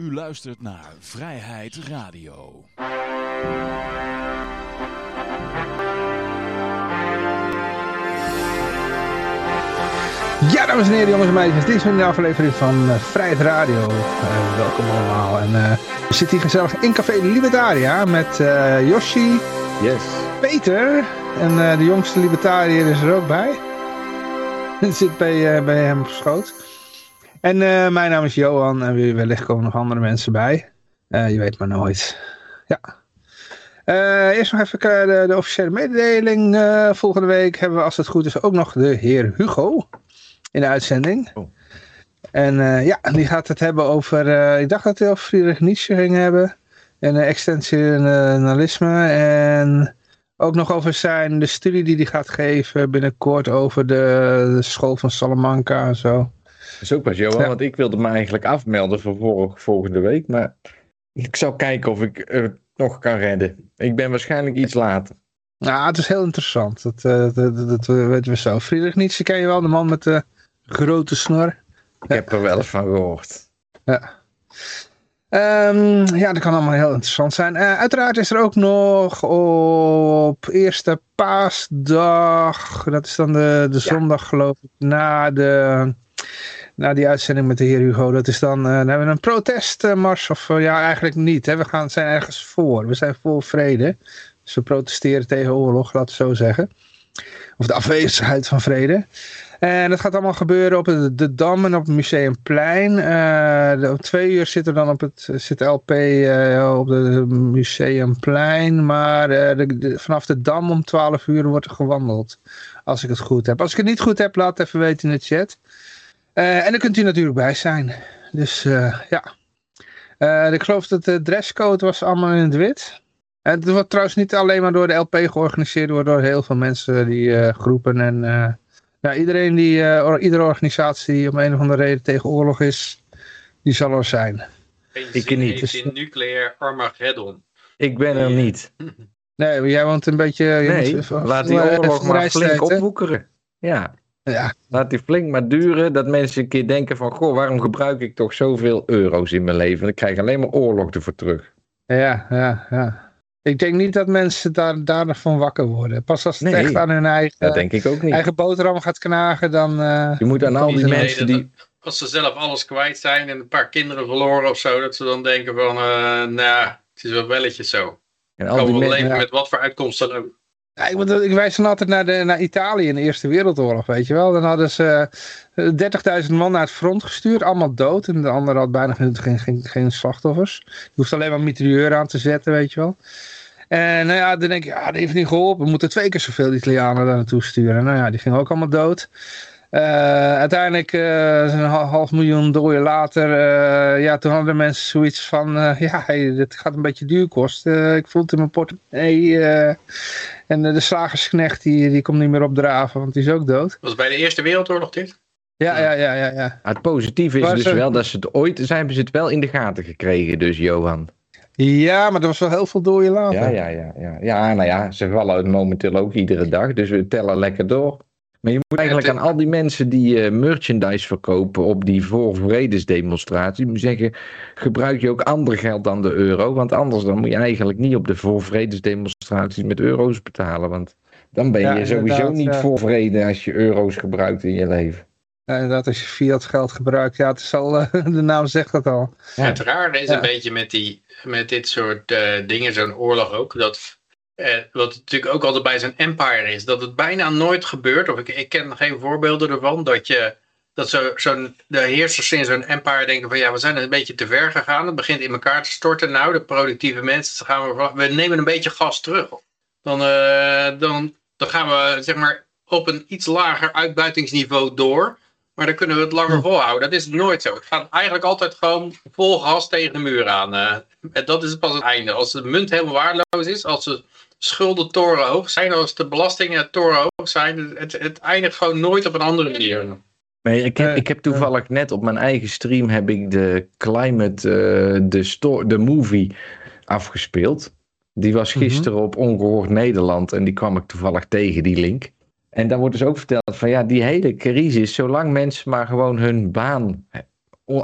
U luistert naar Vrijheid Radio. Ja, dames en heren, jongens en meisjes. Dit is weer een aflevering van uh, Vrijheid Radio. Uh, welkom allemaal. En, uh, we zitten hier gezellig in Café Libertaria met Yoshi, yes. Peter en de jongste libertariër is er ook bij. Zit bij, bij hem op schoot. En mijn naam is Johan en wellicht komen nog andere mensen bij. je weet maar nooit. Ja. eerst nog even de, de officiële mededeling. volgende week hebben we, als het goed is, ook nog de heer Hugo in de uitzending. Oh. En ja, die gaat het hebben over, ik dacht dat hij over Friedrich Nietzsche ging hebben. En extensionalisme. En ook nog over zijn, de studie die hij gaat geven binnenkort over de, de school van Salamanca en zo. Dat is ook pas Johan, ja. want ik wilde me eigenlijk afmelden voor volgende week. Maar ik zou kijken of ik het nog kan redden. Ik ben waarschijnlijk iets later. Nou, het is heel interessant. Dat, dat, dat, dat weten we zo. Friedrich Nietzsche ken je wel, de man met de grote snor. Ik ja. heb er wel eens van gehoord. Ja. Um, ja, dat kan allemaal heel interessant zijn. Uh, uiteraard is er ook nog op eerste paasdag, dat is dan de, de zondag geloof ik, na, de, na die uitzending met de heer Hugo. Dat is dan, uh, dan hebben we een protestmars, of uh, ja eigenlijk niet. We gaan, zijn ergens voor, we zijn voor vrede. Dus we protesteren tegen oorlog, laten we zo zeggen. Of de afwezigheid van vrede. En dat gaat allemaal gebeuren op de, Dam en op het Museumplein. Uh, om twee uur zit dan op het zit LP op het Museumplein. Maar vanaf de Dam om 12 uur wordt er gewandeld. Als ik het goed heb. Als ik het niet goed heb, laat even weten in de chat. En dan kunt u natuurlijk bij zijn. Dus ja. ik geloof dat de dresscode was allemaal in het wit. En het wordt trouwens niet alleen maar door de LP georganiseerd. wordt door heel veel mensen, die groepen en ja, iedereen die, uh, iedere organisatie die om een of andere reden tegen oorlog is, die zal er zijn. ik niet. Dus... in nucleair Armageddon. Ik ben er niet. Nee, jij woont een beetje... Nee, moet, laat die oorlog maar flink opwoekeren. Ja. ja. Laat die flink maar duren, dat mensen een keer denken van... Goh, waarom gebruik ik toch zoveel euro's in mijn leven? Ik krijg alleen maar oorlog ervoor terug. Ja, ja, ja. Ik denk niet dat mensen daar, daar van wakker worden. Pas als het echt aan hun eigen, dat denk ik ook niet. eigen boterham gaat knagen, dan... Uh, je moet aan al die mensen die... Als ze zelf alles kwijt zijn en een paar kinderen verloren of zo, dat ze dan denken van, uh, nou, het is wel welletjes zo. En al die leven ja. met wat voor uitkomsten ook. Ja, ik, ik wijs dan altijd naar, de, naar Italië in de Eerste Wereldoorlog, weet je wel. Dan hadden ze uh, 30.000 man naar het front gestuurd, allemaal dood. En de andere had bijna geen, geen, geen, slachtoffers. Je hoeft alleen maar mitrailleur aan te zetten, weet je wel. En nou ja, dan denk ik, ja, dat heeft niet geholpen. We moeten twee keer zoveel Italianen daar naartoe sturen. Nou ja, die gingen ook allemaal dood. Uh, uiteindelijk, uh, een half miljoen doden later, ja, toen hadden mensen zoiets van, ja, dit gaat een beetje duur kosten. ik voel het in mijn portemonnee. En de slagersknecht, die, die komt niet meer opdraven, want die is ook dood. Was bij de Eerste Wereldoorlog dit? Ja, ja, ja, ja. ja. Het positieve is dus wel dat ze het ooit, zijn hebben ze het wel in de gaten gekregen, dus Johan. Ja, maar er was wel heel veel door je later. Ja, ja, ja, ja. ja, nou ja, ze vallen momenteel ook iedere dag, dus we tellen lekker door. Maar je moet eigenlijk aan al die mensen die uh, merchandise verkopen op die voorvredesdemonstratie, moet zeggen, gebruik je ook ander geld dan de euro, want anders dan moet je eigenlijk niet op de voorvredesdemonstraties met euro's betalen, want dan ben je ja, sowieso niet ja. voor vrede als je euro's gebruikt in je leven. Ja, inderdaad, als je fiat geld gebruikt, ja, het is al, de naam zegt het al. Ja. Het rare is een beetje met die met dit soort uh, dingen, zo'n oorlog ook, dat uh, wat natuurlijk ook altijd bij zo'n empire is, dat het bijna nooit gebeurt, of ik, ik ken geen voorbeelden ervan, dat je dat zo, zo de heersers in zo'n empire denken van ja, we zijn een beetje te ver gegaan, het begint in elkaar te storten, nou, de productieve mensen, gaan we, we nemen een beetje gas terug. Dan, uh, dan, dan gaan we zeg maar op een iets lager uitbuitingsniveau door. Maar dan kunnen we het langer volhouden. Dat is nooit zo. Het gaat eigenlijk altijd gewoon vol gas tegen de muur aan. Uh, en dat is pas het einde. Als de munt helemaal waardeloos is, als de schulden torenhoog zijn, als de belastingen torenhoog zijn, het, het eindigt gewoon nooit op een andere manier. Nee, ik heb, ik heb toevallig net op mijn eigen stream heb ik de Climate, uh, de, de movie afgespeeld. Die was mhm. gisteren op Ongehoord Nederland en die kwam ik toevallig tegen, die link. En daar wordt dus ook verteld van ja, die hele crisis, zolang mensen maar gewoon hun baan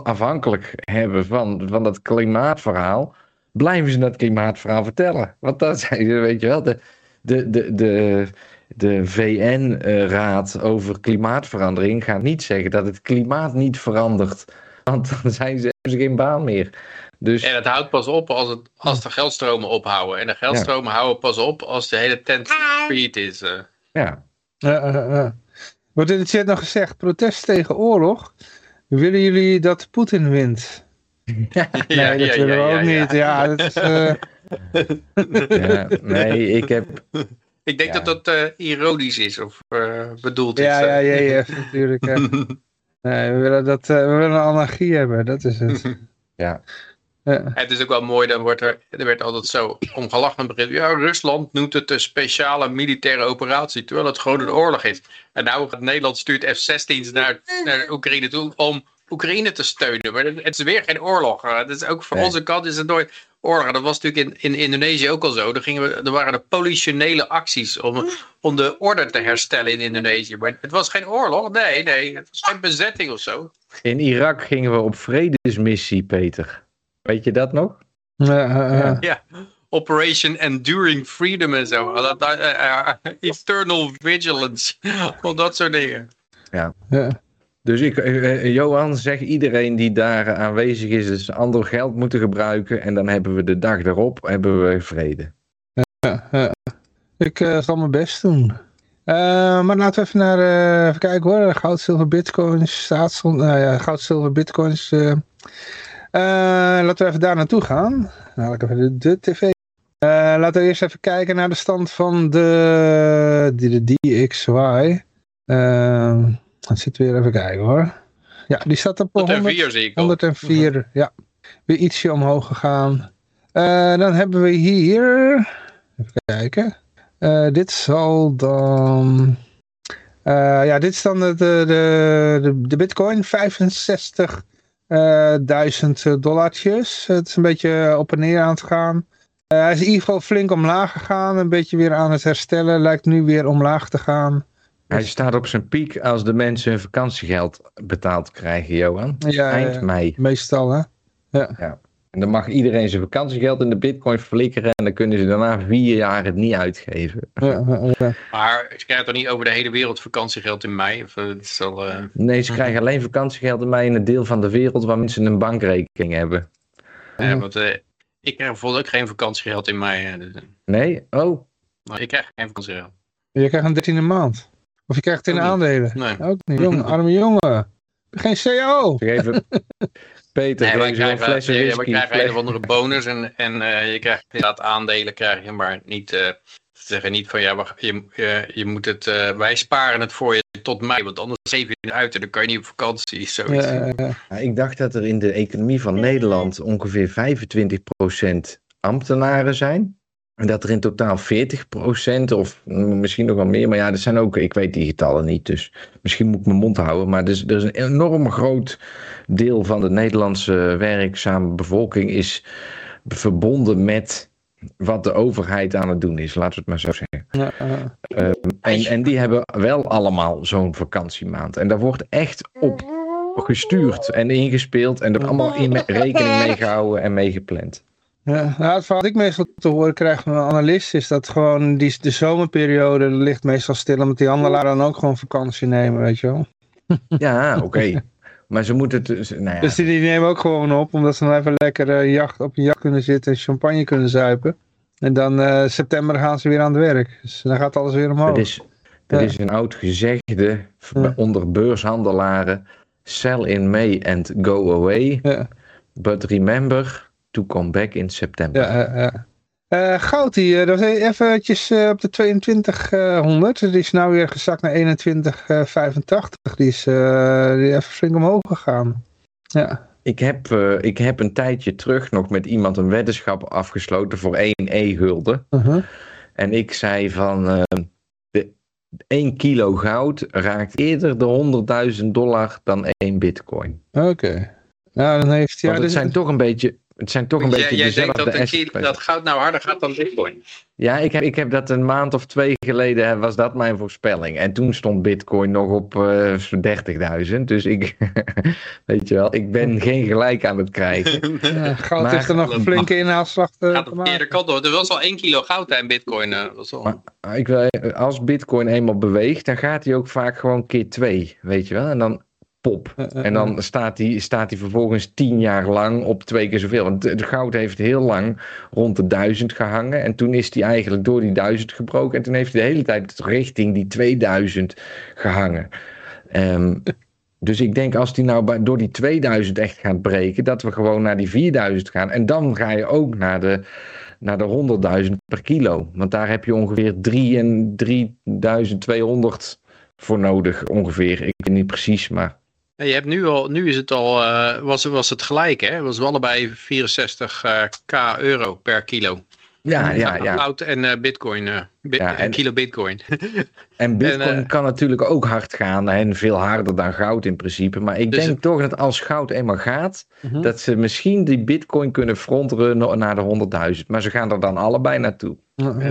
afhankelijk hebben van, van dat klimaatverhaal, blijven ze dat klimaatverhaal vertellen. Want dat zijn, weet je wel, de, de, de, de, de VN-raad over klimaatverandering gaat niet zeggen dat het klimaat niet verandert. Want dan zijn ze, hebben ze geen baan meer. Dus, En het houdt pas op als, het, als de geldstromen ophouden. En de geldstromen houden pas op als de hele tent failliet is. eh. ja, ja, ja. Wordt in de chat nog gezegd, protest tegen oorlog. Willen jullie dat Poetin wint? Nee, Ja, dat ja, willen we ja, ook ja, niet. ja. Ja, dat is... eh, ja, nee, ik heb, Ik denk Ja. dat dat eh, ironisch is of eh, bedoeld is. ja, ja, ja, ja, natuurlijk. hè. Nee, we willen, dat, eh, we willen anarchie hebben, dat is het. ja, Ja. Het is ook wel mooi, dan wordt er, er werd altijd zo om gelachen. begin. Ja, Rusland noemt het een speciale militaire operatie, terwijl het gewoon een oorlog is. En nou gaat Nederland stuurt F-16's naar, naar Oekraïne toe om Oekraïne te steunen. Maar het is weer geen oorlog. Eh, Het is ook van Nee. onze kant is het nooit oorlog. Dat was natuurlijk in, in Indonesië ook al zo. Er, gingen we, er waren er politionele acties om, om de orde te herstellen in Indonesië. Maar het was geen oorlog. Nee, nee. Het was geen bezetting of zo. in Irak gingen we op vredesmissie, Peter. Weet je dat nog? Ja, ja, ja. Ja, Operation Enduring Freedom en zo. Dat, dat, eh, eh, eternal Vigilance. Al dat soort dingen. ja. Dus ik, eh, eh, Johan, zeg iedereen die daar eh, aanwezig is, dat ze ander geld moeten gebruiken. En dan hebben we de dag erop hebben we vrede. Ja, ja. Ik eh, zal mijn best doen. Eh, maar laten we even naar, eh, even kijken hoor. Goud, zilver, bitcoins, staatsschuld. Nou ja, goud, zilver, bitcoins. eh. Eh, laten we even daar naartoe gaan. Haal ik even de, de tv. Eh, laten we eerst even kijken naar de stand van de, de, de DXY. Eh, dan we weer even kijken hoor. Ja, die staat op 100. 104 zie ik al. 104, ja. Weer ietsje omhoog gegaan. Eh, dan hebben we hier... Even kijken. Eh, dit zal dan... eh, ja, dit is dan de, de, de, de bitcoin. 65.000 dollartjes. Het is een beetje op en neer aan het gaan. Eh, hij is in ieder geval flink omlaag gegaan. Een beetje weer aan het herstellen. Lijkt nu weer omlaag te gaan. Hij staat op zijn piek als de mensen hun vakantiegeld betaald krijgen, Johan. Ja, Eind ja, mei. meestal hè. En dan mag iedereen zijn vakantiegeld in de bitcoin flikkeren. En dan kunnen ze daarna vier jaar het niet uitgeven. Ja, ja, ja. Maar je krijgt toch niet over de hele wereld vakantiegeld in mei? Of, eh, het is al, eh, Nee, ze krijgen alleen vakantiegeld in mei in het deel van de wereld waar mensen een bankrekening hebben. eh, want, eh, ik krijg bijvoorbeeld ook geen vakantiegeld in mei. dus, Nee? Oh, maar ik krijg geen vakantiegeld. Je krijgt een dertiende maand. Of je krijgt het in aandelen. Nee. Ook niet. Jongen, arme jongen. Geen CO. ze geven... Peter, Nee, ze een krijgt, fles ja, maar je whisky. krijgt een fles- of andere bonus en, en eh, je krijgt inderdaad aandelen, krijg je, maar niet, eh, ze zeggen niet van ja, wacht, je, je, je moet het, eh, wij sparen het voor je tot mei, want anders geef je het uit en dan kan je niet op vakantie. Zoiets. Ja, ik dacht dat er in de economie van Nederland ongeveer 25% ambtenaren zijn. Dat er in totaal 40% of misschien nog wel meer. Maar ja, dat zijn ook, ik weet die getallen niet. Dus misschien moet ik mijn mond houden. Maar er is, er is een enorm groot deel van de Nederlandse werkzame bevolking is verbonden met wat de overheid aan het doen is. Laten we het maar zo zeggen. Ja. Ehm, en, en die hebben wel allemaal zo'n vakantiemaand. En daar wordt echt op gestuurd en ingespeeld. En er allemaal in rekening mee gehouden en mee gepland. Ja, nou, het verhaal dat ik meestal te horen krijg van een analist is dat gewoon die, de zomerperiode ligt meestal stil omdat die handelaren dan ook gewoon vakantie nemen, weet je wel. Ja, oké. Maar ze moeten het dus... Nou ja, Dus die, die nemen ook gewoon op omdat ze dan even lekker eh, jacht, op een jacht kunnen zitten en champagne kunnen zuipen. En dan eh, september gaan ze weer aan het werk. Dus dan gaat alles weer omhoog. er is, er Ja. is een oud gezegde Ja. onder beurshandelaren. Sell in May and go away. But remember to come back in September. ja. Eh, goud die, eh, dat was eventjes eh, op de 2200. Die is nou weer gezakt naar 2185. Die is die even flink omhoog gegaan. Ja. Ik heb, ik heb een tijdje terug nog met iemand een weddenschap afgesloten voor één e-gulden. Uh-huh. En ik zei van de 1 kilo goud raakt eerder de 100.000 dollar dan 1 bitcoin. Oké. Nou, dan heeft ja, Want het dus, zijn toch een beetje Het zijn toch een Jij, beetje jij denkt dat, dat goud nou harder gaat dan bitcoin? Ja, ik heb, ik heb dat een maand of twee geleden, hè, was dat mijn voorspelling. En toen stond bitcoin nog op eh, zo'n 30.000. Dus ik, weet je wel, ik ben geen gelijk aan het krijgen. Ja, goud Maar- heeft er nog een flinke inhaalslag gaat kant op. Er was al 1 kilo goud in bitcoin. eh, was al. Maar ik wil, als bitcoin eenmaal beweegt, dan gaat hij ook vaak gewoon keer twee, weet je wel. En dan pop. Eh, eh, En dan staat hij, staat hij vervolgens tien jaar lang op twee keer zoveel. Want het goud heeft heel lang rond de duizend gehangen. En toen is hij eigenlijk door die duizend gebroken. En toen heeft hij de hele tijd richting die 2000 gehangen. Ehm, dus ik denk als die nou door die 2000 echt gaat breken, dat we gewoon naar die 4000 gaan. En dan ga je ook naar de, naar de 100.000 per kilo. Want daar heb je ongeveer 3 en 3200 voor nodig ongeveer. Ik weet niet precies, maar... Ja, Je hebt nu al, nu is het al, eh, was, was het gelijk hè? Het was allebei 64k euro per kilo. Ja, ja, ja. Goud en eh, bitcoin, Ja, een en- kilo bitcoin. En bitcoin En, eh, kan natuurlijk ook hard gaan en veel harder dan goud in principe. Maar ik Dus denk het- toch dat als goud eenmaal gaat, Mhm. dat ze misschien die bitcoin kunnen frontrunnen naar de 100.000. Maar ze gaan er dan allebei naartoe.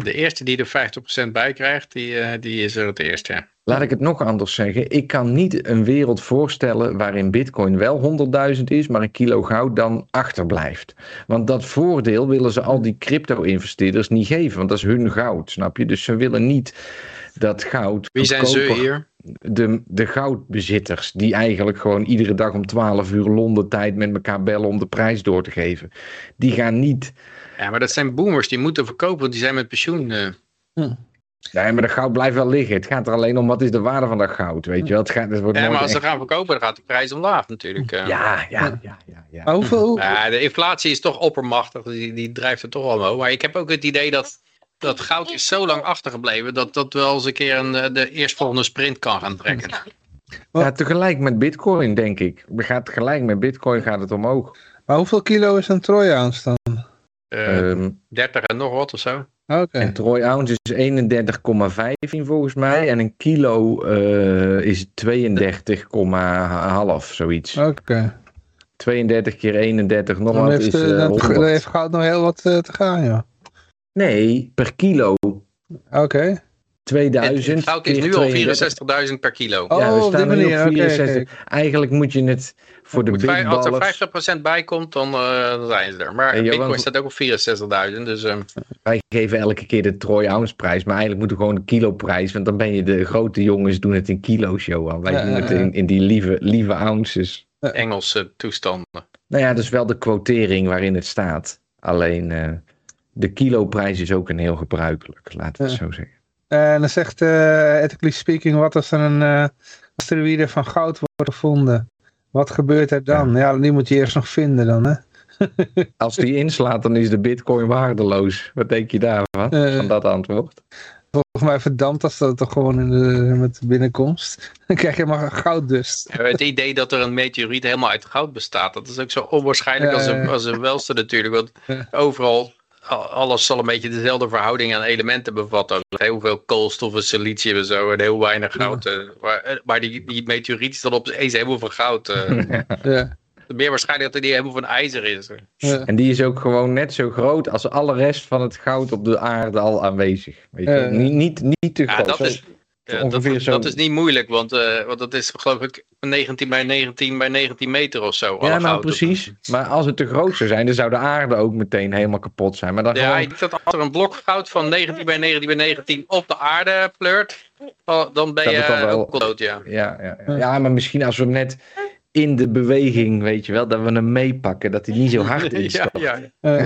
De eerste die er 50% bij krijgt, die, eh, die is er het eerst. Ja. Laat ik het nog anders zeggen. Ik kan niet een wereld voorstellen waarin bitcoin wel 100.000 is, maar een kilo goud dan achterblijft. Want dat voordeel willen ze al die crypto-investeerders niet geven, want dat is hun goud, snap je? Dus ze willen niet dat goud. Wie zijn ze hier? de, de goudbezitters, die eigenlijk gewoon iedere dag om 12 uur Londen tijd met elkaar bellen om de prijs door te geven. Die gaan niet. Ja, maar dat zijn boomers, die moeten verkopen, want die zijn met pensioen. eh. Nee, maar dat goud blijft wel liggen. Het gaat er alleen om wat is de waarde van dat goud. Weet je wel? Het gaat, het wordt Ja, maar als ze echt- gaan verkopen, dan gaat de prijs omlaag natuurlijk. eh. Ja, ja, ja, ja. ja. Maar hoeveel, Ja, de inflatie is toch oppermachtig, die, die drijft het toch omhoog. Maar ik heb ook het idee dat, dat goud is zo lang achtergebleven, dat dat wel eens een keer een, eh, de eerstvolgende sprint kan gaan trekken. Ja, tegelijk met bitcoin, denk ik. Gaat tegelijk met bitcoin gaat het omhoog. maar hoeveel kilo is een Trojaans dan? Eh Ehm, 30 en nog wat of zo. Oké. en troy ounce is 31,15 volgens mij. En een kilo eh, is 32,5 zoiets. Oké. 32 keer 31 nog Dan wat heeft, is eh, dan 100. dan heeft goud nog heel wat te gaan, ja. Nee, per kilo. Oké. 2000. Het goud is nu al 32. 64.000 per kilo. Oh, Ja, we staan nu op manier. Oké, 64. oké. Eigenlijk moet je het voor de Moet vij- big als er 50% bij komt, dan, eh, dan zijn ze er. Maar Hey, Bitcoin staat ook op 64.000. Dus ehm, Wij geven elke keer de troy ounce prijs, maar eigenlijk moeten we gewoon de kiloprijs, want dan ben je de grote jongens doen het in kilo's, Johan. Wij Ja, doen ja, het ja. in, in die lieve, lieve ounces. Engelse toestanden. Nou ja, dat is wel de quotering waarin het staat. Alleen eh, de kiloprijs is ook een heel gebruikelijk, laten we het zo zeggen. En dan zegt eh ethically speaking, wat als er een eh asteroïde van goud wordt gevonden? Wat gebeurt er dan? Ja, die moet je eerst nog vinden dan, hè? Als die inslaat, dan is de bitcoin waardeloos. Wat denk je daarvan, Eh. van dat antwoord? Volgens mij verdampt als dat toch gewoon in de, met de binnenkomst. Dan krijg je maar gouddust. Ja, Het idee dat er een meteoriet helemaal uit goud bestaat, dat is ook zo onwaarschijnlijk Ja, als, een, als een welste natuurlijk. Want Ja. overal, alles zal een beetje dezelfde verhouding aan elementen bevatten. Heel veel koolstof en silicium en zo en heel weinig goud. eh, Maar, eh, maar die, die meteoriet is dan opeens helemaal van goud. eh. Ja, Meer waarschijnlijk dat hij helemaal van ijzer is. ja. En die is ook gewoon net zo groot als alle rest van het goud op de aarde al aanwezig. Weet je? Eh. niet, niet, niet te Ja, groot. dat Zo- is, ja, dat, zo- dat is niet moeilijk, want, eh, want dat is geloof ik 19 bij 19 bij 19 meter of zo. Ja, nou precies. Maar als het te groot zou zijn, dan zou de aarde ook meteen helemaal kapot zijn. Maar dan Ja, gewoon... ik denk dat als er een blok goud van 19 bij 19 bij 19 op de aarde pleurt, oh, dan ben Dat je dan wel- ook dood, ja. Ja, ja, ja. ja, maar misschien als we hem net in de beweging, weet je wel, dat we hem meepakken, dat hij niet zo hard ja, instapt. ja. Eh,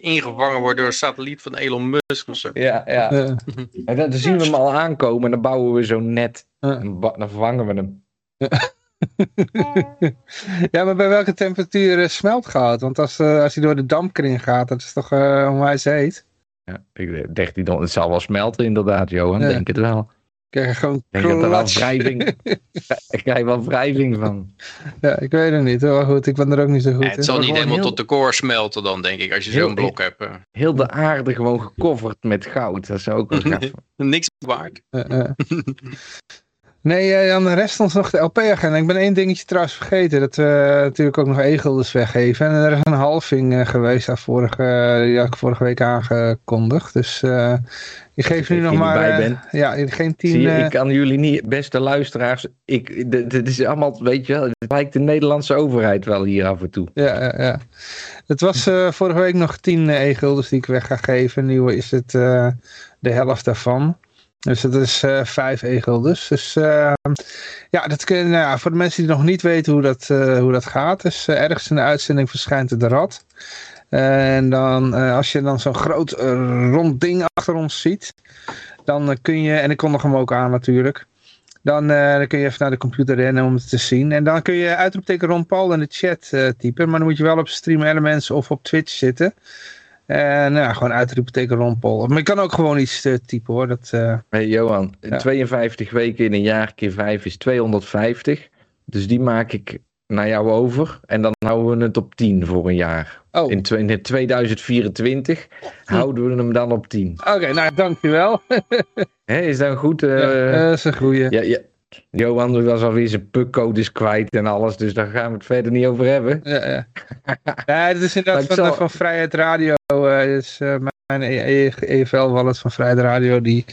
Ingevangen wordt door een satelliet van Elon Musk of zo. Ja, ja. En dan zien we hem al aankomen en dan bouwen we zo'n net. En dan vervangen we hem. ja, maar bij welke temperatuur eh, smelt goud? Want als, eh, als hij door de dampkring gaat, dat is toch eh onwijs heet? Ja, ik denk die dan, het zal wel smelten inderdaad, Johan. Ja. Denk het wel. Ik krijg gewoon Ik dat er wel wrijving, ik krijg wel wrijving van. Ja, ik weet het niet. hoor. Maar goed, ik ben er ook niet zo goed Ja, in. het zal niet helemaal heel- tot de core smelten dan, denk ik, als je zo'n blok hebt. eh. Heel de aarde gewoon gecoverd met goud. Dat zou ook wel gaaf. Niks waard. Eh, eh. Nee, eh, dan rest ons nog de LP-agenda. Ik ben één dingetje trouwens vergeten. Dat we natuurlijk ook nog e-guldens weggeven. En er is een halving uh, geweest, daar vorige, uh, die had ik vorige week aangekondigd. Dus uh, ik geef nu nog maar... Ben. ja, geen tien... Zie je, ik kan jullie niet, beste luisteraars... Ik, dit is allemaal, weet je wel, het lijkt de Nederlandse overheid wel hier af en toe. Ja, ja, ja. Het was vorige week nog tien e-guldens die ik weg ga geven. Nu is het de helft daarvan. Dus dat is uh, vijf e-guldens. Dus uh, ja, dat nou ja, voor de mensen die nog niet weten hoe dat, uh, hoe dat gaat. Dus ergens in de uitzending verschijnt de rad. en dan, als je dan zo'n groot rond ding achter ons ziet. Dan kun je, en ik kondig hem ook aan natuurlijk. Dan, dan, kun je even naar de computer rennen om het te zien. En dan kun je uitroepteken Ron Paul in de chat typen. Maar dan moet je wel op Stream Elements of op Twitch zitten. En nou, gewoon uitroepteken Ron Paul. Maar je kan ook gewoon iets uh, typen hoor. Dat, uh, hey Johan, ja. 52 weken in een jaar keer 5 is 250. Dus die maak ik naar jou over. En dan houden we het op 10 voor een jaar. Oh. In, in 2024 hm. houden we hem dan op 10. Oké, okay, nou dankjewel. Hey, is dat goed? Uh, ja, dat is een goeie. Ja, ja. Johan was alweer zijn pukcodes kwijt en alles, dus daar gaan we het verder niet over hebben. Ja, ja. ja het is inderdaad van, zal... van Vrijheid Radio. Uh, is, uh, mijn EFL-wallet van Vrijheid Radio, die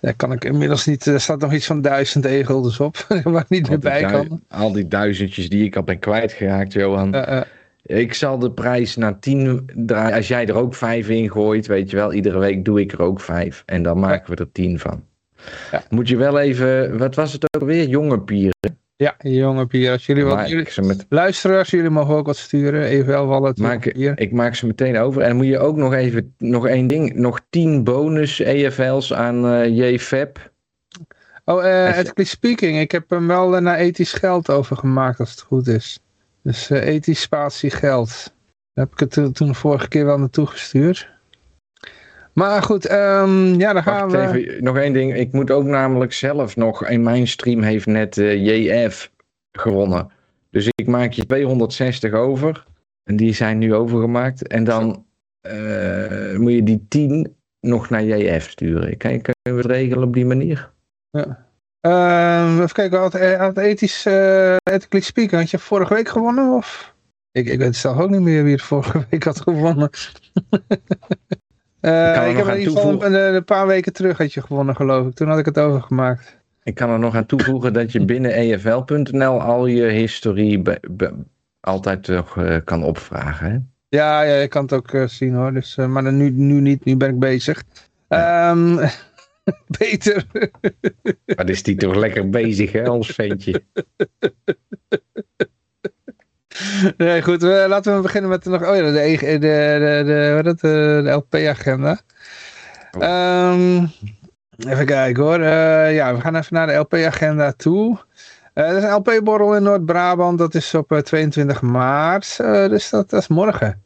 uh, kan ik inmiddels niet, er staat nog iets van duizend e-guldens op, waar ik niet meer bij kan. Al die duizendjes die ik al ben kwijtgeraakt, Johan. Ik zal de prijs naar 10 draaien. Als jij er ook 5 in gooit, weet je wel, iedere week doe ik er ook 5. En dan maken we er 10 van. Ja. Moet je wel even, wat was het ook alweer? Jonge pieren. Ja, jonge pieren. Als jullie wat jullie, met... jullie mogen ook wat sturen. Even wel wallet. Maak, ik maak ze meteen over. En moet je ook nog even, nog één ding, nog 10 bonus EFL's aan uh, JFab. Oh, uh, ethically speaking, ik heb hem wel naar ethisch geld overgemaakt als het goed is. Dus uh, ethisch spatie geld. Daar heb ik het toen de vorige keer wel naartoe gestuurd. Maar goed, um, ja, dan gaan Wacht we... Even, nog één ding. Ik moet ook namelijk zelf nog... In mijn stream heeft net uh, JF gewonnen. Dus ik maak je 260 over. En die zijn nu overgemaakt. En dan uh, moet je die 10 nog naar JF sturen. Kan, kunnen we het regelen op die manier? Ja. Uh, even kijken, had, had ethisch uh, ethically speaking, had je vorige week gewonnen? Of? Ik, ik weet zelf ook niet meer wie het vorige week had gewonnen. Uh, ik heb in ieder geval een, een, paar weken terug had je gewonnen geloof ik. Toen had ik het overgemaakt. Ik kan er nog aan toevoegen dat je binnen EFL.nl al je historie altijd toch uh, kan opvragen. Hè? Ja, ja, je kan het ook uh, zien hoor. Dus, maar nu, nu niet, nu ben ik bezig. Ja. Um, beter. Wat is die toch lekker bezig hè, ons ventje. Nee, goed. We, laten we beginnen met nog, oh ja, de, de, de, de, de, de, de LP-agenda. Oh. Um, even kijken hoor. Uh, ja, we gaan even naar de LP-agenda toe. Uh, er is een LP-borrel in Noord-Brabant. Dat is op uh, 22 maart. Dus dat, dat, is morgen.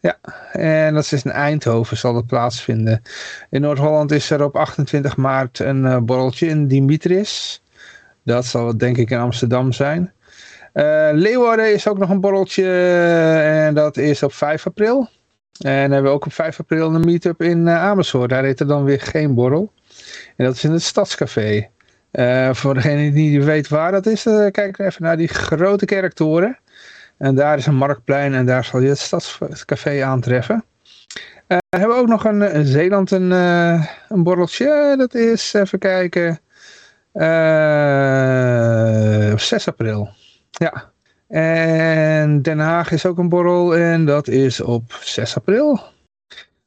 Ja, en dat is in Eindhoven zal dat plaatsvinden. In Noord-Holland is er op 28 maart een borreltje in Dimitris. Dat zal denk ik in Amsterdam zijn. Uh, Leeuwarden is ook nog een borreltje en dat is op 5 april. En hebben we ook op 5 april een meetup in uh, Amersfoort. Daar heet er dan weer geen borrel. En dat is in het Stadscafé. Voor degene die niet weet waar dat is, kijk even naar die grote kerktoren. En daar is een marktplein en daar zal je het Stadscafé aantreffen. Uh, hebben we ook nog een, in Zeeland een, een borreltje. Dat is, even kijken, op 6 april. Ja. En Den Haag is ook een borrel en dat is op 6 april.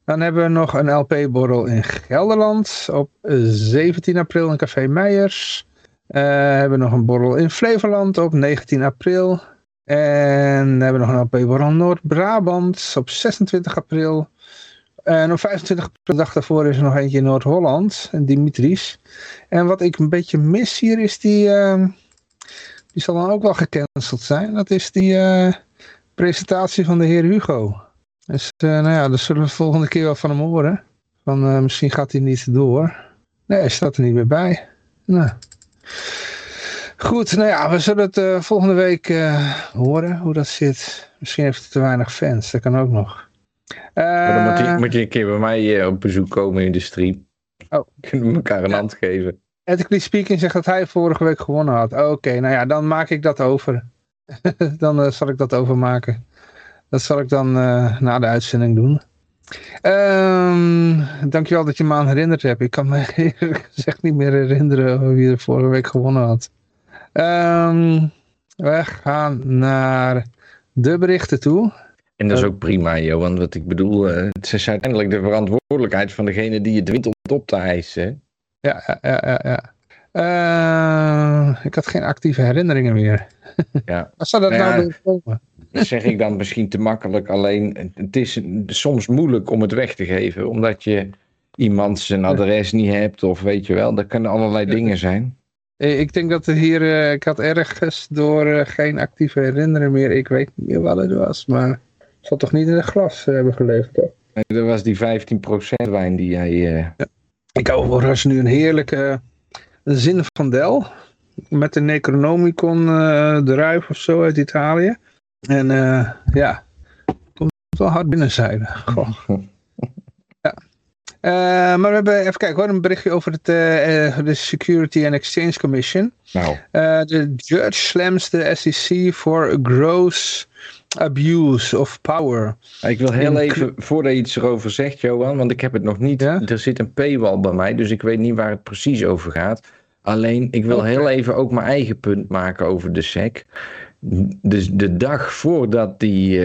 Dan hebben we nog een LP-borrel in Gelderland op 17 april in Café Meijers. Uh, hebben we nog een borrel in Flevoland op 19 april. En we hebben nog een LP-borrel Noord-Brabant op 26 april. En op 25 april, dag daarvoor, is er nog eentje in Noord-Holland, Dimitris. En wat ik een beetje mis hier is die... Uh, die zal dan ook wel gecanceld zijn. Dat is die uh, presentatie van de heer Hugo. Dus uh, nou ja, daar zullen we de volgende keer wel van hem horen. Van uh, misschien gaat hij niet door. Nee, hij staat er niet meer bij. Nou. Goed, nou ja, we zullen het volgende week horen hoe dat zit. Misschien heeft hij te weinig fans, dat kan ook nog. dan moet je, moet je een keer bij mij op bezoek komen in de stream. Oh. Kunnen we elkaar een ja. hand geven. Ethically speaking zegt dat hij vorige week gewonnen had. Oké, nou ja, dan maak ik dat over. dan uh, zal ik dat overmaken. Dat zal ik dan uh, na de uitzending doen. Um, dankjewel dat je me aan herinnerd hebt. Ik kan me eerlijk gezegd niet meer herinneren wie er vorige week gewonnen had. Um, we gaan naar de berichten toe. En dat is ook prima, Johan. Wat ik bedoel, uh, het is uiteindelijk de verantwoordelijkheid van degene die je dwingt om het op te eisen. Ja, ja, ja, ja. Uh, ik had geen actieve herinneringen meer. Ja. Waar zou dat nou, Nou ja, komen? Dat zeg ik dan misschien te makkelijk. Alleen het is soms moeilijk om het weg te geven. Omdat je iemand zijn adres niet hebt. Of weet je wel. Dat kunnen allerlei dingen zijn. Eh, Ik denk dat er hier, uh, ik had ergens door uh, geen actieve herinnering meer. Ik weet niet meer wat het was. Maar het zal toch niet in het glas hebben geleverd. Dat was die 15% wijn die jij... Ja. Ik overigens nu een heerlijke zin van Del. Met de Necronomicon druif of zo uit Italië. En ja, komt wel hard binnenzijden. Goh. ja. Uh, maar we hebben, even kijken hoor, een berichtje over het, uh, de Security and Exchange Commission. Nou. Uh, de judge slams de SEC for gross abuse of power. Ik wil heel even, voordat je iets erover zegt Johan, want ik heb het nog niet, ja? er zit een paywall bij mij, dus ik weet niet waar het precies over gaat. Alleen, ik wil okay. heel even ook mijn eigen punt maken over de SEC. Dus de dag voordat die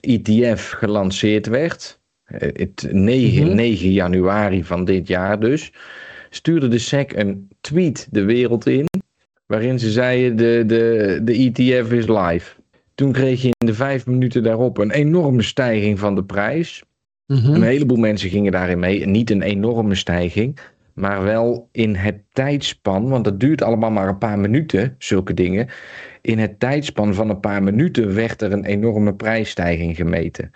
ETF gelanceerd werd, het 9, mm -hmm. 9 januari van dit jaar dus, stuurde de SEC een tweet de wereld in, waarin ze zeiden de, de, de ETF is live. Toen kreeg je in de vijf minuten daarop een enorme stijging van de prijs. Mm -hmm. Een heleboel mensen gingen daarin mee. Niet een enorme stijging, maar wel in het tijdspan, want dat duurt allemaal maar een paar minuten, zulke dingen. In het tijdspan van een paar minuten werd er een enorme prijsstijging gemeten.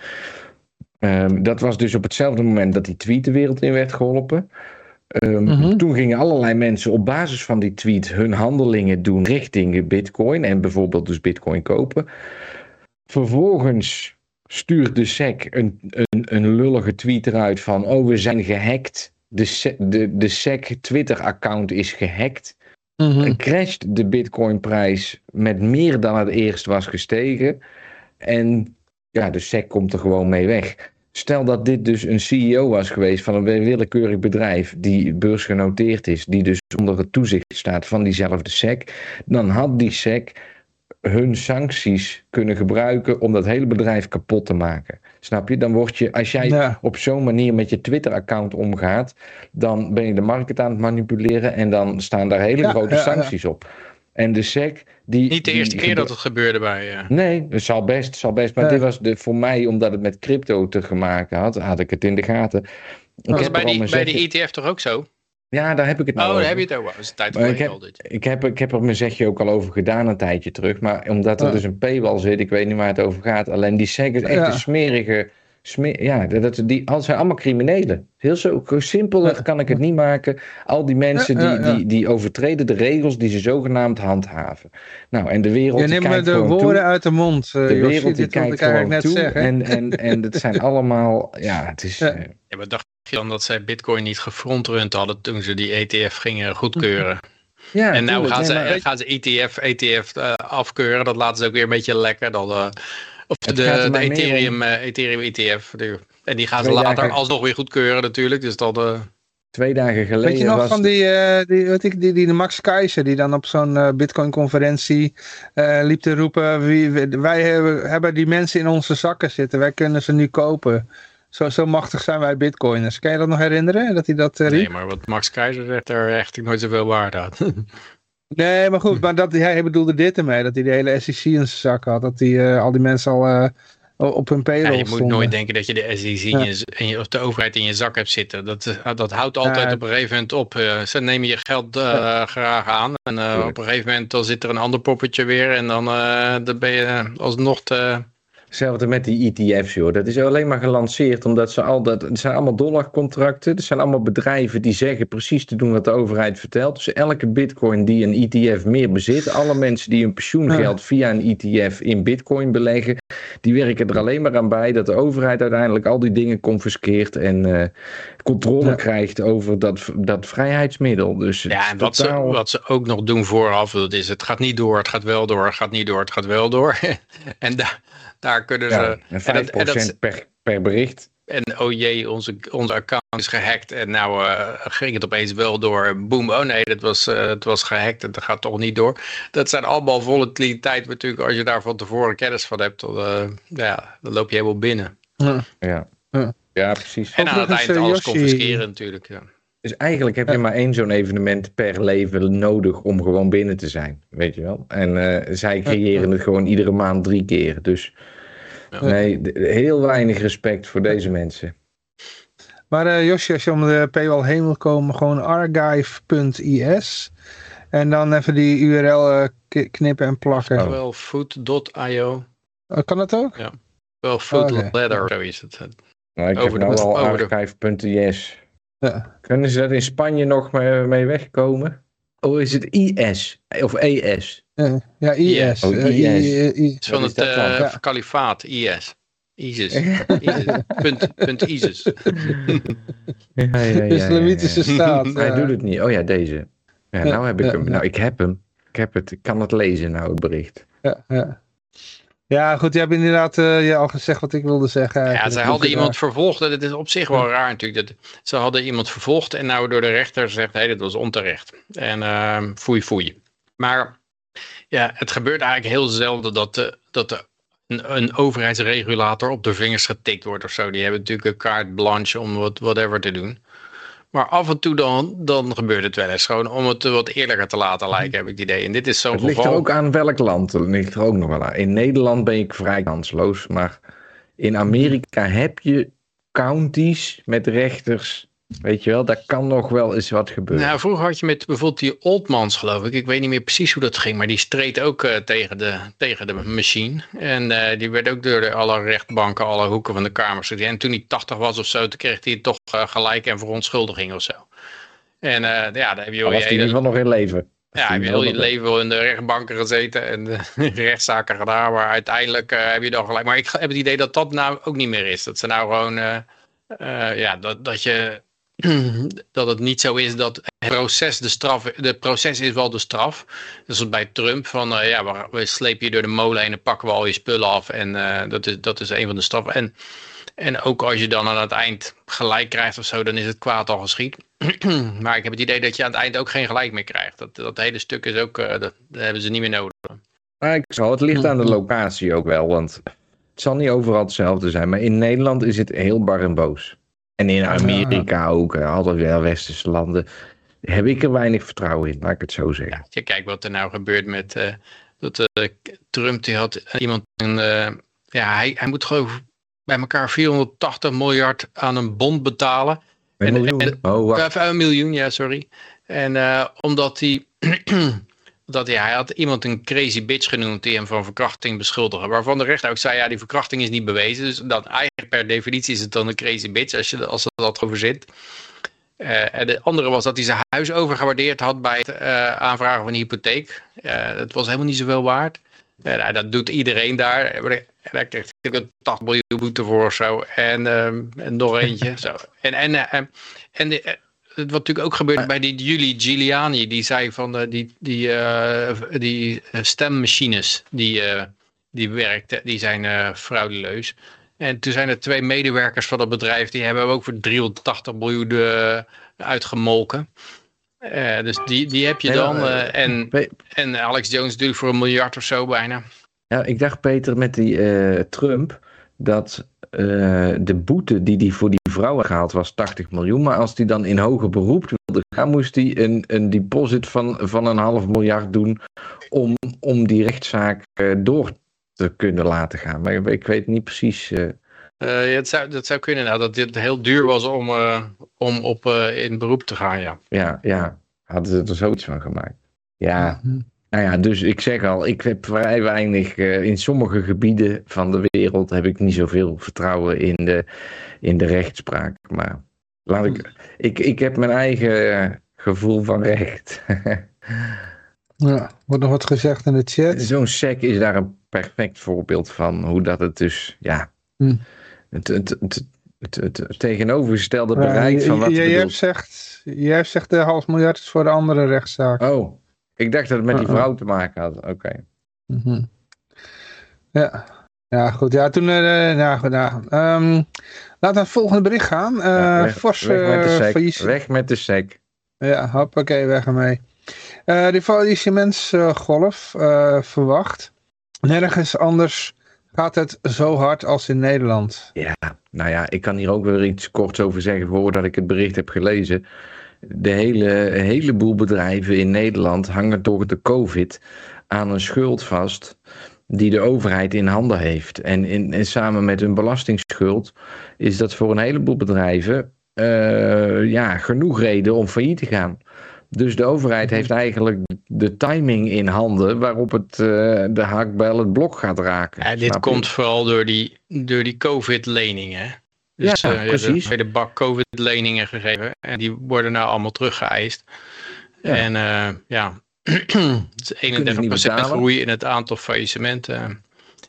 Um, dat was dus op hetzelfde moment dat die tweet de wereld in werd geholpen. Um, mm -hmm. Toen gingen allerlei mensen op basis van die tweet hun handelingen doen richting Bitcoin en bijvoorbeeld dus Bitcoin kopen. Vervolgens stuurt de SEC een, een, een lullige tweet eruit van: Oh, we zijn gehackt. De, de, de SEC Twitter-account is gehackt. En crasht de Bitcoin-prijs met meer dan het eerst was gestegen. En ja, de SEC komt er gewoon mee weg. Stel dat dit dus een CEO was geweest van een willekeurig bedrijf die beursgenoteerd is, die dus onder het toezicht staat van diezelfde SEC, dan had die SEC hun sancties kunnen gebruiken om dat hele bedrijf kapot te maken. Snap je? Dan word je, als jij ja. op zo'n manier met je Twitter-account omgaat, dan ben je de markt aan het manipuleren en dan staan daar hele ja, grote ja, sancties op. En de SEC die... Niet de eerste die, keer dat het gebeurde bij... Uh... Nee, het zal best, zal best. Maar ja. dit was de, voor mij, omdat het met crypto te maken had, had ik het in de gaten. Ik was bij, die, bij de ETF toch ook zo? Ja, daar heb ik het nou Oh, over. daar heb je het over. Dat is een tijd ik geleden heb, al dit. ik, heb, ik heb er mijn zegje ook al over gedaan een tijdje terug. Maar omdat er Ja. dus een paywall zit, ik weet niet waar het over gaat. Alleen die SEC is echt Ja. een smerige... Ja, dat, die, al zijn allemaal criminelen. Heel zo simpel Ja. kan ik het niet maken. Al die mensen Ja, ja, die, ja. Die, die overtreden de regels die ze zogenaamd handhaven. Nou, en de wereld Je neemt me de toe. woorden uit de mond, uh, De Yoshi. wereld die Dit ik kijkt gewoon eigenlijk net toe. zeggen. En, en, en het zijn allemaal... Ja, het is... Ja. eh, Ja, maar dacht je dan dat zij Bitcoin niet gefrontrund hadden toen ze die ETF gingen goedkeuren? ja, en nou gaan ze, gaan ze ETF, ETF eh, afkeuren. Dat laten ze ook weer een beetje lekker. Dan, eh, of de, er Ethereum, eh, Ethereum ETF. de- en die gaan ze Twee later dagen- alsnog weer goedkeuren natuurlijk. Dus dat, eh, Twee dagen geleden Weet je nog was... van die, eh, die, weet ik, die, die de Max Keizer die dan op zo'n Bitcoin-conferentie eh, liep te roepen: wie, wij hebben, hebben die mensen in onze zakken zitten, wij kunnen ze nu kopen. Zo, zo machtig zijn wij Bitcoiners. Kan je dat nog herinneren? Dat hij dat riep? nee, maar wat Max Keizer zegt, daar echt nooit zoveel waarde aan. Nee, maar goed, maar dat, hij bedoelde dit ermee, dat hij de hele SEC in zijn zak had. Dat hij eh, al die mensen al eh, op hun Ja, payroll je moet stonden. nooit denken dat je de SEC in Ja. je, in je- of de overheid in je zak hebt zitten. Dat, eh, dat houdt altijd Ja. op een gegeven moment op. Ze nemen je geld graag aan. En op een gegeven moment dan zit er een ander poppetje weer. En dan, dan ben je alsnog te, Hetzelfde met die ETF's, joh. Dat is alleen maar gelanceerd omdat ze al dat. Het zijn allemaal dollarcontracten. Er zijn allemaal bedrijven die zeggen precies te doen wat de overheid vertelt. Dus elke bitcoin die een ETF meer bezit, alle mensen die hun pensioengeld via een ETF in bitcoin beleggen, die werken er alleen maar aan bij dat de overheid uiteindelijk al die dingen confiskeert en eh, controle Ja. krijgt over dat, dat vrijheidsmiddel. Dus het Ja, en wat, totaal- ze, wat ze ook nog doen vooraf, dat is het gaat niet door, het gaat wel door, het gaat niet door, het gaat wel door. en daar daar kunnen ja, ze... en 5% en dat- en dat- per, per bericht. En oh jee, onze, onze account is gehackt en nou eh, ging het opeens wel door. Boom, oh nee, dat was, eh, het was gehackt en dat gaat toch niet door. Dat zijn allemaal volatiliteit natuurlijk. Als je daar van tevoren kennis van hebt, dan, eh, ja, dan loop je helemaal binnen. Ja. Ja. ja, precies. En aan het eind alles confisceren natuurlijk. Ja. Dus eigenlijk heb je maar één zo'n evenement per leven nodig om gewoon binnen te zijn. Weet je wel? En eh, zij creëren het gewoon iedere maand drie keer. Dus Ja. nee, heel weinig respect voor deze mensen. Maar eh Josje, als je om de paywall heen wil komen, gewoon archive.is. En dan even die URL eh, knippen en plakken. Oh. Wel food.io, Oh, kan dat ook? wel food Oké. leather, zo is het. Nou, ik Over heb de- nou al de- archive.is. Ja. Kunnen ze dat in Spanje nog mee, mee wegkomen? Of is het IS? Of ES? Ja, ja, IS. Oh, eh, IS. Het is van het eh, kalifaat, IS. ISIS. ISIS. Punt, punt ISIS. Ja, ja, ja, ja, ja. Islamitische staat. Hij ja. doet het niet. Oh ja, deze. Ja, nou heb ik ja, hem. ja. Nou, ik heb hem. Ik heb het. Ik kan het lezen nou, het bericht. Ja, ja. Ja, goed, je hebt inderdaad eh, je al gezegd wat ik wilde zeggen. Ja, eigenlijk. zij hadden Dus, iemand vervolgd. en Het is op zich wel raar natuurlijk. Dat, ze hadden iemand vervolgd en nou door de rechter gezegd, hé, dat was onterecht. En ehm foei foei. Maar ja, het gebeurt eigenlijk heel zelden dat, de, dat de, een, een overheidsregulator op de vingers getikt wordt of zo. Die hebben natuurlijk een kaart blanche om wat whatever te doen. Maar af en toe dan, dan gebeurt het wel eens. Gewoon om het wat eerlijker te laten lijken, heb ik het idee. En dit is zo'n Het ligt er geval. ook aan welk land. Het ligt er ook nog wel aan. In Nederland ben ik vrij kansloos. Maar in Amerika heb je counties met rechters. Weet je wel, daar kan nog wel eens wat gebeuren. Nou, vroeger had je met bijvoorbeeld die Oldmans, geloof ik. Ik weet niet meer precies hoe dat ging, maar die streed ook eh, tegen, de, tegen de machine. En eh, die werd ook door de, alle rechtbanken, alle hoeken van de kamers. En toen hij 80 was of zo, toen kreeg hij toch eh, gelijk en verontschuldiging of zo. En ja, daar heb je wel was hij in ieder geval nog in leven. ja, heb je heel je leven in de rechtbanken gezeten en rechtszaken gedaan. Maar uiteindelijk heb je dan gelijk. Maar ik heb het idee dat dat nou ook niet meer is. Dat ze nou gewoon, ja, dat, dat je dat het niet zo is dat het proces de straf, de proces is wel de straf. Dus bij Trump van, eh, ja, we, we slepen je door de molen heen en pakken we al je spullen af en eh, dat, is, dat is een van de straffen. En, en ook als je dan aan het eind gelijk krijgt of zo, dan is het kwaad al geschied. maar ik heb het idee dat je aan het eind ook geen gelijk meer krijgt. Dat, dat hele stuk is ook, eh, dat, dat hebben ze niet meer nodig. Maar ik zal, het ligt aan de locatie ook wel. Want het zal niet overal hetzelfde zijn. Maar in Nederland is het heel bar en boos. En in Amerika ook. eh, Alle wel westerse landen. Heb ik er weinig vertrouwen in, laat ik het zo zeggen. Ja, kijkt wat er nou gebeurt met eh, dat eh, Trump die had eh, iemand een, ja hij, hij moet geloof ik bij elkaar 480 miljard aan een bond betalen. Een En- miljoen. en- oh, wacht. Een miljoen, ja sorry. En omdat hij dat hij, hij had iemand een crazy bitch genoemd die hem van verkrachting beschuldigde. Waarvan de rechter ook zei, ja die verkrachting is niet bewezen. Dus dan eigenlijk per definitie is het dan een crazy bitch als, je, als dat over zit. Eh, en de andere was dat hij zijn huis overgewaardeerd had bij het eh, aanvragen van een hypotheek. Eh dat was helemaal niet zoveel waard. Nou, dat doet iedereen daar. En kreeg hij een 80 miljoen boete voor of zo. En, ehm, en nog eentje. zo. En, en, en, de, wat natuurlijk ook gebeurde bij die Julie Giuliani. Die zei van eh, die, die, eh, die eh, stemmachines die, die werkten. Die zijn fraudeleus. En toen zijn er twee medewerkers van dat bedrijf. Die hebben we ook voor 380 miljoen uitgemolken. Dus die, die heb je dan. en, en Alex Jones natuurlijk voor een miljard of zo bijna. Ja, ik dacht Peter met die Trump dat de boete die hij voor die vrouwen gehaald was 80 miljoen. Maar als hij dan in hoger beroep wilde gaan, moest hij een, een deposit van, van een half miljard doen om, om die rechtszaak eh, door te kunnen laten gaan. Maar ik, ik weet niet precies. eh, Eh, ja, het zou, dat zou kunnen nou, dat dit heel duur was om, eh, om op, eh, in beroep te gaan, ja. ja, ja, hadden ze er zoiets van gemaakt. Ja, Nou ja, dus ik zeg al, ik heb vrij weinig, uh, in sommige gebieden van de wereld heb ik niet zoveel vertrouwen in de, in de rechtspraak. Maar laat ik, ik, ik heb mijn eigen gevoel van recht. ja, wordt nog wat gezegd in de chat? Zo'n sec is daar een perfect voorbeeld van, hoe dat het dus, ja, hm. het, het, het, het, het, tegenovergestelde bereik van wat jij hebt zegt, jij zegt de half miljard is voor de andere rechtszaak. Oh, ik dacht dat het met die vrouw te maken had. Oké. Mhm. Ja. Ja, goed. Ja, toen... Uh, ja, goed, ja. Um, laten we naar het volgende bericht gaan. Uh, ja, weg, forse, weg, met de sec. weg met de sec. Ja, hoppakee, weg ermee. Uh, die faillissementsgolf verwacht. Nergens anders gaat het zo hard als in Nederland. Ja, nou ja, ik kan hier ook weer iets korts over zeggen voordat ik het bericht heb gelezen de hele, heleboel bedrijven in Nederland hangen door de COVID aan een schuld vast die de overheid in handen heeft. En, in, en samen met een belastingsschuld is dat voor een heleboel bedrijven uh, ja, genoeg reden om failliet te gaan. Dus de overheid heeft eigenlijk de timing in handen waarop het uh, de hakbel het blok gaat raken. Ja, dit komt vooral door die, door die COVID-leningen. Dus ja, uh, precies. de bak COVID-leningen gegeven. En die worden nou allemaal teruggeëist. Ja. En uh, ja, het is 31% groei in het aantal faillissementen.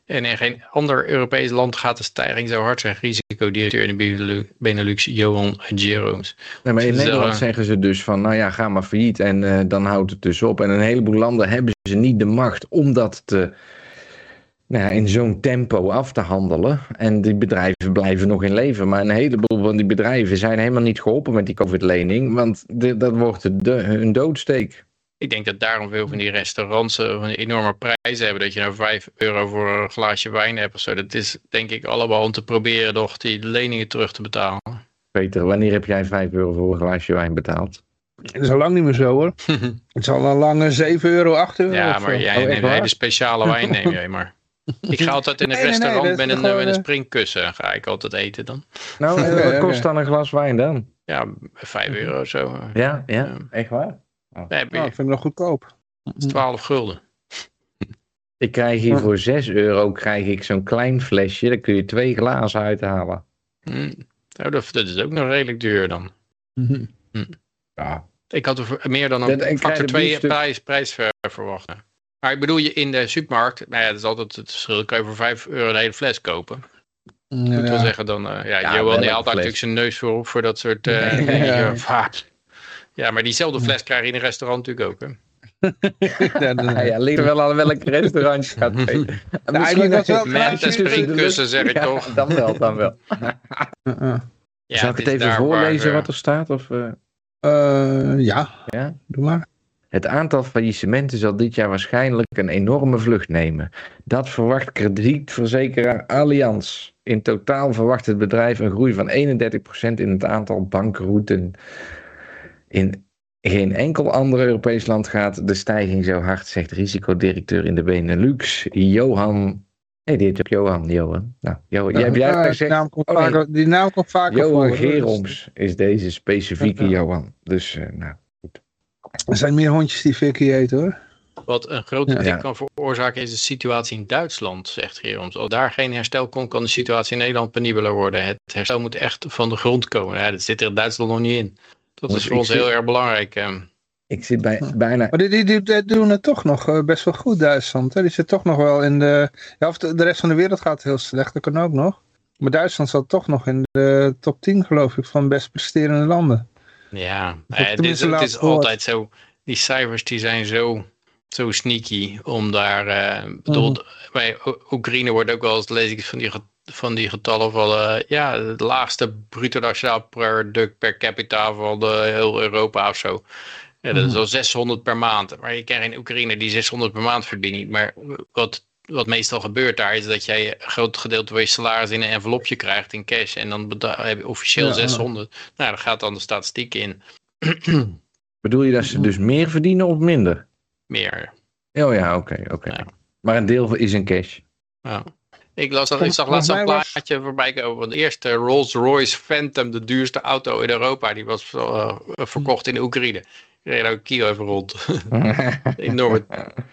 En in geen ander Europees land gaat de stijging zo hard, zegt risicodirecteur in de Benelux, Johan Jeroens. Nee, maar in dus, Nederland uh, zeggen ze dus van, nou ja, ga maar failliet en uh, dan houdt het dus op. En een heleboel landen hebben ze niet de macht om dat te, nou ja, in zo'n tempo af te handelen. En die bedrijven blijven nog in leven. Maar een heleboel van die bedrijven zijn helemaal niet geholpen met die COVID-lening. Want de, dat wordt de, hun doodsteek. Ik denk dat daarom veel van die restaurants een enorme prijzen hebben. Dat je nou 5 euro voor een glaasje wijn hebt of zo. Dat is denk ik allemaal om te proberen toch die leningen terug te betalen. Peter, wanneer heb jij 5 euro voor een glaasje wijn betaald? Dat is al lang niet meer zo hoor. het is al een lange 7 euro, 8 euro. Ja, maar jij oh, neemt een hele speciale wijn neem jij maar. Ik ga altijd in een restaurant met, een, met een springkussen ga ik altijd eten dan. Nou, wat kost dan een glas wijn dan? Ja, 5 euro zo. Ja, ja, echt waar? Oh. Nee, oh, ik vind het nog goedkoop. Dat is 12 gulden. Ik krijg hier voor 6 euro krijg ik zo'n klein flesje. Daar kun je twee glazen uithalen. Mm. Nou, dat, dat, is ook nog redelijk duur dan. Mm. Ja. Ik had er meer dan een factor 2 prijs, prijs verwacht. Maar ik bedoel je in de supermarkt, nou ja, dat is altijd het verschil. Kan je voor 5 euro een hele fles kopen. Ja, Moet wel zeggen dan, uh, ja, ja Johan die haalt natuurlijk zijn neus voor op voor dat soort uh, ja, ja. ja, maar diezelfde fles krijg je in een restaurant natuurlijk ook. Hè? ja, ja, ligt er wel aan welk restaurant je gaat eten. Misschien dat wel met een springkussen zeg ik toch. Dan wel, dan wel. ja, Zal ik het even voorlezen wat er staat? Of, uh... ja. ja, doe maar. Het aantal faillissementen zal dit jaar waarschijnlijk een enorme vlucht nemen. Dat verwacht kredietverzekeraar Allianz. In totaal verwacht het bedrijf een groei van 31% in het aantal bankrouten. In geen enkel ander Europees land gaat de stijging zo hard, zegt risicodirecteur in de Benelux, Johan. Nee, die heet ook Johan, Johan. Nou, Johan, jij, gezegd, die, naam komt oh, vaak, die naam komt vaak Johan voor, Geroms is deze specifieke Johan. Dus, uh, nou. Er zijn meer hondjes die Vicky eten hoor. Wat een grote ja. kan veroorzaken is de situatie in Duitsland, zegt Geroms. Als daar geen herstel komt, kan de situatie in Nederland penibeler worden. Het herstel moet echt van de grond komen. Ja, dat zit er in Duitsland nog niet in. Dat is voor ons heel erg belangrijk. Ehm. Ik zit bij, bijna... Maar die, die, die, doen het toch nog eh, best wel goed, Duitsland. Hè? Die zit toch nog wel in de... Ja, of de, de rest van de wereld gaat heel slecht, dat kan ook nog. Maar Duitsland zat toch nog in de top 10, geloof ik, van best presterende landen. Ja, het is, het is altijd zo. Die cijfers die zijn zo, zo sneaky om daar. Uh, bedoel, mm. bij Oekraïne wordt ook wel eens lees ik van die, van die getallen van uh, ja, het laagste bruto nationaal product per capita van de heel Europa of zo. Ja, dat is al 600 per maand. Maar je krijgt in Oekraïne die 600 per maand verdient. Maar wat wat meestal gebeurt daar is dat jij een groot gedeelte van je salaris in een envelopje krijgt in cash en dan heb je officieel 600. Nou, dan gaat dan de statistiek in. Bedoel je dat ze dus meer verdienen of minder? Meer. Oh ja, oké, oké. Maar een deel is in cash. Ja. Ik, las, ik zag laatst een plaatje voorbij komen de eerste Rolls-Royce Phantom, de duurste auto in Europa. Die was uh, verkocht in de Oekraïne. Ik reed ook Kiel even rond. enorme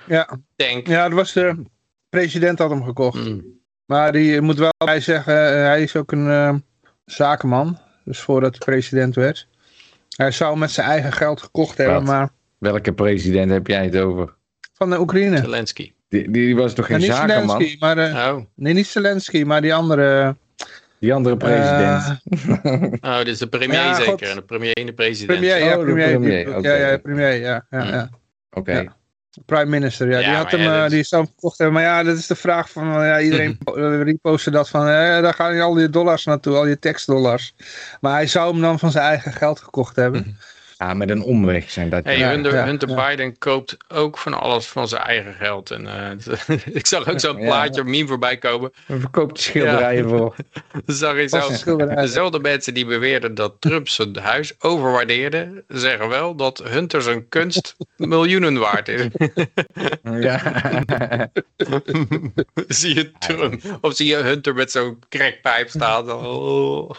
ja. tank. Ja, dat was de president had hem gekocht. Mm. Maar die moet wel bij zeggen, hij is ook een uh, zakenman. Dus voordat hij president werd. Hij zou met zijn eigen geld gekocht hebben, maar... Welke president heb jij het over? Van de Oekraïne. Zelensky. Die, die was toch geen niet zakenman? Zelensky, maar, uh, oh. Nee, niet Zelensky, maar die andere... Die andere president. Uh, oh, dit is de premier ja, zeker. De premier en de president. Premier, ja, oh, premier. premier. Okay. Ja, ja, premier, ja. ja, ja. Oké. Okay. Prime minister, ja. die, had hem, ja, die zou hem gekocht hebben. Maar ja, dat is de vraag van, ja, iedereen reposten dat van, eh, daar gaan al je dollars naartoe, al je tekstdollars. Maar hij zou hem dan van zijn eigen geld gekocht hebben. Ja, met een omweg zijn dat. Hey, Hunter, ja, Hunter ja. Biden koopt ook van alles van zijn eigen geld. En, uh, ik zag ook zo'n plaatje, ja. meme voorbij komen. En verkoopt schilderijen voor. zag zo. Dezelfde mensen die beweerden dat Trump zijn huis overwaardeerde, zeggen wel dat Hunter zijn kunst miljoenen waard is. ja. zie je Trump, of zie je Hunter met zo'n crackpijp staan. Oh.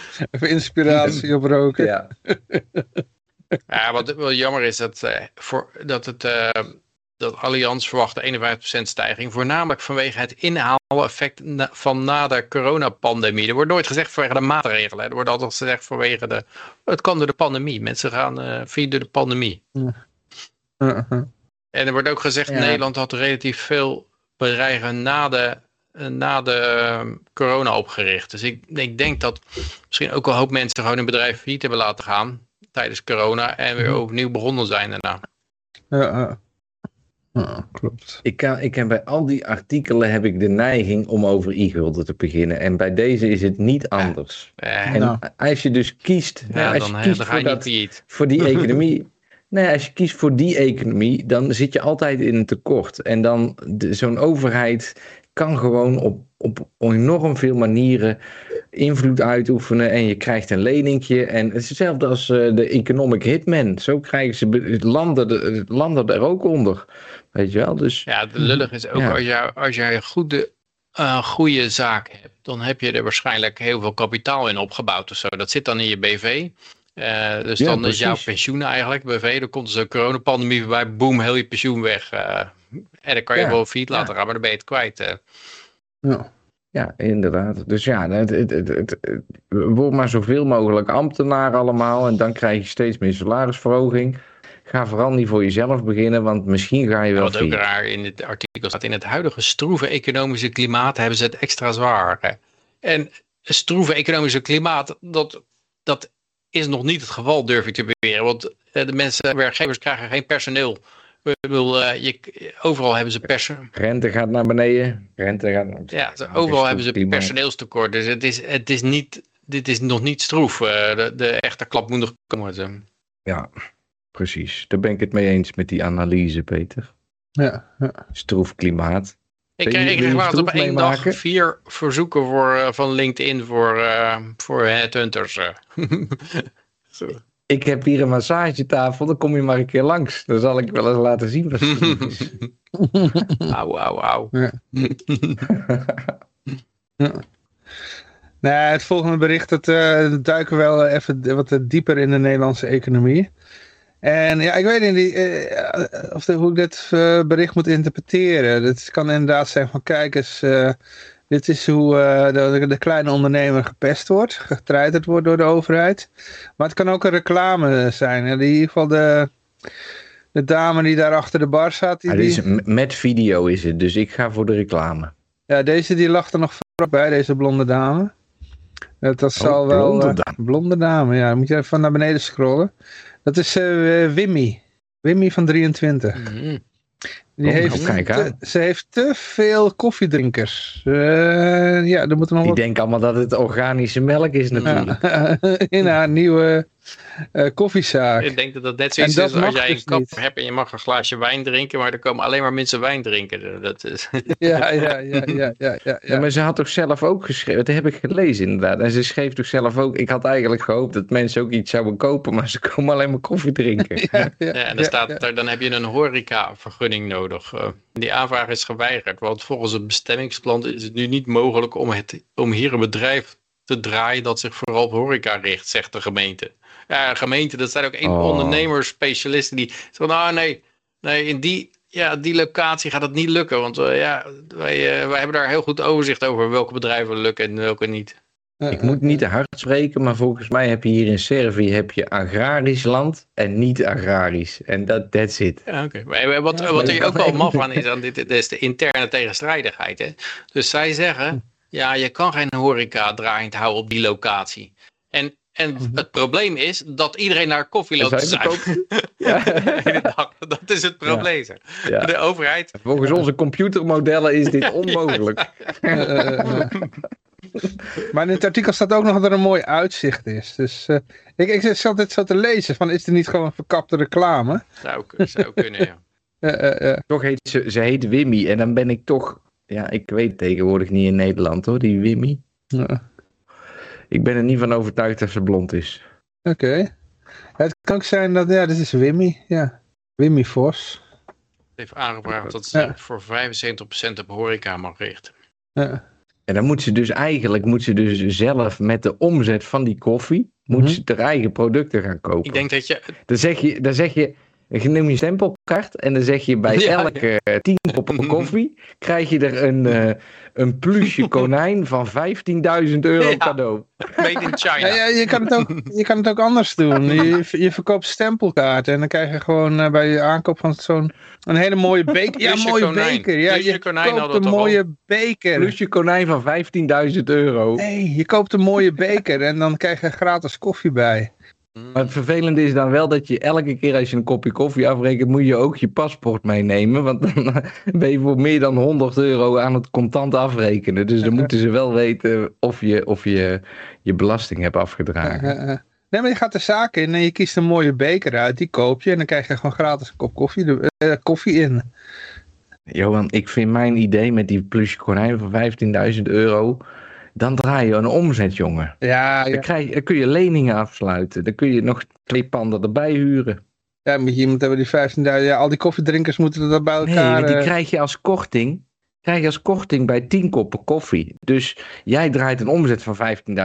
Even inspiratie oproken. Ja. ja, wat wel jammer is dat, uh, voor, dat, het, uh, dat Allianz verwacht 51% stijging. Voornamelijk vanwege het inhaaleffect na, van na de coronapandemie. Er wordt nooit gezegd vanwege de maatregelen. Er wordt altijd gezegd vanwege de... Het kan door de pandemie. Mensen gaan uh, via de pandemie. Ja. En er wordt ook gezegd, ja. Nederland had relatief veel bedrijven na de na de uh, corona opgericht. Dus ik, ik denk dat misschien ook een hoop mensen gewoon hun bedrijf niet hebben laten gaan tijdens corona en weer opnieuw begonnen zijn daarna. Ja, klopt. Ik, kan, ik heb bij al die artikelen heb ik de neiging om over e-gulden te beginnen. En bij deze is het niet anders. Ja. En nou. als je dus kiest, ja, als dan, je kiest dan ga voor, je dat, niet voor die economie... Nee, als je kiest voor die economie, dan zit je altijd in een tekort. En dan zo'n overheid kan gewoon op, op enorm veel manieren invloed uitoefenen en je krijgt een leningje. En het is hetzelfde als uh, de economic hitman. Zo krijgen ze landen, de, landen er ook onder. Weet je wel? Dus, ja, het lullig is ook ja. als, jij, als jij een goede, uh, goede zaak hebt, dan heb je er waarschijnlijk heel veel kapitaal in opgebouwd of zo. Dat zit dan in je BV. Uh, dus ja, dan precies. is jouw pensioen eigenlijk, BV, dan komt er zo'n coronapandemie voorbij, boem, heel je pensioen weg. En dan kan je ja, wel fiet laten gaan, maar dan ben je het kwijt. Ja. ja, inderdaad. Dus ja, het, het, het, word maar zoveel mogelijk ambtenaar allemaal. En dan krijg je steeds meer salarisverhoging. Ga vooral niet voor jezelf beginnen, want misschien ga je wel. Wat ook raar in het artikel staat. In het huidige stroeve economische klimaat hebben ze het extra zwaar. Hè? En stroeve economische klimaat, dat, dat is nog niet het geval, durf ik te beweren. Want de mensen, werkgevers krijgen geen personeel. Ik bedoel, uh, je, overal hebben ze personeel. Rente gaat naar beneden. Rente gaat naar Ja, zo, overal hebben ze personeelstekort. Dus het is, het is niet, dit is nog niet stroef. Uh, de, de, echte klap moet nog komen. Ja, precies. Daar ben ik het mee eens met die analyse, Peter. Ja. ja. Stroef klimaat. Ik kreeg, ik kreeg laatst op één dag vier verzoeken voor, uh, van LinkedIn voor, uh, voor headhunters. Zo. Ik heb hier een massagetafel, dan kom je maar een keer langs. Dan zal ik wel eens laten zien wat het is. Auw, auw, auw. Nou, het volgende bericht, dat uh, duiken wel even wat dieper in de Nederlandse economie. En ja, ik weet niet uh, of de, hoe ik dit uh, bericht moet interpreteren. Het kan inderdaad zijn van, kijk eens, dit is hoe uh, de, de, kleine ondernemer gepest wordt, getreiterd wordt door de overheid. Maar het kan ook een reclame zijn. In ieder geval de, de dame die daar achter de bar staat. Die, ah, is, met video is het, dus ik ga voor de reclame. Ja, deze die lag er nog bij, deze blonde dame. Dat, dat zal oh, wel... Blonde uh, dame. blonde dame, ja. Dan moet je even naar beneden scrollen. Dat is uh, Wimmy. Wimmy van 23. Mm -hmm. Die Oh, heeft nou, te, ze heeft te veel koffiedrinkers. Uh, ja, er moeten nog Die wat denken allemaal dat het organische melk is natuurlijk. in haar nieuwe uh, koffiezaak. Ik denk dat dat net zoiets dat is als jij een dus kap niet. hebt en je mag een glaasje wijn drinken, maar er komen alleen maar mensen wijn drinken. Dat is, Ja, ja, ja, ja, ja, ja. Ja, maar ze had toch zelf ook geschreven, dat heb ik gelezen inderdaad. En ze schreef toch zelf ook, ik had eigenlijk gehoopt dat mensen ook iets zouden kopen, maar ze komen alleen maar koffie drinken. Ja, ja, ja, en dan, ja, staat ja. er, dan heb je een horecavergunning nodig. nodig. Uh, die aanvraag is geweigerd, want volgens het bestemmingsplan is het nu niet mogelijk om, het, om hier een bedrijf te draaien dat zich vooral op horeca richt, zegt de gemeente. Ja, gemeente, dat zijn ook één oh. ondernemers, specialisten die zeggen, nou nee, nee, in die, ja, die locatie gaat het niet lukken. Want uh, ja, wij, uh, wij hebben daar heel goed overzicht over welke bedrijven lukken en welke niet. Ik moet niet te hard spreken, maar volgens mij heb je hier in Servië heb je agrarisch land en niet agrarisch. En dat that's it. Ja, Oké, okay. Wat, ja, wat er ook wel maf aan is, aan dit, dit is de interne tegenstrijdigheid. Hè? Dus zij zeggen, ja, je kan geen horeca draaiend houden op die locatie. En, en mhm. het probleem is dat iedereen naar koffie loopt te zuipen. Ja. dat is het probleem. Ja. De overheid... Volgens onze computermodellen is dit onmogelijk. maar in het artikel staat ook nog dat er een mooi uitzicht is. Dus uh, ik, ik zat dit zo te lezen van is er niet gewoon een verkapte reclame? Zou, zou kunnen, ja. Uh, uh, toch heet ze, ze heet Wimmy en dan ben ik toch, ja ik weet tegenwoordig niet in Nederland hoor, die Wimmy. Ik ben er niet van overtuigd dat ze blond is. Oké. Het kan ook zijn dat, ja dit is Wimmy, ja. Wimmy Vos. heeft aangevraagd dat ze ja. voor 75% op horeca mag richten. Ja. En dan moet ze dus eigenlijk moet ze dus zelf met de omzet van die koffie, moet mm -hmm. ze haar eigen producten gaan kopen. Ik denk dat je... Dan zeg je, dan zeg je je neemt je stempelkaart en dan zeg je bij ja, elke ja. 10 koppen koffie krijg je er een, uh, een plusje konijn van 15.000 euro ja. cadeau. Made in China. Ja, je, kan het ook, je kan het ook anders doen. Je, je verkoopt stempelkaarten en dan krijg je gewoon uh, bij je aankoop van zo'n een hele mooie beker. Ja, een mooie konijn. beker. Ja, je koopt een mooie al. beker. Plusje konijn van 15.000 euro. Nee, je koopt een mooie beker en dan krijg je gratis koffie bij. Maar het vervelende is dan wel dat je elke keer als je een kopje koffie afrekent, moet je ook je paspoort meenemen. Want dan ben je voor meer dan 100 euro aan het contant afrekenen. Dus dan moeten ze wel weten of je of je, je belasting hebt afgedragen. Nee, maar je gaat de zaak in en je kiest een mooie beker uit, die koop je en dan krijg je gewoon gratis een kop koffie, uh, koffie in. Johan, ik vind mijn idee met die plusje konijn van 15.000 euro dan draai je een omzet, jongen. Ja, ja. Dan, krijg, dan kun je leningen afsluiten. Dan kun je nog twee panden erbij huren. Ja, moet je iemand hebben die 15.000... Ja, al die koffiedrinkers moeten er bij elkaar... Nee, die uh... krijg je als korting. Krijg je als korting bij 10 koppen koffie. Dus jij draait een omzet van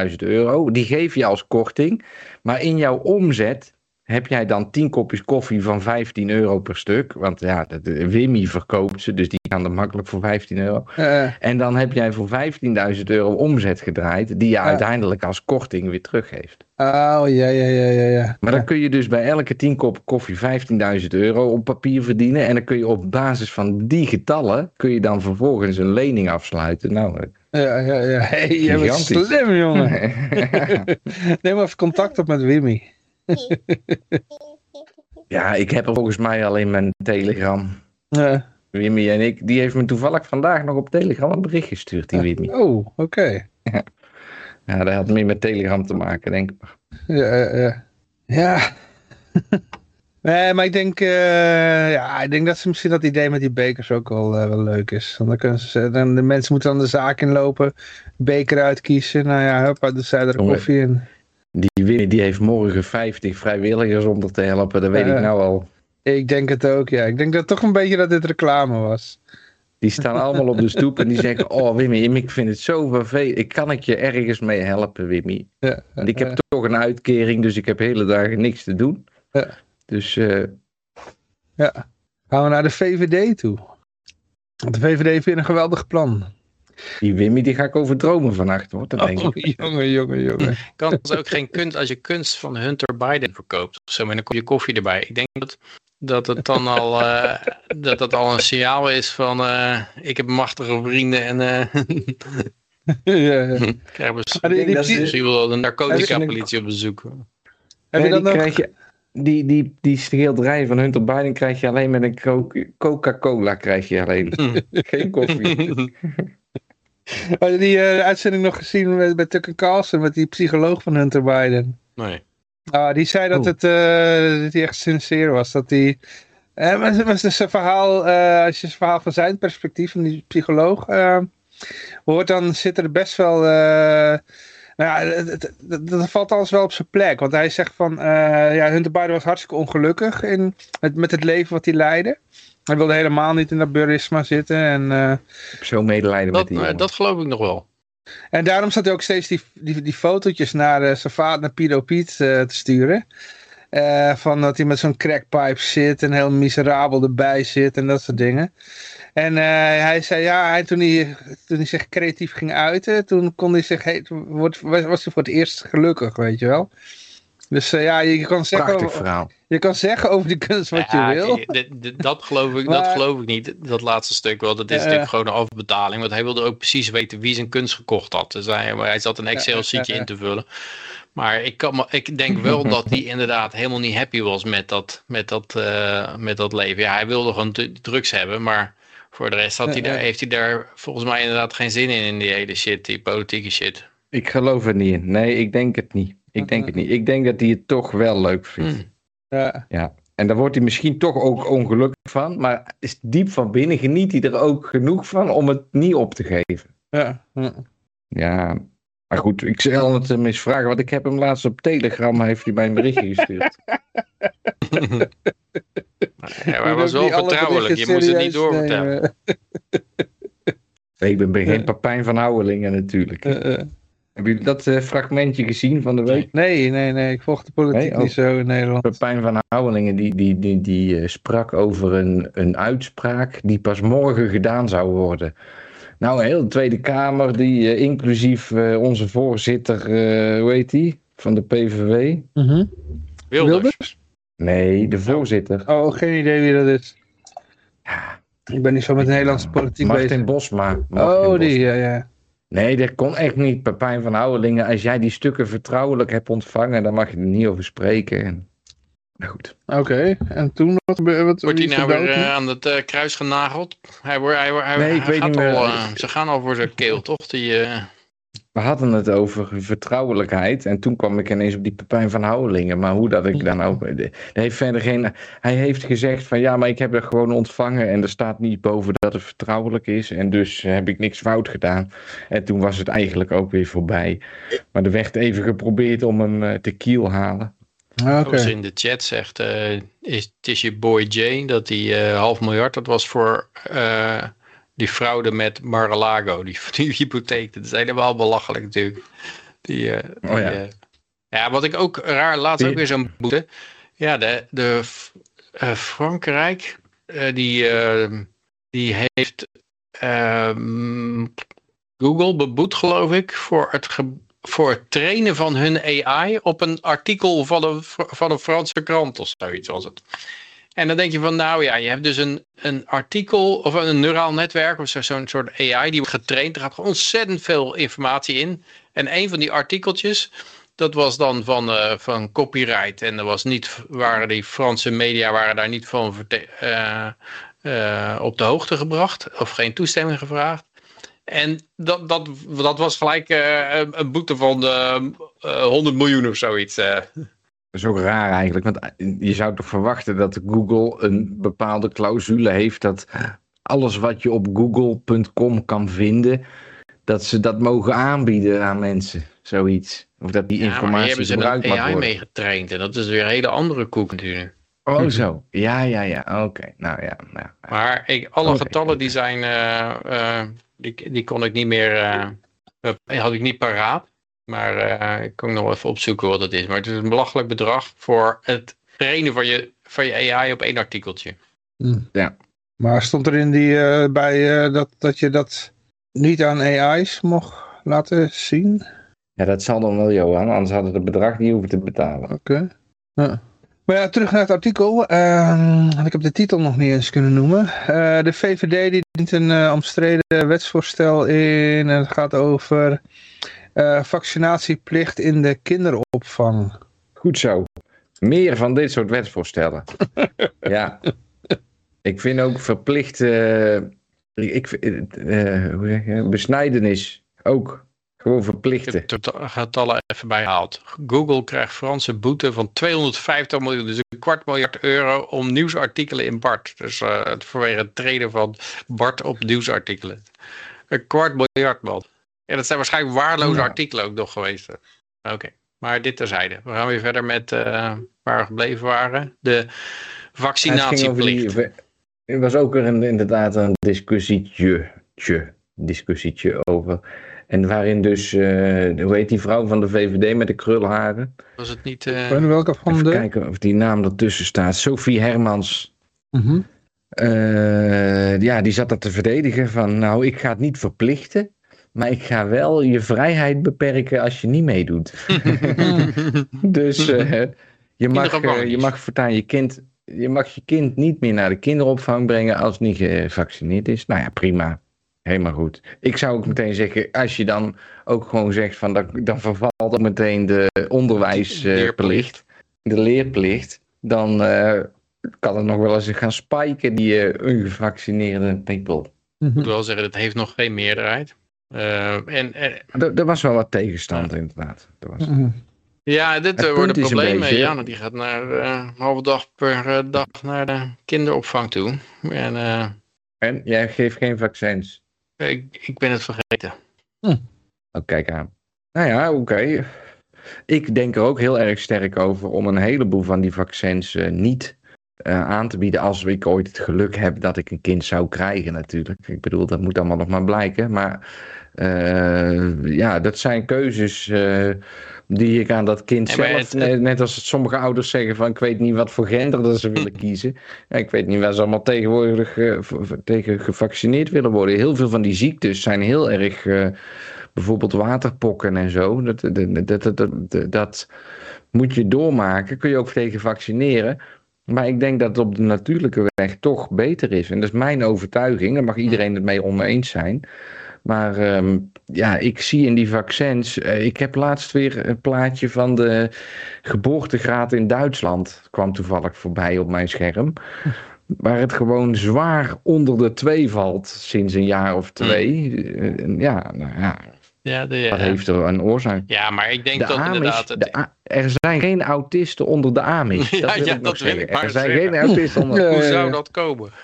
15.000 euro. Die geef je als korting. Maar in jouw omzet heb jij dan 10 kopjes koffie van 15 euro per stuk. Want ja, de, Wimmy verkoopt ze, dus die gaan er makkelijk voor 15 euro. Uh, en dan heb jij voor 15.000 euro omzet gedraaid, die je uh, uiteindelijk als korting weer teruggeeft. Oh, ja, ja, ja, ja. ja. Maar dan kun je dus bij elke 10 kop koffie 15.000 euro op papier verdienen. En dan kun je op basis van die getallen, kun je dan vervolgens een lening afsluiten. Nou, ja, ja, ja. Hey, jij bent slim, jongen. Neem even contact op met Wimmy. ja, ik heb volgens mij alleen mijn Telegram. Ja. Wimmy en ik, die heeft me toevallig vandaag nog op Telegram een bericht gestuurd, die Wimmy. Oh, oké. Ja. ja, dat had meer met Telegram te maken, denk ik. Ja, ja. Ja. nee, maar ik denk, uh, ja, ik denk dat ze misschien dat idee met die bekers ook wel, uh, wel leuk is. Want dan kunnen ze, dan, de mensen moeten dan de zaak inlopen, beker uitkiezen. Nou ja, dan zij er koffie in. Die Winnie die heeft morgen 50 vrijwilligers om te helpen, dat weet ik nou al. Ik denk het ook, ja. Ik denk dat toch een beetje dat dit reclame was. Die staan allemaal op de stoep en die zeggen, oh Wimmy, ik vind het zo vervelend. Ik kan ik je ergens mee helpen, Wimmy. Ja, en ik heb toch een uitkering, dus ik heb hele dagen niks te doen. Ja. Dus... Uh... Ja, gaan we naar de VVD toe. De VVD vindt een geweldig plan. Die Wimmy die ga ik overdromen vannacht hoor. Dat denk oh, ik. jongen, jongen, jongen. kan dus ook geen kunst als je kunst van Hunter Biden verkoopt. Of zo met een kopje koffie erbij. Ik denk dat, dat het dan al, uh, dat het al een signaal is van uh, ik heb machtige vrienden en uh, ja, ja. krijgen we misschien wel de narcotica politie op bezoek. Heb je dat nog? Krijg je, die, die, die schilderij van Hunter Biden krijg je alleen met een Coca-Cola krijg je alleen. Geen koffie. Had je die uh, uitzending nog gezien met, met Tucker Carlson, met die psycholoog van Hunter Biden? Nee. Ah, die zei dat, het, uh, dat hij echt sincere was. Dat hij... Uh, maar het was dus een verhaal, als je het verhaal van zijn perspectief, van die psycholoog, hoort, dan zit er best wel... Nou ja, dat valt alles wel op zijn plek. Want hij zegt van, ja, Hunter Biden was hartstikke ongelukkig in, met, met het leven wat hij leidde. Hij wilde helemaal niet in dat burisma zitten. En, uh, ik heb zo medelijden dat, met die Dat geloof ik nog wel. En daarom zat hij ook steeds die, die, die fotootjes naar uh, zijn vader, naar Pido Piet uh, te sturen. Uh, van dat hij met zo'n crackpipe zit en heel miserabel erbij zit en dat soort dingen. En uh, hij zei ja, hij, toen, hij, toen hij zich creatief ging uiten, toen kon hij zich, hey, was hij voor het eerst gelukkig, weet je wel. Dus uh, ja, je kan zeggen... Prachtig verhaal. Je kan zeggen over die kunst wat ja, je wil. Dat, geloof ik, maar, dat geloof ik niet, dat laatste stuk wel. Dat is uh, natuurlijk gewoon een afbetaling. Want hij wilde ook precies weten wie zijn kunst gekocht had. Dus hij, hij zat een Excel-sheetje in te vullen. Maar ik, kan, ik denk wel dat hij inderdaad helemaal niet happy was met dat, met dat, uh, met dat leven. Ja, hij wilde gewoon drugs hebben, maar voor de rest had hij daar, heeft hij daar volgens mij inderdaad geen zin in, in die hele shit, die politieke shit. Ik geloof er niet in. Nee, ik denk het niet. Ik denk het niet. Ik denk dat hij het toch wel leuk vindt. Hmm. Ja. ja. En daar wordt hij misschien toch ook ongelukkig van. Maar is diep van binnen geniet hij er ook genoeg van om het niet op te geven. Ja. Ja, maar goed, ik zal het hem eens vragen, want ik heb hem laatst op Telegram, heeft hij mij een berichtje gestuurd. ja, hij was wel vertrouwelijk, je moest het niet doorvertellen. Nee, ik ben geen Papijn van Houwelingen natuurlijk. Uh, uh. Hebben jullie dat uh, fragmentje gezien van de week? Nee, nee, nee, ik volg de politiek nee, niet zo in Nederland. Papijn van Houwelingen die, die, die, die sprak over een, een uitspraak die pas morgen gedaan zou worden. Nou, een hele Tweede Kamer, die uh, inclusief uh, onze voorzitter, uh, hoe heet die? Van de PVV. Mm -hmm. Wilders. Wilders? Nee, de voorzitter. Oh, geen idee wie dat is. Ja. Ik ben niet zo met de Nederlandse politiek Martin bezig. Bosma. Martin oh, Bosma. die, ja, ja. Nee, dat kon echt niet, Pepijn van Houwelingen. Als jij die stukken vertrouwelijk hebt ontvangen, dan mag je er niet over spreken. Nou goed. Oké, okay. en toen wat, wat Wordt hij nou weer uh, aan het uh, kruis genageld? Hij, wordt, hij, hij, nee, ik hij weet gaat niet meer. al, uh, ze gaan al voor zijn keel, toch? Die, uh... We hadden het over vertrouwelijkheid en toen kwam ik ineens op die Pepijn van Houwelingen. Maar hoe dat ik dan ook... Hij heeft verder geen... Hij heeft gezegd van ja, maar ik heb er gewoon ontvangen en er staat niet boven dat het vertrouwelijk is. En dus heb ik niks fout gedaan. En toen was het eigenlijk ook weer voorbij. Maar er werd even geprobeerd om hem te kiel halen. Okay. Zoals in de chat zegt, uh, is, het is je boy Jay, dat die uh, half miljard, dat was voor uh, die fraude met Mar-a-Lago, die, die hypotheek. Dat is helemaal belachelijk natuurlijk. Die, oh, ja. Die, ja, wat ik ook raar, die... ook weer zo'n boete. Ja, de, de Frankrijk, die, die heeft ehm, Google beboet geloof ik voor het voor het trainen van hun AI op een artikel van een, van een Franse krant of zoiets was het. En dan denk je van, nou ja, je hebt dus een, een artikel of een neuraal netwerk of zo'n soort AI die wordt getraind. Er gaat ontzettend veel informatie in. En een van die artikeltjes, dat was dan van, uh, van copyright. En er was niet, waren die Franse media waren daar niet van uh, uh, op de hoogte gebracht of geen toestemming gevraagd. En dat, dat, dat was gelijk een boete van uh, uh, 100 miljoen of zoiets. Uh. Dat is ook raar eigenlijk, want je zou toch verwachten dat Google een bepaalde clausule heeft dat alles wat je op google.com kan vinden, dat ze dat mogen aanbieden aan mensen, zoiets. Of dat die Ja, informatie ze gebruikt mag AI worden. mee getraind en dat is weer een hele andere koek natuurlijk. Oh zo, ja, ja, ja, oké. Nou ja, nou, ja. Maar ik, alle getallen die zijn, eh, eh, die, die kon ik niet meer, eh, eh, had ik niet paraat. Maar eh, ik kon nog even opzoeken wat het is. Maar het is een belachelijk bedrag voor het trainen van je, van je AI op één artikeltje. Maar stond er in die, eh, bij eh, dat, dat je dat niet aan AI's mocht laten zien? ja, dat zal dan wel, Johan, anders hadden we het bedrag niet hoeven te betalen. Oké. Ja. Maar ja, terug naar het artikel. Ehm, ik heb de titel nog niet eens kunnen noemen. Eh, de VVD die dient een eh, omstreden wetsvoorstel in. En het gaat over eh, vaccinatieplicht in de kinderopvang. Goed zo. Meer van dit soort wetsvoorstellen. ja. Ik vind ook verplicht eh, ik, eh, hoe zeg je, besnijdenis ook. Gewoon Ik verplichten. heb de getallen even bijgehaald. Google krijgt Franse boete van 250 miljoen, dus een kwart miljard euro om nieuwsartikelen in Bart. Dus eh, het vanwege het treden van Bart op nieuwsartikelen. Een kwart miljard man. Ja, dat zijn waarschijnlijk waardeloze Ja. artikelen ook nog geweest. Oké, maar dit terzijde. We gaan weer verder met eh, waar we gebleven waren. De Ja, het ging over vaccinatieplicht. die, er was ook er een, inderdaad een discussietje, tje, discussietje over. En waarin dus, eh, hoe heet die vrouw van de VVD met de krulharen? Was het niet... eh, En welke van Even de... kijken of die naam ertussen staat. Sophie Hermans. Mhm. Eh, ja, die zat dat te verdedigen van, nou, ik ga het niet verplichten. Maar ik ga wel je vrijheid beperken als je niet meedoet. dus eh, je, mag, eh, je mag voortaan je kind, je mag je kind niet meer naar de kinderopvang brengen als het niet gevaccineerd is. Nou ja, prima. Helemaal goed. Ik zou ook meteen zeggen, als je dan ook gewoon zegt van, dan, dan vervalt ook meteen de onderwijsplicht, Leerplicht. de leerplicht, dan eh, kan het nog wel eens gaan spiken, die eh, ungevaccineerde people. Ik moet wel zeggen, het heeft nog geen meerderheid. Eh, en, en Er, er was wel wat tegenstand inderdaad. Er was... Mhm. ja, dit Het eh, wordt een probleem. beetje- Jana die gaat naar eh, een halve dag per dag naar de kinderopvang toe. En eh, En jij geeft geen vaccins. ik, ik ben het vergeten. Oh, kijk aan. Nou ja, oké. Ik denk er ook heel erg sterk over om een heleboel van die vaccins eh, niet eh, aan te bieden als ik ooit het geluk heb dat ik een kind zou krijgen natuurlijk. Ik bedoel, dat moet allemaal nog maar blijken. Maar eh, ja, dat zijn keuzes eh, die ik aan dat kind zelf, het- net, net als sommige ouders zeggen van ik weet niet wat voor gender dat ze willen kiezen. Ja, ik weet niet waar ze allemaal tegenwoordig tegen gevaccineerd willen worden. Heel veel van die ziektes zijn heel erg, bijvoorbeeld waterpokken en zo. Dat, dat, dat, dat, dat moet je doormaken, kun je ook tegen vaccineren. Maar ik denk dat het op de natuurlijke weg toch beter is. En dat is mijn overtuiging. Daar mag iedereen het mee oneens zijn. Maar ehm, ja, ik zie in die vaccins. eh, ik heb laatst weer een plaatje van de geboortegraad in Duitsland. kwam toevallig voorbij op mijn scherm. Waar het gewoon zwaar onder de twee valt sinds een jaar of twee. Eh, Ja, nou ja, Ja, de, dat heeft er een oorzaak. ja maar ik denk De dat Amish, inderdaad... Het, de er zijn geen autisten onder de Amish. Dat Ja, wil ja, ik dat wil zeggen. ik maar Er zijn zeggen. geen autisten onder Ja, hoe ja, zou ja. dat komen?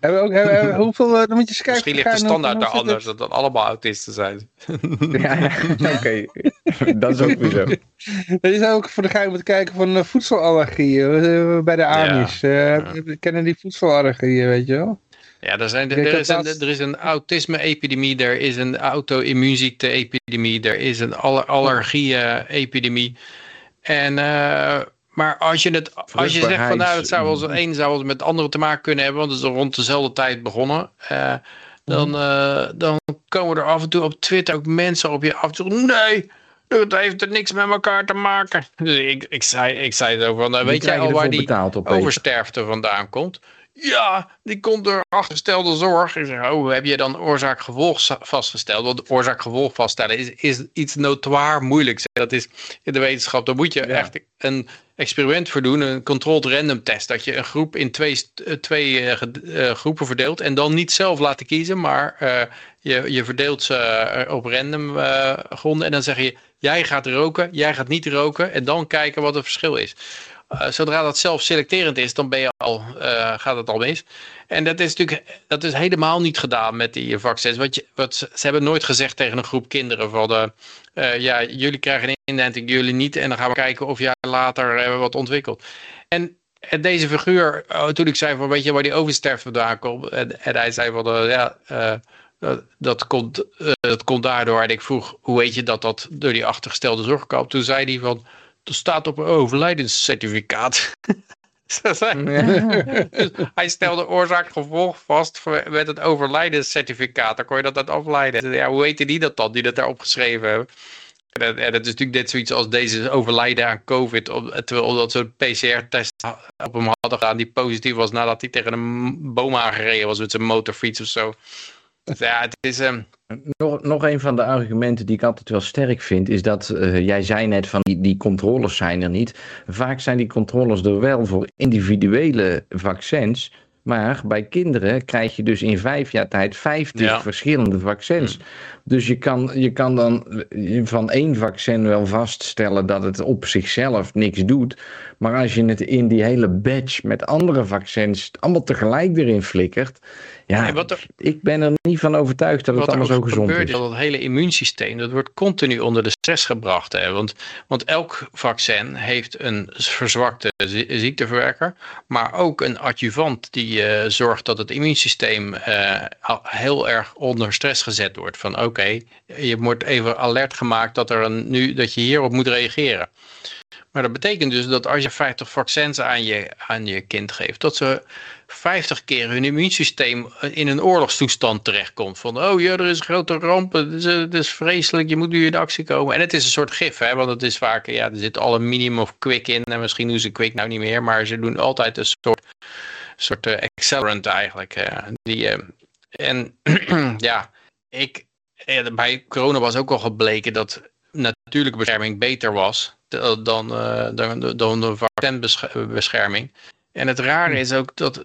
Hebben we ook, hebben, hebben- hoeveel, eh, dan moet je eens kijken. Misschien ligt de standaard daar anders, dat dat allemaal autisten zijn. Ja, ja, oké. dat is ook weer zo. Je zou ook voor de gein moeten kijken van eh, voedselallergieën bij de Amish. Eh, Kennen die voedselallergieën, weet je wel? Ja, er, zijn, er, dat is een, dat- er is een autisme-epidemie, er is een auto-immuunziekte-epidemie, er is een aller allergie-epidemie. En, eh, maar als je, het, als je zegt van nou, het zou wel eens een zou wel eens met het andere te maken kunnen hebben, want het is rond dezelfde tijd begonnen. eh, dan, eh, dan komen er af en toe op Twitter ook mensen op je af toe. Nee, dat heeft er niks met elkaar te maken. Dus ik, ik, zei, ik zei zo van, nou, weet jij al waar die oversterfte vandaan komt. Ja, die komt door achtergestelde zorg. Ik zeg, oh, heb je dan oorzaak-gevolg vastgesteld? Want oorzaak-gevolg vaststellen is, is iets notoir moeilijk. Dat is in de wetenschap, daar moet je echt een experiment voor doen, een controlled random test. Dat je een groep in twee, eh, twee eh, eh, groepen verdeelt en dan niet zelf laten kiezen, maar je, je verdeelt ze op random gronden en dan zeg je, jij gaat roken, jij gaat niet roken en dan kijken wat het verschil is. Eh, zodra dat zelf selecterend is, dan ben je al, eh, gaat het al mis. En dat is natuurlijk dat is helemaal niet gedaan met die vaccins. Wat je, wat ze, hebben nooit gezegd tegen een groep kinderen van de, eh, ja, jullie krijgen een inenting, jullie niet. En dan gaan we kijken of jij later eh, wat ontwikkelt. En, en deze figuur, oh, toen ik zei van weet je waar die oversterfte vandaan komt. En, hij zei van ja, dat, dat, komt, dat komt daardoor. En ik vroeg hoe weet je dat dat door die achtergestelde zorg komt. Toen zei hij van staat op een overlijdenscertificaat. Hij. Stelde oorzaak-gevolg vast met het overlijdenscertificaat. Dan kon je dat uit afleiden. Ja, hoe weten die dat dan, die dat daarop geschreven hebben? En dat, en dat is natuurlijk net zoiets als deze overlijden aan COVID. Terwijl omdat ze een PCR-test op hem hadden gedaan die positief was nadat hij tegen een boom aangereden was met zijn motorfiets of zo. Dus ja, het is... ehm, Nog, nog een van de argumenten die ik altijd wel sterk vind, is dat eh, jij zei net van die, die controles zijn er niet. Vaak zijn die controles er wel voor individuele vaccins. Maar bij kinderen krijg je dus in vijf jaar tijd 50 Ja. verschillende vaccins. Dus je kan, je kan dan van één vaccin wel vaststellen dat het op zichzelf niks doet. Maar als je het in die hele batch met andere vaccins allemaal tegelijk erin flikkert. Ja, En wat er- ik ben er niet van overtuigd dat het wat allemaal zo gezond gebeurt, is. dat het hele immuunsysteem, dat wordt continu onder de stress gebracht. Hè? Want, want elk vaccin heeft een verzwakte zie- ziekteverwerker, maar ook een adjuvant die eh, zorgt dat het immuunsysteem eh, heel erg onder stress gezet wordt. Van oké, je wordt even alert gemaakt dat, er een, nu, dat je hierop moet reageren. Maar dat betekent dus dat als je 50 vaccins aan je, aan je kind geeft, dat ze 50 keer hun immuunsysteem in een oorlogstoestand terechtkomt. Van, oh ja, er is een grote ramp, het is, eh, het is vreselijk, je moet nu in actie komen. En het is een soort gif, hè, want het is vaak, ja, er zit al een minimum of quick in. En misschien doen ze quick nou niet meer, maar ze doen altijd een soort, soort eh, accelerant eigenlijk. eh, die, eh, en ja, ik, eh, bij corona was ook al gebleken dat natuurlijke bescherming beter was dan, dan, eh, dan, dan de vaccinbescherming. En het rare is ook dat,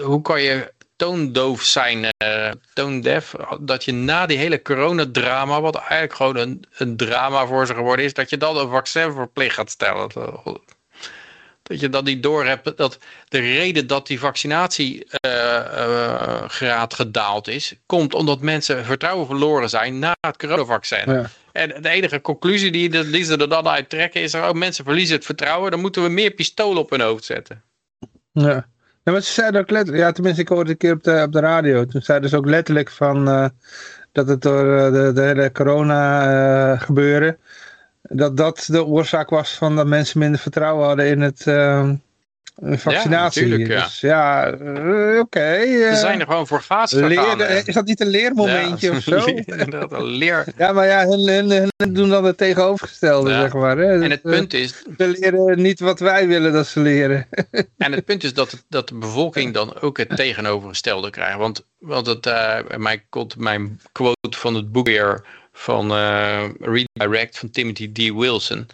hoe kan je toondoof zijn, eh toondef, dat je na die hele coronadrama, wat eigenlijk gewoon een, een drama voor ze geworden is, dat je dan een vaccin verplicht gaat stellen. Dat, je dat niet door hebt, dat de reden dat die vaccinatiegraad gedaald is, komt omdat mensen vertrouwen verloren zijn na het coronavaccin. Ja. En de enige conclusie die, die ze er dan uit trekken is, oh, mensen verliezen het vertrouwen, dan moeten we meer pistolen op hun hoofd zetten. Ja. Maar ze zeiden ook letterlijk, ja tenminste ik hoorde een keer op de, op de radio, toen zeiden ze ook letterlijk van eh, dat het door eh, de, de hele corona eh, gebeuren, dat dat de oorzaak was van dat mensen minder vertrouwen hadden in het eh, in vaccinatie. natuurlijk, ja. Dus ja, eh, oké. eh, Ze zijn er gewoon voor gaas gegaan. is dat niet een leermomentje Ja, of zo? een leer. Ja, maar ja, hun, hun, hun doen dan het tegenovergestelde, Ja. zeg maar. Hè? En het eh, punt is, Ze leren niet wat wij willen dat ze leren. En het punt is dat, dat de bevolking dan ook het tegenovergestelde krijgt. Want, want het, eh, mij komt mijn quote van het boek weer van eh Redirect van Timothy D. Wilson.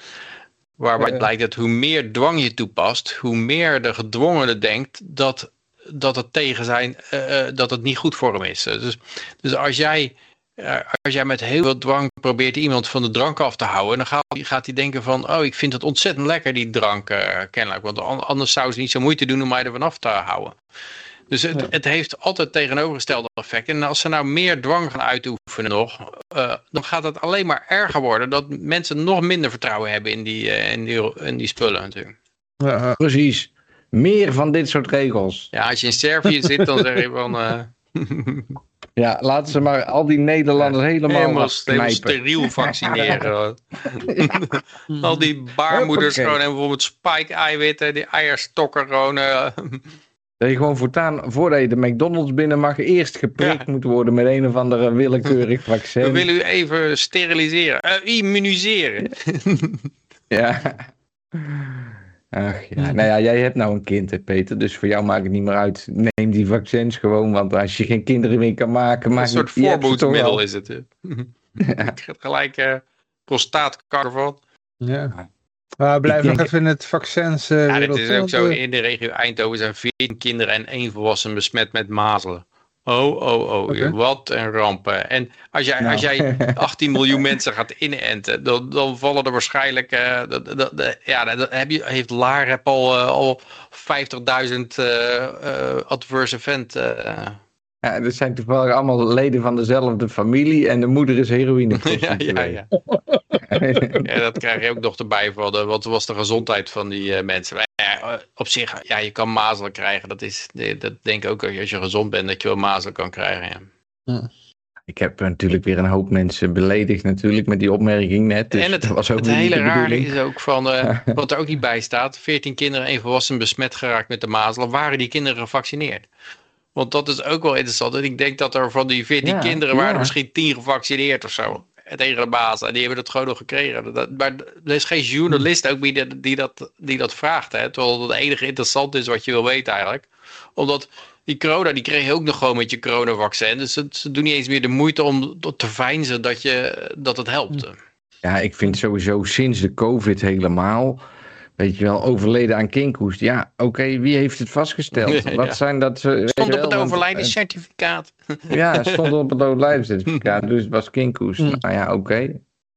Waarbij Ja. blijkt dat hoe meer dwang je toepast, hoe meer de gedwongene denkt dat, dat het tegen zijn, eh, eh, dat het niet goed voor hem is. Dus, dus als jij eh, als jij met heel veel dwang probeert iemand van de drank af te houden, dan gaat, gaat hij denken van, oh, ik vind het ontzettend lekker, die drank, kennelijk. Want an- anders zou ze niet zo moeite doen om mij ervan af te houden. Dus het, Ja. het heeft altijd tegenovergestelde effect. En als ze nou meer dwang gaan uitoefenen nog, eh, dan gaat het alleen maar erger worden. Dat mensen nog minder vertrouwen hebben in die, eh, in die, in die spullen natuurlijk. Ja, Precies. Meer van dit soort regels. Ja, als je in Servië zit, dan zeg je van... eh, Ja, laten ze maar al die Nederlanders helemaal, helemaal, helemaal steriel vaccineren. Al die baarmoeders Hoppakee. gewoon en bijvoorbeeld spike-eiwitten, die eierstokken gewoon. Eh, Dat je gewoon voortaan, voordat je de McDonald's binnen mag, eerst geprikt moet worden met een of andere willekeurig vaccin. we willen u even steriliseren, eh, immuniseren. Ja. Ach ja, nou ja, jij hebt nou een kind, hè, Peter, dus voor jou maakt het niet meer uit. Neem die vaccins gewoon, want als je geen kinderen meer kan maken, Een maakt soort wel. is het. hè. Ik heb gelijk eh prostaatkanker van. ja. Maar blijf Ik nog denk- even in het vaccins eh Ja, wereld, is ook zo. eh, In de regio Eindhoven zijn 14 kinderen en één volwassen besmet met mazelen. Oh, oh, oh. Wat een rampen. En als jij, Nou. als jij 18 miljoen mensen gaat inenten, dan, dan vallen er waarschijnlijk... eh, dat, dat, dat- ja, dan heb je, heeft Laar heb al, eh, al 50.000 eh, eh, adverse event. Eh. Ja, dat zijn toevallig allemaal leden van dezelfde familie en de moeder is heroïne. ja, ja, ja. ja, dat krijg je ook nog erbij van. De, wat was de gezondheid van die eh, mensen? Ja, eh, op zich, ja, je kan mazelen krijgen. Dat, is, dat denk ik ook als je gezond bent, dat je wel mazelen kan krijgen. Ja. Ik heb natuurlijk weer een hoop mensen beledigd natuurlijk met die opmerking net. Dus en het, dat was ook het hele rare bedoeling. is ook van, eh, wat er ook niet bij staat, 14 kinderen en één volwassen besmet geraakt met de mazelen, waren die kinderen gevaccineerd? Want dat is ook wel interessant. En ik denk dat er van die 14 Ja, kinderen waren ja. misschien 10 gevaccineerd of zo. Tegen de baas. En die hebben het gewoon nog gekregen. Dat, maar er is geen journalist ook die, dat- die, dat, die dat vraagt. Hè? Terwijl het enige interessant is wat je wil weten eigenlijk. Omdat die corona, die kreeg je ook nog gewoon met je coronavaccin. Dus ze, ze doen niet eens meer de moeite om te veinzen dat, je, dat het helpt. Ja, ik vind sowieso sinds de COVID helemaal, weet je wel, overleden aan kinkhoest. Ja, oké, wie heeft het vastgesteld? Ja, Wat ja. zijn dat? je Stond op wel, het overlijdenscertificaat. eh, Ja, stond op het overlijdenscertificaat, dus het was kinkhoest. Hmm. Nou ja, oké.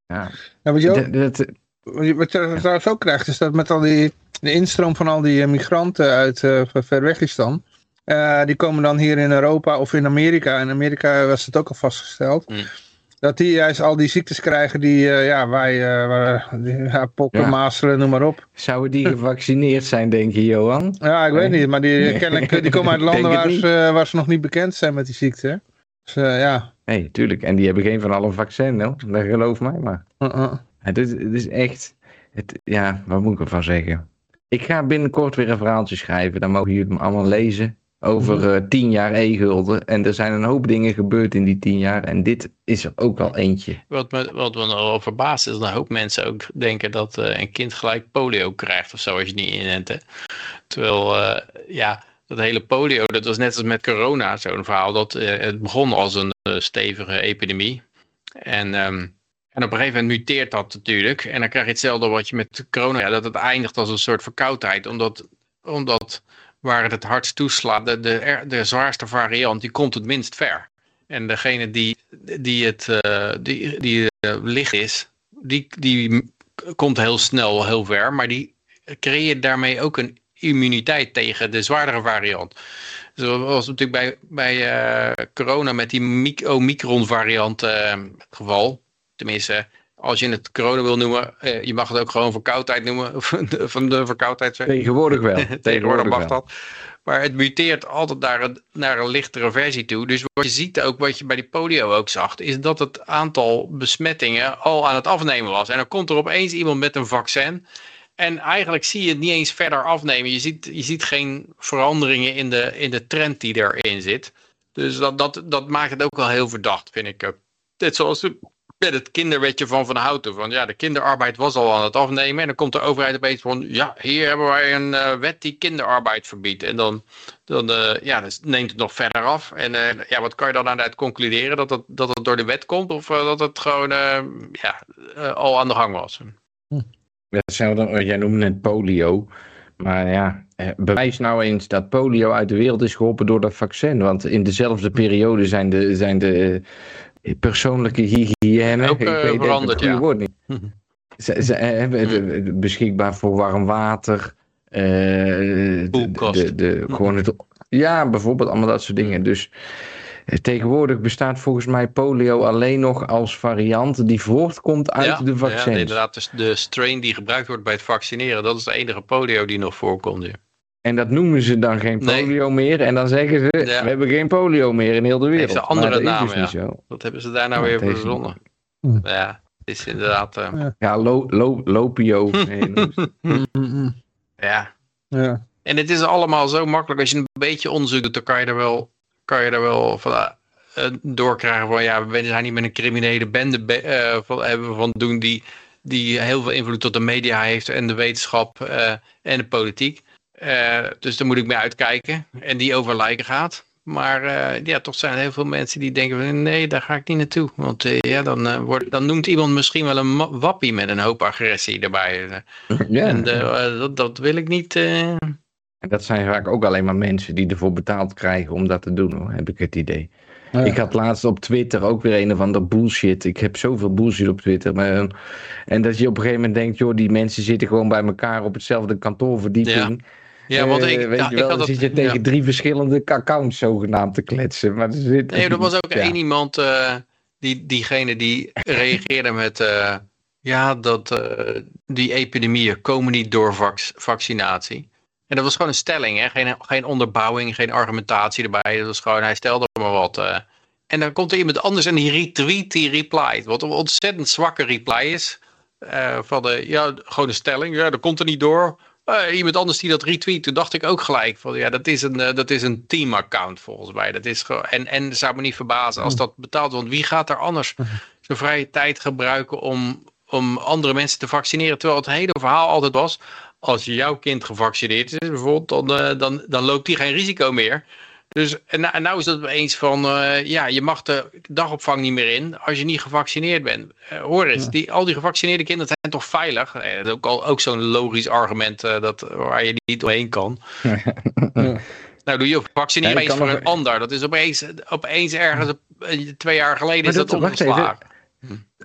Ja. ja, wat je ook, Dat- dat- Wat je- Wat je trouwens ook krijgt, is dat met al die de instroom van al die eh, migranten uit eh Verwegistan. eh die komen dan hier in Europa of in Amerika. In Amerika was het ook al vastgesteld. Mm. Dat die juist al die ziektes krijgen die, eh, ja, wij, uh, die, ja, pokken, Ja. mazelen, noem maar op. Zouden die gevaccineerd zijn, denk je, Johan? Ja, ik weet niet, maar die, kennelijk, die komen uit landen waar ze, waar ze nog niet bekend zijn met die ziekte. Dus eh, ja, Nee, tuurlijk. En die hebben geen van allen vaccin, hoor. Dat geloof mij maar. Het is, het is echt... Het, ja, wat moet ik ervan zeggen? Ik ga binnenkort weer een verhaaltje schrijven. Dan mogen jullie hem allemaal lezen. Over eh, tien jaar e-gulden. En er zijn een hoop dingen gebeurd in die tien jaar. En dit is er ook wel eentje. Wat me, wat me nogal verbaast is dat een hoop mensen ook denken dat eh, een kind gelijk polio krijgt of zo als je het niet inent. hè. Terwijl, eh, ja, dat hele polio, dat was net als met corona zo'n verhaal. Dat, het begon als een stevige epidemie. En, ehm, en op een gegeven moment muteert dat natuurlijk. En dan krijg je hetzelfde wat je met corona, ja, dat het eindigt als een soort verkoudheid. Omdat, omdat waar het het hardst toeslaat, de, de, de zwaarste variant, die komt het minst ver. En degene die, die het eh, die, die eh, licht is, die, die komt heel snel heel ver, maar die creëert daarmee ook een immuniteit tegen de zwaardere variant. Zoals natuurlijk bij, bij eh, corona met die mic- Omicron variant het geval. Tenminste, als je het corona wil noemen, eh, je mag het ook gewoon verkoudheid noemen. Van de verkoudheid. Tegenwoordig wel. Tegenwoordig mag wel. dat. Maar het muteert altijd naar een, naar een lichtere versie toe. Dus wat je ziet ook, wat je bij die polio ook zag, is dat het aantal besmettingen al aan het afnemen was. En dan komt er opeens iemand met een vaccin. En eigenlijk zie je het niet eens verder afnemen. Je ziet, je ziet geen veranderingen in de, in de trend die erin zit. Dus dat, dat, dat maakt het ook wel heel verdacht, vind ik. Net zoals met het kinderwetje van Van Houten. Van, ja, de kinderarbeid was al aan het afnemen. En dan komt de overheid opeens van... ja, hier hebben wij een eh, wet die kinderarbeid verbiedt. En dan, dan, eh, ja, neemt het nog verder af. En eh, ja, wat kan je dan uit concluderen? Dat het, dat het door de wet komt? Of dat het gewoon ja, al aan de gang was? Hetzelfde, jij noemde net polio. Maar ja, bewijs nou eens dat polio uit de wereld is geholpen door dat vaccin. Want in dezelfde periode zijn de, zijn de persoonlijke hygiëne... Ook, eh, ik weet even veranderd, het goede ja. woord niet. Ze, ze hebben de- de- beschikbaar voor warm water. eh, de, de, de, gewoon het, ja, bijvoorbeeld allemaal dat soort dingen. Dus eh, tegenwoordig bestaat volgens mij polio alleen nog als variant die voortkomt uit ja, de vaccins. Ja, inderdaad, dus de strain die gebruikt wordt bij het vaccineren, dat is de enige polio die nog voorkomt. Ja. En dat noemen ze dan geen Nee. polio meer. En dan zeggen ze, Ja. we hebben geen polio meer in heel de wereld. Heeft een andere dat naam, is dus niet zo. Wat hebben ze daar nou weer heeft verzonnen? Hm. Ja, het is inderdaad... eh, Ja, lo, lo, lopio. Nee, noem ze. Mm-mm. ja. Ja. En het is allemaal zo makkelijk. Als je een beetje onderzoek doet, dan kan je er wel, kan je er wel van eh, doorkrijgen van... Ja, we zijn niet met een criminele bende be- eh, van, hebben van doen die, die heel veel invloed op de media heeft... en de wetenschap eh, en de politiek. Eh, dus daar moet ik mee uitkijken. En die over lijken gaat. Maar eh, ja, toch zijn er heel veel mensen die denken van nee, daar ga ik niet naartoe. Want eh, ja, dan, wordt, dan noemt iemand misschien wel een wappie met een hoop agressie erbij. ja. En dat, dat wil ik niet. eh. En dat zijn vaak ook alleen maar mensen die ervoor betaald krijgen om dat te doen, hoor, heb ik het idee. Ja. Ik had laatst op Twitter ook weer een of ander bullshit. Ik heb zoveel bullshit op Twitter. Maar, en dat je op een gegeven moment denkt, joh, die mensen zitten gewoon bij elkaar op hetzelfde kantoorverdieping. Ja, want Eh, ik, weet ja, je ik had dan zit je tegen ja. drie verschillende accounts zogenaamd te kletsen. Maar er zit, Nee, er was ook Ja. één iemand, eh, die, diegene die reageerde met, eh, ja, dat eh, die epidemieën komen niet door vac- vaccinatie. En dat was gewoon een stelling, hè? Geen, geen onderbouwing, geen argumentatie erbij. Dat was gewoon, hij stelde maar wat. eh. En dan komt er iemand anders en die retweet, die reply. Wat een ontzettend zwakke reply is. eh, van de, ja, gewoon een stelling, ja, dat komt er niet door. Eh, iemand anders die dat retweet, toen dacht ik ook gelijk van ja, dat is een, eh, dat is een team-account volgens mij. Dat is en, en zou me niet verbazen als dat betaald wordt. Want wie gaat er anders zijn vrije tijd gebruiken om, om andere mensen te vaccineren? Terwijl het hele verhaal altijd was, als jouw kind gevaccineerd is bijvoorbeeld, dan, eh, dan, dan loopt die geen risico meer. Dus en, nou- en nou is het opeens van, eh, ja, je mag de dagopvang niet meer in als je niet gevaccineerd bent. Eh, hoor eens, die, al die gevaccineerde kinderen zijn toch veilig? Eh, dat is ook, al, ook zo'n logisch argument dat, waar je niet doorheen kan. Nou, doe je vaccineren Ja, je voor nog- een ander. Dat is opeens, opeens ergens twee jaar geleden Maar is dat, dat- omgeslagen.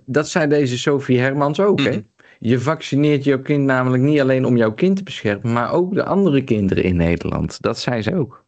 Dat zei deze Sophie Hermans ook, hè? Mhm. Je vaccineert jouw kind namelijk niet alleen om jouw kind te beschermen, maar ook de andere kinderen in Nederland. Dat zei ze ook.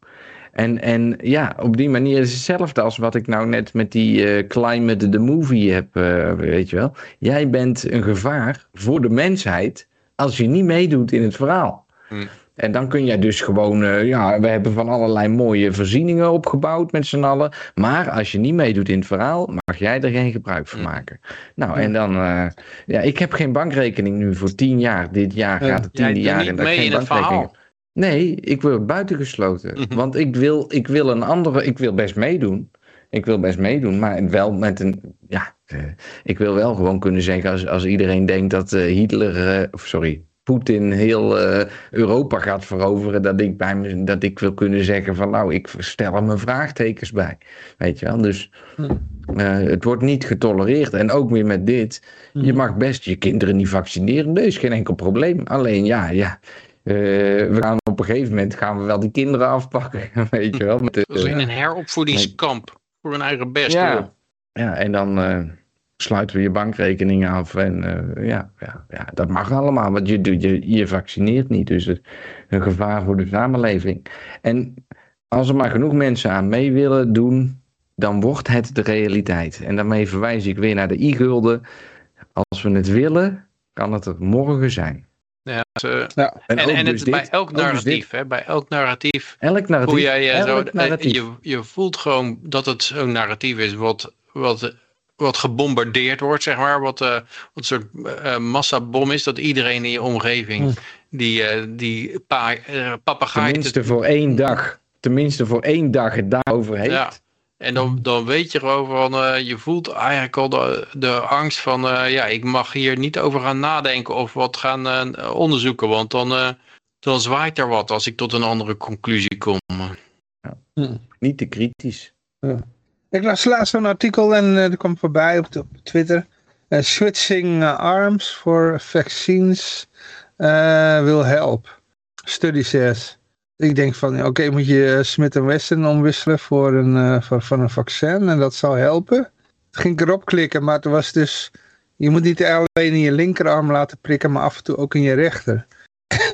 En, en ja, op die manier is het hetzelfde als wat ik nou net met die eh, Climate the Movie heb, uh, weet je wel. Jij bent een gevaar voor de mensheid als je niet meedoet in het verhaal. Hmm. En dan kun je dus gewoon, uh, ja, we hebben van allerlei mooie voorzieningen opgebouwd met z'n allen. Maar als je niet meedoet in het verhaal, mag jij er geen gebruik van maken. Nou, en dan, uh, ja, ik heb geen bankrekening nu voor tien jaar. Dit jaar gaat het tiende jaar en dat geen bankrekening Nee, ik word buitengesloten. Mm -hmm. Want ik wil, ik wil een andere, ik wil best meedoen. Ik wil best meedoen, maar wel met een, ja, uh, ik wil wel gewoon kunnen zeggen als, als iedereen denkt dat Hitler, of sorry, Poetin heel uh, Europa gaat veroveren, dat ik, bij me, dat ik wil kunnen zeggen van nou, ik stel er mijn vraagtekens bij. Weet je wel, dus uh, het wordt niet getolereerd. En ook weer met dit, je mag best je kinderen niet vaccineren, dat is geen enkel probleem. Alleen ja, ja. Uh, we gaan op een gegeven moment gaan we wel die kinderen afpakken, weet je wel. Met de, dat is in een heropvoedingskamp voor hun eigen best. Ja, ja en dan sluiten we je bankrekening af. En uh, ja, ja, ja, dat mag allemaal, want je, je, je vaccineert niet. Dus het een gevaar voor de samenleving. En als er maar genoeg mensen aan mee willen doen, dan wordt het de realiteit. En daarmee verwijs ik weer naar de i-gulden. Als we het willen, kan het er morgen zijn. Ja, ze, ja. En, en, en het, dit, bij elk narratief, hè, bij elk narratief, elk narratief, hoe jij, elk zo, narratief. Je, je voelt gewoon dat het zo'n narratief is wat, wat wat gebombardeerd wordt, zeg maar. Wat, uh, wat een soort uh, massabom is. Dat iedereen in je omgeving hm. die, uh, die pa, papegaai... Tenminste voor één dag. Tenminste voor één dag het daarover heeft. Ja. En dan, dan weet je gewoon van, je voelt eigenlijk al de, de angst van, ja, ik mag hier niet over gaan nadenken of wat gaan onderzoeken. Want dan, dan zwaait er wat als ik tot een andere conclusie kom. Ja. Hm. Niet te kritisch. Ja. Ik las laatst een artikel en uh, er kwam voorbij op, op Twitter. Uh, switching uh, arms for vaccines will help. Study says. Ik denk van, oké, okay, moet je Smith Wesson omwisselen voor een, voor, van een vaccin en dat zou helpen. Toen ging ik erop klikken, maar het was dus... Je moet niet alleen in je linkerarm laten prikken, maar af en toe ook in je rechter.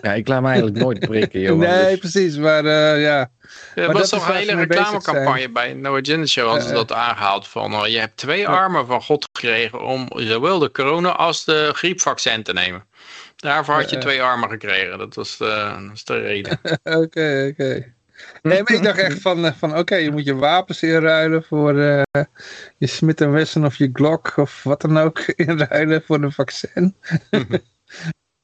Ja, ik laat me eigenlijk nooit prikken, joh. Nee, dus... precies, maar ja... Ja, er was toch een hele reclamecampagne bij No Agenda Show hadden ze dat aangehaald van uh, je hebt twee armen van God gekregen om zowel de corona als de griepvaccin te nemen. Daarvoor had je twee armen gekregen, dat was de, dat was de reden. Oké, oké. Okay. Nee, maar ik dacht echt van, van oké, okay, je moet je wapens inruilen voor uh, je Smith Wesson of je Glock of wat dan ook inruilen voor een vaccin.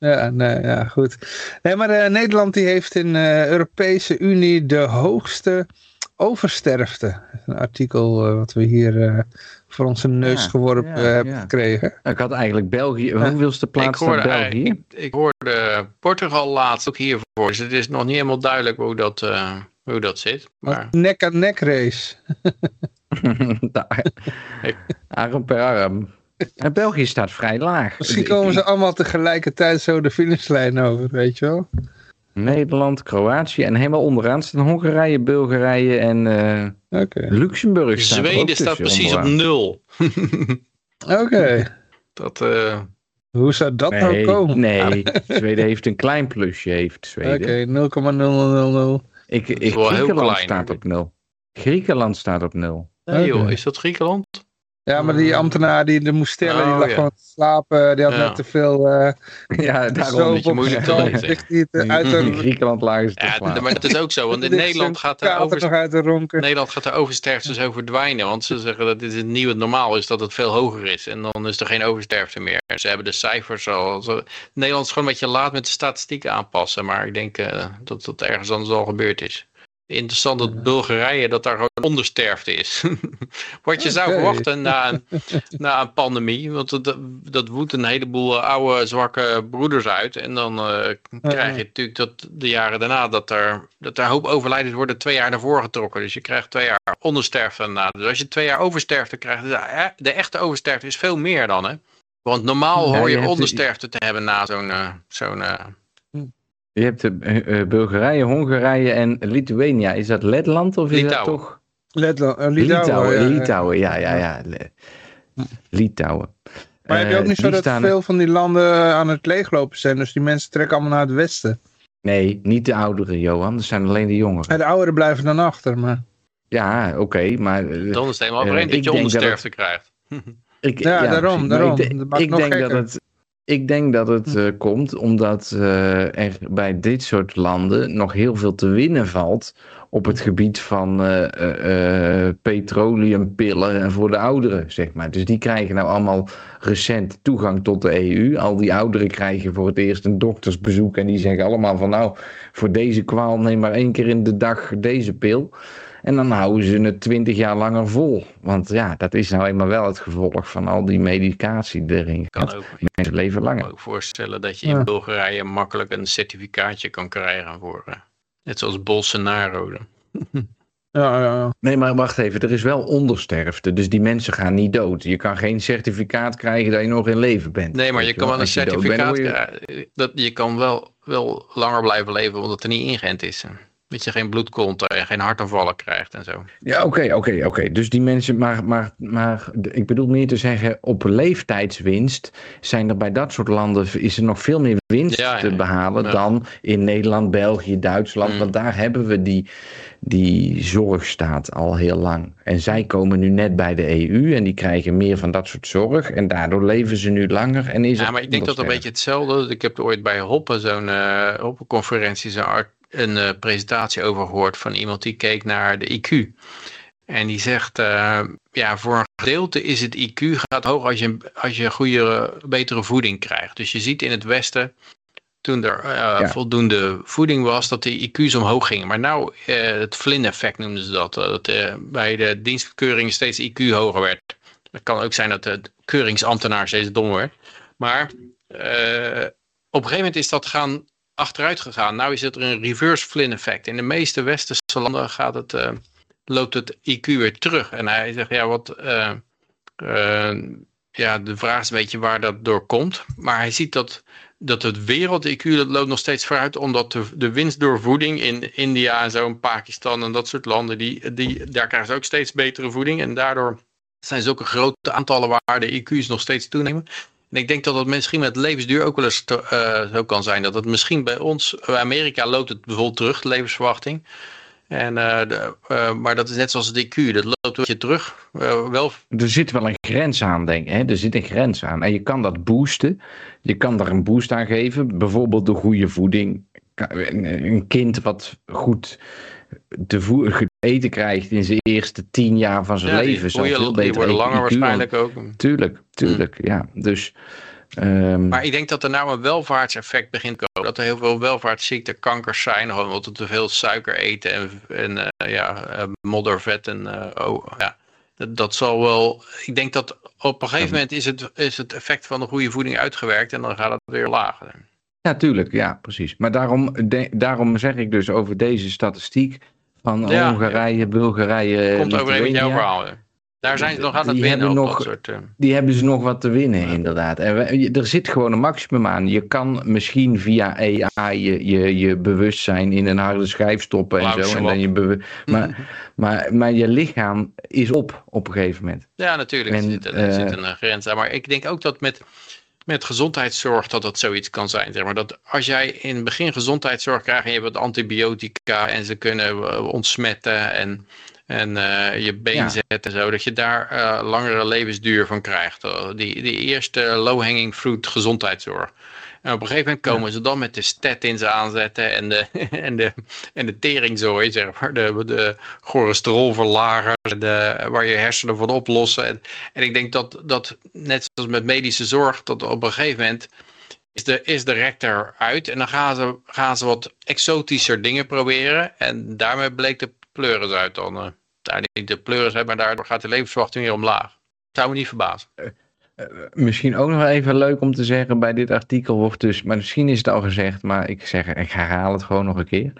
Ja, nee, ja, goed. Nee, maar uh, Nederland die heeft in de uh, Europese Unie de hoogste oversterfte. Een artikel wat we hier voor onze neus ja, geworpen ja, gekregen. Ik had eigenlijk België, hoeveelste plaats ik hoorde, België? Ik, ik, hoorde Portugal laatst ook hiervoor, dus het is nog niet helemaal duidelijk hoe dat, hoe dat zit. Maar... Nek-aan-nek race. arm per arm. En België staat vrij laag. Misschien komen ze allemaal tegelijkertijd zo de finishlijn over, weet je wel. Nederland, Kroatië en helemaal onderaan staan Hongarije, Bulgarije en uh, okay. Luxemburg. Staat Zweden staat precies onderaan. op nul. Oké. Okay. Dat... Uh... Hoe zou dat nee, nou komen? Nee, Zweden heeft een klein plusje. Heeft Zweden. Oké, okay, 0,0000. Ik, ik, Griekenland staat op nul. Griekenland staat op nul. Nee, joh, is dat Griekenland? Ja, maar die ambtenaar die er moest stellen, die Oh, lag ja. gewoon te slapen. Die had Ja. net te veel uh, Ja, daarom. beetje moeilijk te lezen. uit In de, Griekenland lagen ze te Ja, maar dat is ook zo, want in Nederland gaat, de over, nog uit de ronken. Nederland gaat de oversterfte zo verdwijnen. Want ze zeggen dat dit het nieuwe normaal is, dat het veel hoger is. En dan is er geen oversterfte meer. Ze hebben de cijfers al. Zo. Nederland is gewoon een beetje laat met de statistieken aanpassen. Maar ik denk eh, dat dat ergens anders al gebeurd is. Interessant dat Bulgarije dat daar gewoon ondersterfte is. Wat je zou verwachten na een, na een pandemie. Want dat, dat woedt een heleboel eh, oude zwakke broeders uit. En dan eh, krijg je natuurlijk dat de jaren daarna dat er, dat er een hoop overlijdens worden twee jaar naar voren getrokken. Dus je krijgt twee jaar ondersterfte daarna. Dus als je twee jaar oversterfte krijgt, de, de echte oversterfte is veel meer dan hè. Want normaal hoor je ondersterfte te hebben na zo'n eh, zo'n eh, Je hebt eh, eh, Bulgarije, Hongarije en Litouwenië. Is dat Letland of is Litouwen. dat toch? Letland, uh, Litouwen, Litouwen, ja. Litouwen, ja, ja, Litouwen. Maar heb je ook Eh, niet zo dat staan- veel van die landen aan het leeglopen zijn? Dus die mensen trekken allemaal naar het westen. Nee, niet de ouderen, Johan. Dat zijn alleen de jongeren. Ja, de ouderen blijven dan achter, maar... Ja, oké, maar... eh, Dan is het helemaal Eh, vreemd dat je dat ondersterfte krijgt. Ik, Ja, daarom, daarom. Ik, denk dat het, ik denk dat het eh, komt omdat eh, er bij dit soort landen nog heel veel te winnen valt op het gebied van eh, petroleumpillen en voor de ouderen, zeg maar. Dus die krijgen nou allemaal recent toegang tot de EU. Al die ouderen krijgen voor het eerst een doktersbezoek en die zeggen allemaal van nou, voor deze kwaal neem maar één keer in de dag deze pil. En dan houden ze het twintig jaar langer vol. Want ja, dat is nou eenmaal wel het gevolg van al die medicatie erin kan ook, Mensen leven ik kan langer. me ook voorstellen dat je in Ja. Bulgarije makkelijk een certificaatje kan krijgen voor, eh, net zoals Bolsonaro. Ja, ja, ja. Nee, maar wacht even. Er is wel ondersterfte. Dus die mensen gaan niet dood. Je kan geen certificaat krijgen dat je nog in leven bent. Nee, maar je kan wel een certificaat je- krijgen. Dat, je kan wel, wel langer blijven leven omdat er niet ingeënt is. Dat je geen bloedkonten en geen hartaanvallen krijgt en zo. Ja, oké, oké, oké. Dus die mensen, maar, maar, maar ik bedoel meer te zeggen, op leeftijdswinst zijn er bij dat soort landen, is er nog veel meer winst Ja, te behalen ja. dan in Nederland, België, Duitsland. Mm. Want daar hebben we die, die zorgstaat al heel lang. En zij komen nu net bij de EU en die krijgen meer van dat soort zorg. En daardoor leven ze nu langer en is Ja, maar ik denk dat een beetje hetzelfde. Ik heb ooit bij Hoppe zo'n eh Hoppe-conferentie zo'n een eh, presentatie over gehoord van iemand die keek naar de IQ. En die zegt, eh, ja, voor een gedeelte is het IQ gaat hoog als je, als je goede, betere voeding krijgt. Dus je ziet in het Westen, toen er eh, voldoende voeding was, dat de IQ's omhoog gingen. Maar nou, het Flynn-effect noemden ze dat. Dat bij de dienstverkeuring steeds IQ hoger werd. Het kan ook zijn dat de keuringsambtenaar steeds dommer werd. Maar op een gegeven moment is dat gaan achteruit gegaan. Nou is het een reverse Flynn effect. In de meeste westerse landen gaat het, eh, loopt het IQ weer terug. En hij zegt, ja, wat... eh, eh, ja, de vraag is een beetje waar dat door komt. Maar hij ziet dat, dat het wereld-IQ dat loopt nog steeds vooruit. Omdat de, de winst door voeding in India en zo, en Pakistan en dat soort landen, die, die, daar krijgen ze ook steeds betere voeding. En daardoor zijn zulke grote aantallen waar de IQ's nog steeds toenemen. En ik denk dat het misschien met levensduur ook wel eens eh, zo kan zijn. Dat het misschien bij ons, bij Amerika loopt het bijvoorbeeld terug, de levensverwachting. En, eh, de, eh, maar dat is net zoals het IQ, dat loopt een beetje terug. Wel, Er zit wel een grens aan, denk ik. Hè? Er zit een grens aan. En je kan dat boosten. Je kan daar een boost aan geven. Bijvoorbeeld door goede voeding. Een kind wat goed te voe- goed eten krijgt in zijn eerste tien jaar van zijn ja, die, leven. die beter worden langer waarschijnlijk ook. Tuurlijk, tuurlijk, ja. Dus, ehm, Maar ik denk dat er nou een welvaartseffect begint te komen. Dat er heel veel welvaartsziekten, kankers zijn. Gewoon omdat we te veel suiker eten en, en eh, ja, eh, moddervet. En, oh, ja. dat, dat zal wel... Ik denk dat op een gegeven moment is het, is het effect van de goede voeding uitgewerkt. En dan gaat het weer lager. ja, tuurlijk, ja, precies. Maar daarom, de- daarom zeg ik dus over deze statistiek van Ja, Hongarije, Bulgarije, Komt overeen met jouw Litouwenië. verhaal. Daar zijn ze nog aan het Die winnen hebben op nog- dat soort... eh, die hebben ze nog wat te winnen, inderdaad. En we- er zit gewoon een maximum aan. Je kan misschien via AI je, je, je bewustzijn in een harde schijf stoppen en zo. En dan je bewu- maar, maar, maar je lichaam is op op een gegeven moment. Ja, natuurlijk. En, er zit, er zit een eh, grens aan. Maar ik denk ook dat met, met gezondheidszorg dat dat zoiets kan zijn. Zeg maar. dat als jij in het begin gezondheidszorg krijgt en je hebt wat antibiotica en ze kunnen eh, ontsmetten en, en eh, je been Ja. zetten en zo, dat je daar eh, langere levensduur van krijgt. Die, die eerste low-hanging fruit gezondheidszorg. En op een gegeven moment komen ze dan met de statins aanzetten en de, en de, en de teringzooi, zeg maar, de, de cholesterolverlagers, de, waar je hersenen van oplossen. En, en ik denk dat, dat, net zoals met medische zorg, dat op een gegeven moment is de, is de rector uit en dan gaan ze, gaan ze wat exotischer dingen proberen. En daarmee bleek de pleuris uit dan. eh nou, niet de pleuris uit, maar daardoor gaat de levensverwachting weer omlaag. Zou me niet verbazen. Misschien ook nog even leuk om te zeggen bij dit artikel wordt dus, maar misschien is het al gezegd, maar ik zeg, ik herhaal het gewoon nog een keer.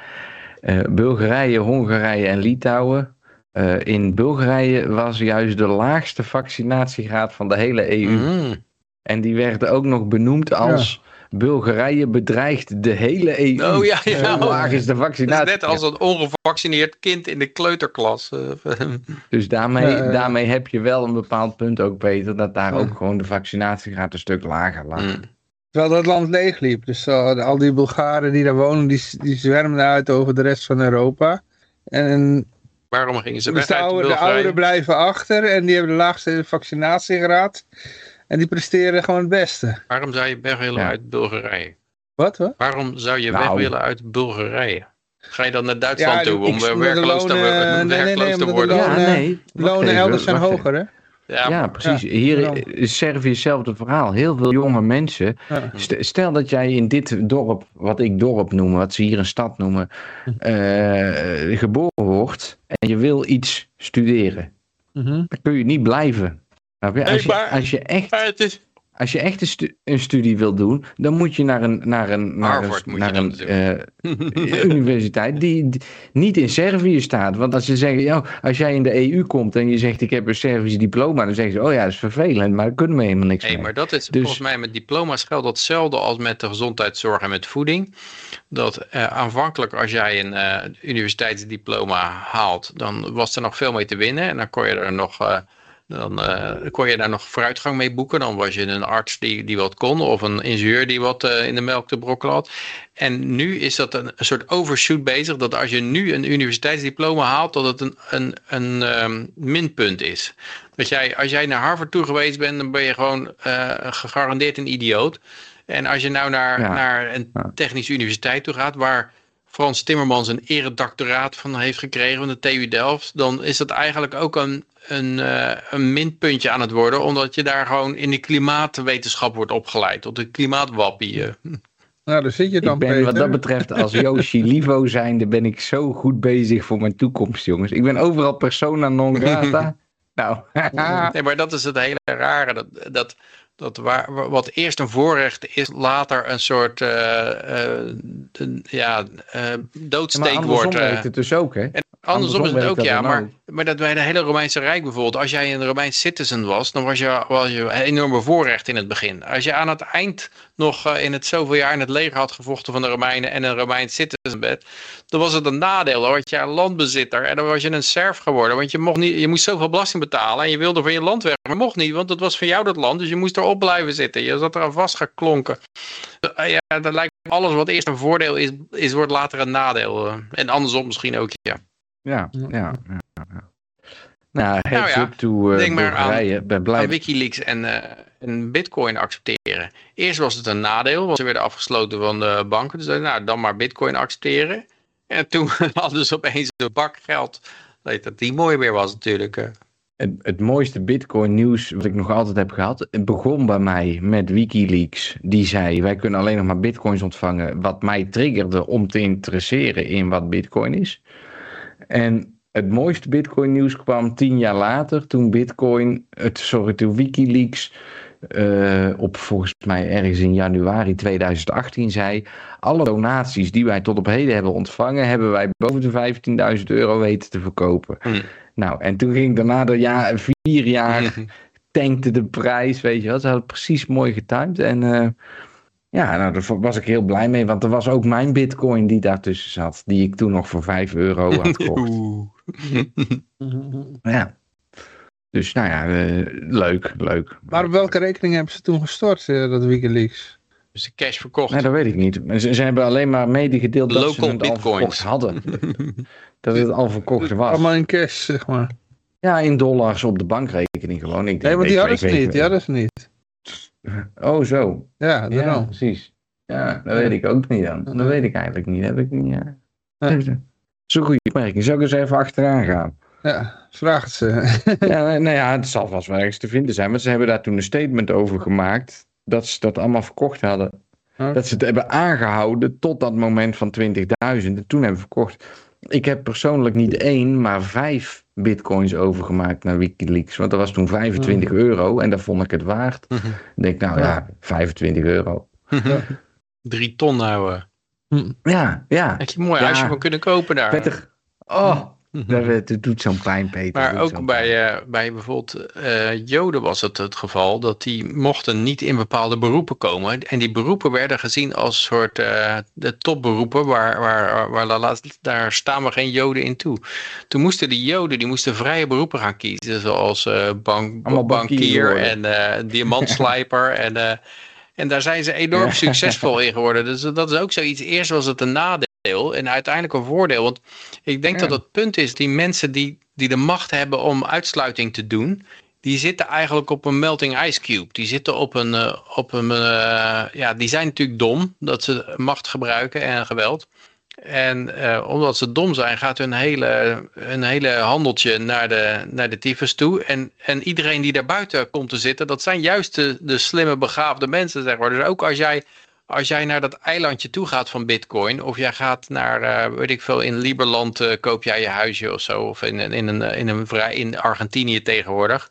Eh, Bulgarije, Hongarije en Litouwen. Eh, in Bulgarije was juist de laagste vaccinatiegraad van de hele EU. Mm. En die werden ook nog benoemd als Bulgarije bedreigt de hele EU. Oh ja, ja. Zo laag is de vaccinatie. is net als een ongevaccineerd kind in de kleuterklas. eh. Dus daarmee, Eh, daarmee heb je wel een bepaald punt ook, Peter, dat daar ook gewoon de vaccinatiegraad een stuk lager lag. Mm. Terwijl dat land leegliep. Dus uh, al die Bulgaren die daar wonen, die, die zwermden uit over de rest van Europa. En Waarom gingen ze dus weg de, uit oude, de ouderen blijven achter en die hebben de laagste vaccinatiegraad. En die presteren gewoon het beste. Waarom zou je weg willen Ja. uit Bulgarije? Wat, wat? Waarom zou je Nou. weg willen uit Bulgarije? Ga je dan naar Duitsland Ja, toe om eh, werkloos te, worden- nee, nee, nee, werkloos te omdat de worden? lonen- ja, nee. Lonen elders zijn hoger, hè? Ja, Ja, precies. Ja, Hier is Servië hetzelfde verhaal. Heel veel jonge mensen. Ja. Stel dat jij in dit dorp, wat ik dorp noem, wat ze hier een stad noemen, eh, geboren wordt en je wil iets studeren. Mhm. Dan kun je niet blijven. Als je, als je echt, is, als je echt een, stu- een studie wil doen, dan moet je naar een, naar een, naar Harvard een, naar een doen. eh, universiteit die, die niet in Servië staat. Want als ze zeggen, ja, als jij in de EU komt en je zegt ik heb een Servisch diploma, dan zeggen ze, oh ja, dat is vervelend, maar daar kunnen we helemaal niks Nee, mee. maar dat is Dus- volgens mij met diploma's geldt datzelfde als met de gezondheidszorg en met voeding. Dat eh, aanvankelijk als jij een eh, universiteitsdiploma haalt, dan was er nog veel mee te winnen. En dan kon je er nog, eh, dan, eh, kon je daar nog vooruitgang mee boeken. Dan was je een arts die, die wat kon of een ingenieur die wat eh, in de melk te brokkelen had. En nu is dat een, een soort overshoot bezig. Dat als je nu een universiteitsdiploma haalt, dat het een, een, een ehm, minpunt is. Dat jij, als jij naar Harvard toe geweest bent, dan ben je gewoon eh, gegarandeerd een idioot. En als je nou naar, Ja. naar een technische universiteit toe gaat, waar Frans Timmermans een eredoctoraat van heeft gekregen van de TU Delft, dan is dat eigenlijk ook een, een, eh, een minpuntje aan het worden, omdat je daar gewoon in de klimaatwetenschap wordt opgeleid, tot de klimaatwappie. eh. Nou, daar zit je dan, Ik ben Peter. wat dat betreft als Yoshi Livo zijnde ben ik zo goed bezig voor mijn toekomst, jongens. Ik ben overal persona non grata. nou, Nee, maar dat is het hele rare. Dat, dat, dat waar, wat eerst een voorrecht is, later een soort eh, eh, een- ja, eh, maar doodsteek wordt. werkt het dus ook, hè? Andersom is het ook, ja. Maar, ook. maar dat bij de hele Romeinse Rijk bijvoorbeeld, als jij een Romeins citizen was, dan was je, was je een enorme voorrecht in het begin. Als je aan het eind nog eh, in het zoveel jaar in het leger had gevochten van de Romeinen en een Romeins citizen bent, dan was het een nadeel. Dan word je een landbezitter en dan was je een serf geworden. Want je, mocht niet, je moest zoveel belasting betalen en je wilde van je land weg. Maar mocht niet, want het was van jou dat land, dus je moest erop blijven zitten. Je zat er aan vastgeklonken. Eh, ja, dat lijkt me alles wat eerst een voordeel is, is wordt later een nadeel. eh. En andersom misschien ook, ja. Ja, ja, ja. ja. Nou, heads ja, up to uh, denk maar aan-. Ben blij. aan Wikileaks en, eh, en Bitcoin accepteren. Eerst was het een nadeel, want ze werden afgesloten van de banken. Dus nou, dan maar Bitcoin accepteren. En toen hadden ze opeens een bak geld. Weet dat die mooi weer was natuurlijk. eh. Het, het mooiste Bitcoin nieuws wat ik nog altijd heb gehad. Het begon bij mij met Wikileaks. Die zei wij kunnen alleen nog maar Bitcoins ontvangen. Wat mij triggerde om te interesseren in wat Bitcoin is. En het mooiste Bitcoin nieuws kwam tien jaar later. Toen Bitcoin, het, sorry, toen Wikileaks eh, op volgens mij ergens in januari 2018 zei. Alle donaties die wij tot op heden hebben ontvangen, hebben wij boven de 15.000 euro weten te verkopen. Hm. Nou, en toen ging daarna de ja, vier jaar tankte de prijs, weet je wel. Ze hadden het precies mooi getimed. En eh, ja, nou, daar was ik heel blij mee. Want er was ook mijn bitcoin die daartussen zat. Die ik toen nog voor 5 euro had gekocht. Oeh. ja. Dus nou ja, eh, leuk, leuk. Maar op welke rekening hebben ze toen gestort, eh, dat Wikileaks? Dus de cash verkocht. Nee, dat weet ik niet. Ze, ze hebben alleen maar medegedeeld dat ze het al bitcoins. verkocht hadden. dat het al verkocht was. Allemaal in cash, zeg maar. Ja, in dollars op de bankrekening gewoon. Ik, Nee, want die hadden ze niet. Die hadden ze niet. Oh, zo. Ja, precies. Ja, dat weet ik ook niet dan. Dat weet ik eigenlijk niet. Dat heb ik niet. Ja. Dat is een goede opmerking. Zou ik eens even achteraan gaan? Ja, vraag het ze. ja, nou ja, het zal vast wel ergens te vinden zijn. Want ze hebben daar toen een statement over gemaakt. Dat ze dat allemaal verkocht hadden. Dat ze het hebben aangehouden tot dat moment van 20.000. En toen hebben verkocht. Ik heb persoonlijk niet één, maar vijf bitcoins overgemaakt naar Wikileaks. Want dat was toen 25 euro. En dat vond ik het waard. Ik denk, nou ja, 25 euro. Drie ton nou. eh. Ja, ja. Had je een mooi Ja. huisje van kunnen kopen daar. Peter. Oh, dat, dat doet zo'n pijn, Peter. Maar ook bij, eh, bij bijvoorbeeld eh, Joden was het het geval dat die mochten niet in bepaalde beroepen komen. En die beroepen werden gezien als soort eh, de topberoepen, waar, waar, waar, daar staan we geen Joden in toe. Toen moesten die Joden die moesten vrije beroepen gaan kiezen, zoals eh, bank, bankier en diamantslijper en, eh, En daar zijn ze enorm Ja. succesvol in geworden. Dus dat is ook zoiets. Eerst was het een nadeel en uiteindelijk een voordeel. Want ik denk Ja. dat het punt is, die mensen die, die de macht hebben om uitsluiting te doen, die zitten eigenlijk op een melting ice cube. Die zitten op een, eh, op een eh, ja, die zijn natuurlijk dom dat ze macht gebruiken en geweld. En eh, omdat ze dom zijn, gaat hun hele, hun hele handeltje naar de, naar de tyfus toe. En, en iedereen die daar buiten komt te zitten, dat zijn juist de, de slimme, begaafde mensen, zeg maar. Dus ook als jij, als jij naar dat eilandje toe gaat van bitcoin, of jij gaat naar, eh, weet ik veel, in Liberland eh, koop jij je huisje of zo, of in, in, in, een, in, een vrij, in Argentinië tegenwoordig,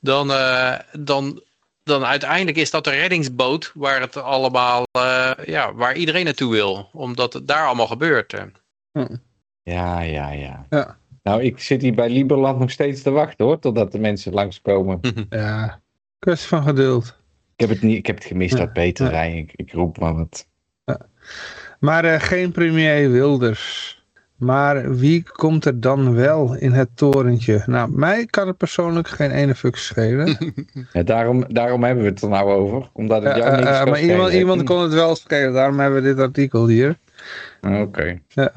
dan, eh, dan, dan uiteindelijk is dat de reddingsboot waar het allemaal, eh, ja, waar iedereen naartoe wil. Omdat het daar allemaal gebeurt. eh. Ja, ja, ja. Ja. Nou, ik zit hier bij Liberland nog steeds te wachten hoor, totdat de mensen langskomen. Ja, kwestie van geduld. Ik heb het, niet, ik heb het gemist, ja. Rij. Ik, ik roep maar wat. Maar eh, geen premier Wilders. Maar wie komt er dan wel in het torentje? Nou, mij kan het persoonlijk geen ene fuck schelen. Ja, daarom, daarom hebben we het er nou over. Omdat het Ja, jou niks eh, kan maar iemand, iemand kon het wel schelen, daarom hebben we dit artikel hier. Oké. Eh,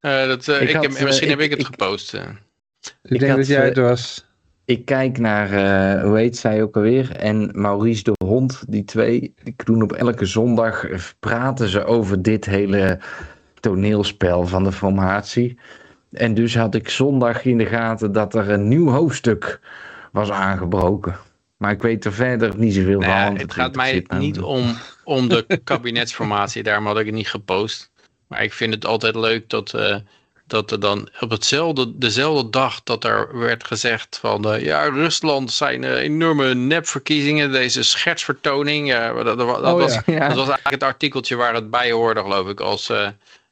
dat, eh, Ik ik had, heb, misschien heb ik ik- het ik- gepost. Ik, Ik denk had, dat jij het was. Ik kijk naar, eh, hoe heet zij ook alweer? En Maurice de Hond, die twee. Die doen op elke zondag, eh, praten ze over dit hele toneelspel van de formatie. En dus had ik zondag in de gaten dat er een nieuw hoofdstuk was aangebroken. Maar ik weet er verder niet zoveel Nou van. het gaat mij niet. om, om de kabinetsformatie, daarom had ik het niet gepost. Maar ik vind het altijd leuk dat, eh, dat er dan op hetzelfde, dezelfde dag dat er werd gezegd van eh, ja, Rusland zijn eh, enorme nepverkiezingen, deze schetsvertoning. eh, dat, dat, dat Oh, was, ja. Ja. dat was eigenlijk het artikeltje waar het bij hoorde, geloof ik, als,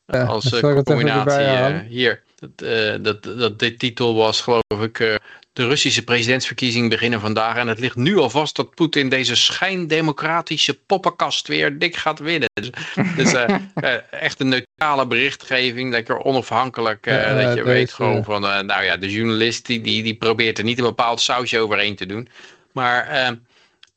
als combinatie. hier, dat, dat, dat dit titel was, geloof ik, de Russische presidentsverkiezingen beginnen vandaag. En het ligt nu al vast dat Poetin deze schijndemocratische poppenkast weer dik gaat winnen. Dus, dus eh, eh, echt een neutrale berichtgeving, lekker onafhankelijk. Ja, dat je deze- weet gewoon van, nou ja, de journalist die, die, die probeert er niet een bepaald sausje overheen te doen. Maar,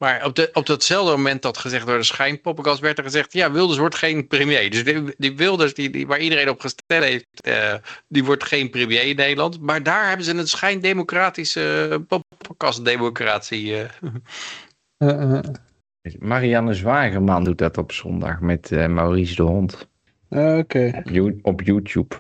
maar op, de, op datzelfde moment dat gezegd door de schijnpoppenkast werd er gezegd, ja, Wilders wordt geen premier. Dus die, die Wilders die, die, waar iedereen op gesteld heeft, eh, die wordt geen premier in Nederland. Maar daar hebben ze een schijndemocratische uh, poppenkastdemocratie. eh. Eh, eh, Marianne Zwagerman doet dat op zondag met eh, Maurice de Hond. eh, Oké. Op YouTube.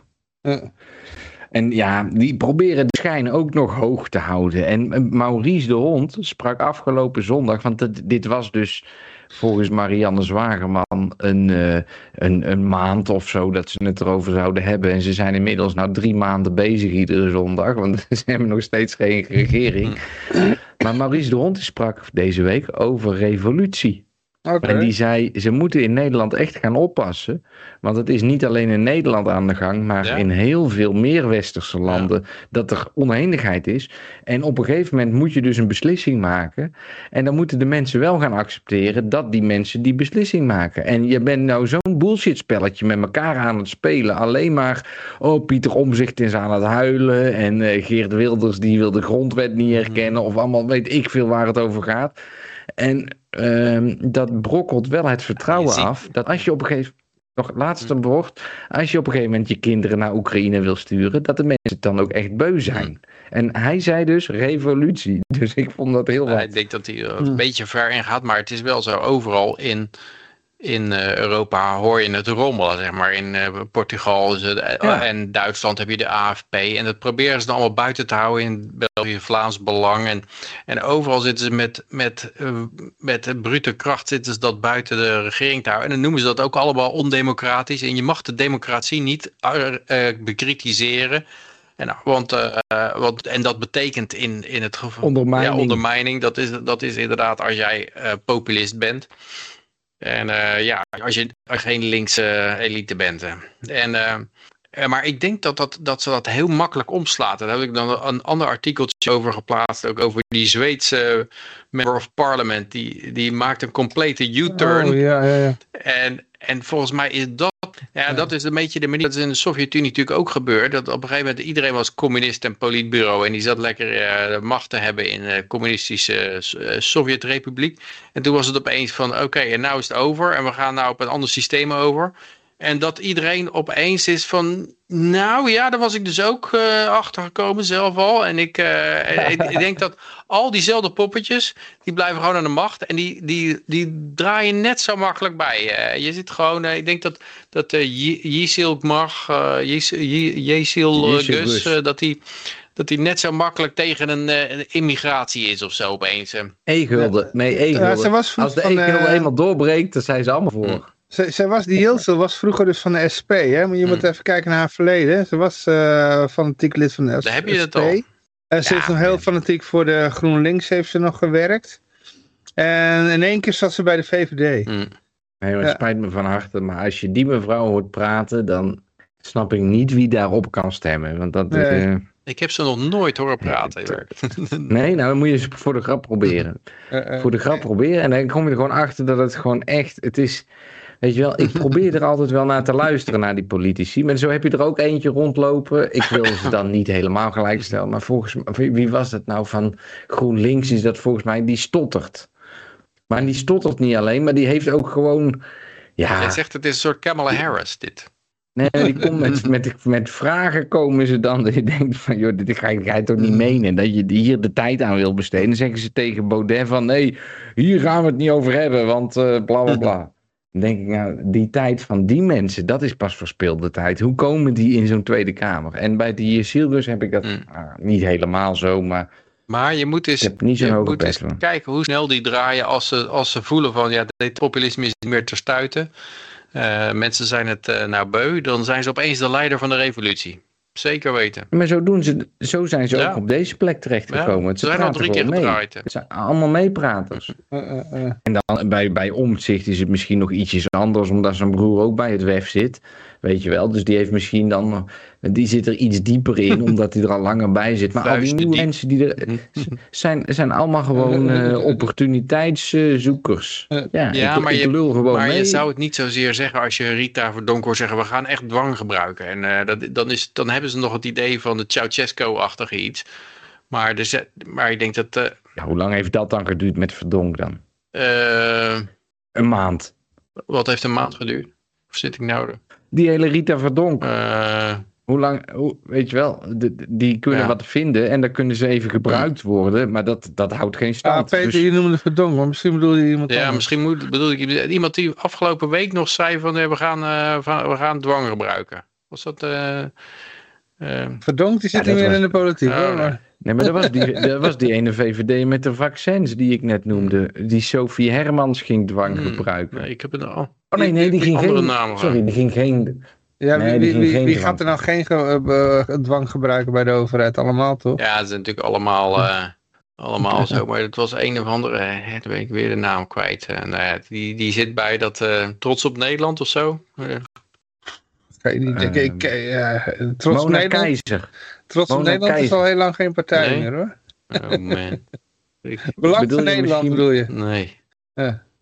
En ja, die proberen de schijn ook nog hoog te houden. En eh, Maurice de Hond sprak afgelopen zondag, want dit, dit was dus volgens Marianne Zwagerman een, eh, een, een maand of zo dat ze het erover zouden hebben. En ze zijn inmiddels nou drie maanden bezig iedere zondag, want ze hebben nog steeds geen regering. Maar Maurice de Hond sprak deze week over revolutie. En die zei, ze moeten in Nederland echt gaan oppassen. Want het is niet alleen in Nederland aan de gang, maar Ja. in heel veel meer westerse landen dat er oneenigheid is. En op een gegeven moment moet je dus een beslissing maken. En dan moeten de mensen wel gaan accepteren dat die mensen die beslissing maken. En je bent nou zo'n bullshit spelletje met elkaar aan het spelen. Alleen maar, oh Pieter Omzicht is aan het huilen. En eh, Geert Wilders die wil de grondwet niet herkennen. Of allemaal weet ik veel waar het over gaat. En ehm, dat brokkelt wel het vertrouwen ziet- af. Dat als je op een gegeven nog het laatste woord. Als je op een gegeven moment je kinderen naar Oekraïne wil sturen, dat de mensen het dan ook echt beu zijn. En hij zei dus revolutie. Dus ik vond dat heel Nou, wat. ik denk dat hij er Hmm. een beetje ver in gaat, maar het is wel zo overal in, in eh, Europa hoor je het rommelen, zeg maar. In eh, Portugal is het, eh, Ja. en Duitsland heb je de AFP en dat proberen ze dan allemaal buiten te houden in België, Vlaams Belang. En, en overal zitten ze met, met, met brute kracht zitten ze dat buiten de regering te houden. En dan noemen ze dat ook allemaal ondemocratisch. En je mag de democratie niet bekritiseren. En, nou, want, want, en dat betekent in, in het geval. Ondermijning. Ja, ondermijning. Dat is, dat is inderdaad als jij populist bent. En eh, ja, als je, als je geen linkse elite bent. hè. En, eh, eh, maar ik denk dat, dat, dat ze dat heel makkelijk omslaat. Daar heb ik dan een ander artikeltje over geplaatst. Ook over die Zweedse member of parliament. Die, die maakt een complete U-turn. Oh, ja, ja, ja. En, en volgens mij is dat Ja, dat is een beetje de manier. Dat is in de Sovjet-Unie natuurlijk ook gebeurd. Dat op een gegeven moment iedereen was communist en politbureau. En die zat lekker uh, de macht te hebben in de communistische uh, Sovjet-Republiek. En toen was het opeens van oké, okay, en nou is het over. En we gaan nou op een ander systeem over. En dat iedereen opeens is van, nou ja, daar was ik dus ook uh, achter gekomen zelf al. En ik, uh, ik, ik, denk dat al diezelfde poppetjes, die blijven gewoon aan de macht. En die, die, die draaien net zo makkelijk bij. Uh, je zit gewoon, ik denk dat, dat Jisil Mag, Jisil Gus, dat die... Dat hij net zo makkelijk tegen een, een immigratie is of zo opeens. E-gulden. Nee, e-gulden. Als de e-gulden eenmaal doorbreekt, dan zijn ze allemaal voor. Mm. Ze, zij was, die Hilsel was vroeger dus van de SP, hè? Maar je moet even kijken naar haar verleden. Ze was uh, fanatiek lid van de SP. Daar heb je het al. En uh, ze ja, heeft nog heel fanatiek voor de GroenLinks heeft ze nog gewerkt. En in één keer zat ze bij de VVD. Mm. Nee, het ja. spijt me van harte. Maar als je die mevrouw hoort praten, dan snap ik niet wie daarop kan stemmen. Want dat... Nee. Uh, ik heb ze nog nooit horen praten. nee, nou dan moet je ze voor de grap proberen. voor de grap proberen. En dan kom je er gewoon achter dat het gewoon echt... Het is... Weet je wel, ik probeer er altijd wel naar te luisteren naar die politici. Maar zo heb je er ook eentje rondlopen. Ik wil ze dan niet helemaal gelijk stellen. Maar volgens mij, wie was het nou van GroenLinks? Is dat volgens mij, die stottert. Maar die stottert niet alleen, maar die heeft ook gewoon. Ja. Hij zegt het is een soort Kamala Harris, dit. Nee, die komt met, met, met vragen komen ze dan. Dat je denkt van, joh, dit ga je, ga je toch niet menen. Dat je hier de tijd aan wil besteden. Dan zeggen ze tegen Baudet van, nee, hier gaan we het niet over hebben. Want uh, bla bla bla. Dan denk ik, nou, die tijd van die mensen, dat is pas verspeelde tijd. Hoe komen die in zo'n Tweede Kamer? En bij die Silvers heb ik dat mm. ah, niet helemaal zo, maar... Maar je moet eens, je moet eens kijken hoe snel die draaien als ze, als ze voelen van, ja, dit populisme is niet meer te stuiten. Uh, mensen zijn het uh, nou beu, dan zijn ze opeens de leider van de revolutie. Zeker weten. Maar zo, doen ze, zo zijn ze ja. ook op deze plek terechtgekomen. Ja, ze zijn al drie keer gedraaid. Het zijn allemaal meepraters. Uh, uh, en dan bij, bij omzicht is het misschien nog ietsjes anders, omdat zijn broer ook bij het WEF zit. Weet je wel, dus die heeft misschien dan, die zit er iets dieper in, omdat hij er al langer bij zit. Maar al die nieuwe mensen die er zijn, zijn allemaal gewoon uh, opportuniteitszoekers. ja, ja ik, maar, ik je, lul gewoon maar mee. je zou het niet zozeer zeggen als je Rita Verdonk hoort zeggen, we gaan echt dwang gebruiken. En uh, dat, dan, is, dan hebben ze nog het idee van de Ceausescu-achtige iets. Maar, dus, maar ik denk dat... Ja, hoe lang heeft dat dan geduurd met Verdonk dan? Een maand. Wat heeft een maand geduurd? Of zit ik nou er? Die hele Rita Verdonk. Uh, hoe lang, hoe, weet je wel, die, die kunnen ja. wat vinden en dan kunnen ze even gebruikt worden, maar dat, dat houdt geen stand. Ja, Peter, dus... je noemde Verdonk, maar misschien bedoel je iemand Ja, anders. misschien moet, bedoel ik iemand die afgelopen week nog zei van we, gaan, uh, we gaan dwang gebruiken. Was dat... Uh, Verdonk, die zit ja, niet meer was... in de politiek. Oh, hoor, maar... Nee, maar dat was, die, dat was die ene VVD met de vaccins die ik net noemde. Die Sophie Hermans ging dwang Hmm. gebruiken. Nee, ik heb het al. Oh nee, nee, die ging andere geen... namen Sorry, die ging geen... Ja, Nee, wie, wie, wie, gaat er nou geen ge- uh, dwang gebruiken bij de overheid? Allemaal toch? Ja, het is natuurlijk allemaal, uh, allemaal zo. Maar het was een of andere, hè, dan ben ik weer de naam kwijt. En, uh, die, die zit bij dat uh, Trots op Nederland of zo. Uh, Kan je niet, ik, ik, uh, trots op Nederland, Keizer. trots op Nederland is al heel lang geen partij Nee. meer hoor. oh man. Ik, Belang Bedoel van je Nederland misschien- bedoel je? nee.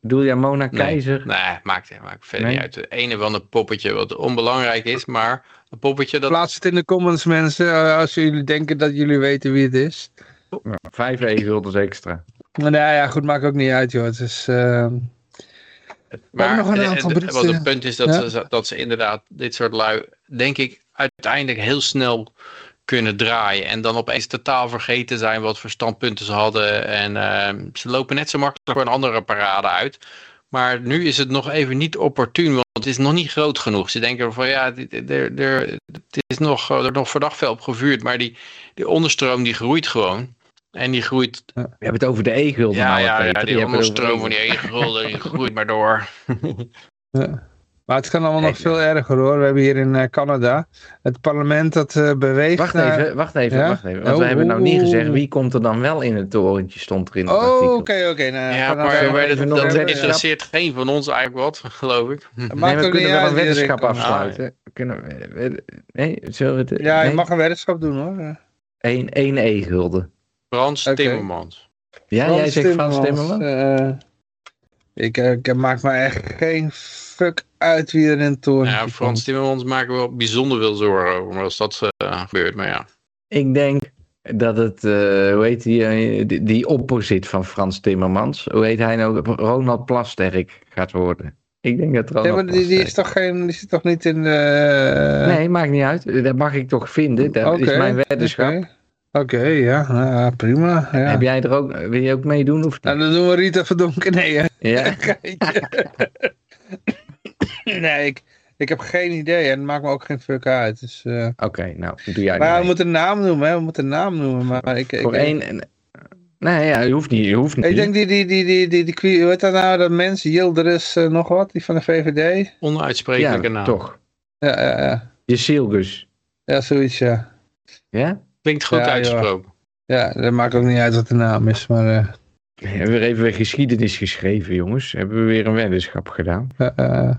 Bedoel jij Mona Nee. Keizer? Nee, maakt, maakt verder Nee? niet uit. Het ene van een poppetje wat onbelangrijk is, maar een poppetje dat... Plaats het in de comments mensen, uh, als jullie denken dat jullie weten wie het is. Ja, vijf e-guldens extra. Maar nou ja, goed, maakt ook niet uit joh. Het is, uh, Maar nog een eh, aantal eh, wat het punt is dat, Ja. ze, dat ze inderdaad dit soort lui, denk ik, uiteindelijk heel snel kunnen draaien. En dan opeens totaal vergeten zijn wat voor standpunten ze hadden. En eh, ze lopen net zo makkelijk voor een andere parade uit. Maar nu is het nog even niet opportun, want het is nog niet groot genoeg. Ze denken van ja, er, er, het is nog, er nog verdacht veel op gevuurd. Maar die, die onderstroom die groeit gewoon. En die groeit We hebben het over de e-gulden. ja, nou, ja, ja, die over onderstroom van die e-gulden, die groeit maar door. ja. Maar het kan allemaal nog Nee. veel erger hoor. We hebben hier in uh, Canada het parlement dat uh, beweegt Wacht naar... even, wacht even, Ja? wacht even. Want Oh, we hebben nou niet gezegd wie komt er dan wel in het torentje, stond er in het Oh, artikel. oké, oké. nou, Ja, maar, maar dat, interesseert geen van ons eigenlijk wat, geloof ik. Nee, maakt we kunnen wel een weddenschap erin komt. afsluiten. Kunnen we, we- nee, zullen we het... Ja, je mag een weddenschap doen hoor. Eén, één e-gulden. Frans Oké. Timmermans. Ja, Frans jij zegt Frans Timmermans? eh, ik, eh, ik maak me echt geen fuck uit wie er in het toren Ja, Frans Timmermans maken wel bijzonder veel zorgen over maar als dat uh, gebeurt. Maar ja. Ik denk dat het, uh, hoe heet die, die, die opposit van Frans Timmermans, hoe heet hij nou, Ronald Plasterk gaat worden. Ik denk dat Ronald ja, maar die, die, is toch geen, die zit toch niet in de... Nee, maakt niet uit. Dat mag ik toch vinden. Dat okay, is mijn weddenschap. Okay. Oké, okay, ja, uh, prima. Ja. Heb jij er ook, wil je ook meedoen? Of nou, dan doen we Rita Verdonken. Nee, hè? Ja. nee, ik, ik heb geen idee en het maakt me ook geen fuck uit. Dus, uh... Oké, okay, nou, doe jij Maar we moeten een naam noemen, hè? We moeten een naam noemen. Maar ik, Voor ik, één... Nee, ja, je hoeft niet. Je hoeft niet. Ik denk die, die, die, die, die, die, die hoe heet dat nou, dat mens, Yildiris uh, nog wat, die van de VVD? Onuitsprekelijke ja, naam. toch. Ja, ja, ja. Jezilgus. Ja, zoiets, ja. Ja? Klinkt goed Ja, uitgesproken. Ja, dat maakt ook niet uit wat de naam is, maar... eh We hebben weer even weer geschiedenis geschreven, jongens. Hebben we weer een weddenschap gedaan. eh, eh,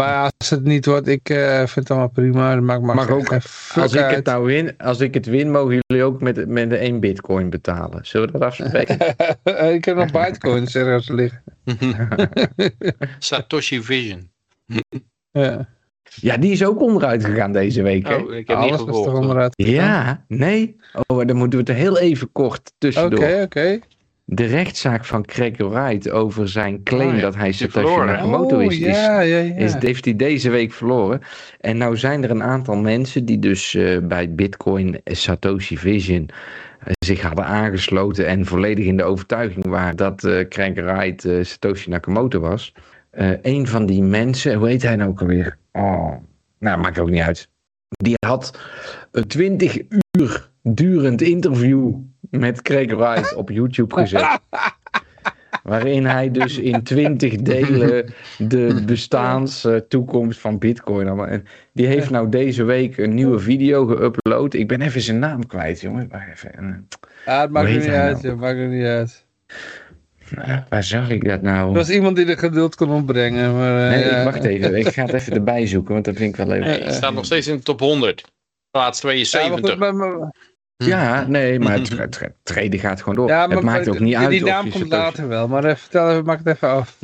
maar als het niet wordt, ik eh, vind het allemaal prima. Dat maakt, maakt Mag ook, Als ik uit. het nou win, als ik het win, mogen jullie ook met, met de 1 bitcoin betalen. Zullen we dat afspreken? ik heb nog bitcoins ergens liggen. Satoshi Vision. Ja. ja, die is ook onderuit gegaan deze week. Hè? Oh, ik heb Alles niet was toch gevolgd. onderuit. Ja, nee. Oh, dan moeten we het er heel even kort tussendoor. Oké, oké. De rechtszaak van Craig Wright over zijn claim Oh ja, dat hij Satoshi. Nakamoto Oh, is, is, ja, ja, ja. is, heeft hij deze week verloren. En nou zijn er een aantal mensen die dus eh, bij Bitcoin Satoshi Vision eh, zich hadden aangesloten en volledig in de overtuiging waren dat eh Craig Wright Satoshi Nakamoto was. Een van die mensen, hoe heet hij nou ook alweer? Oh, nou, maakt ook niet uit. Die had een 20 uur durend interview met Craig Wright op YouTube gezet. Waarin hij dus in 20 delen de bestaans eh, toekomst van Bitcoin. En die heeft nou deze week een nieuwe video geüpload. Ik ben even zijn naam kwijt, jongen. Wacht even. Eh, Ah, het maakt er niet uit, nou? joh, maakt er niet uit. eh, waar zag ik dat nou? Er was iemand die de geduld kon opbrengen, maar... eh, Nee, ja. ik, wacht even. Ik ga het even erbij zoeken, want dat vind ik wel leuk. Je staat nog steeds in de top 100. Plaats Ja, maar 72. goed, maar- maar- Ja, nee, maar het, het, het treden gaat gewoon door. ja, maar het maakt ook niet die, uit Die naam komt later wel, maar eh, vertel even, maak het even af.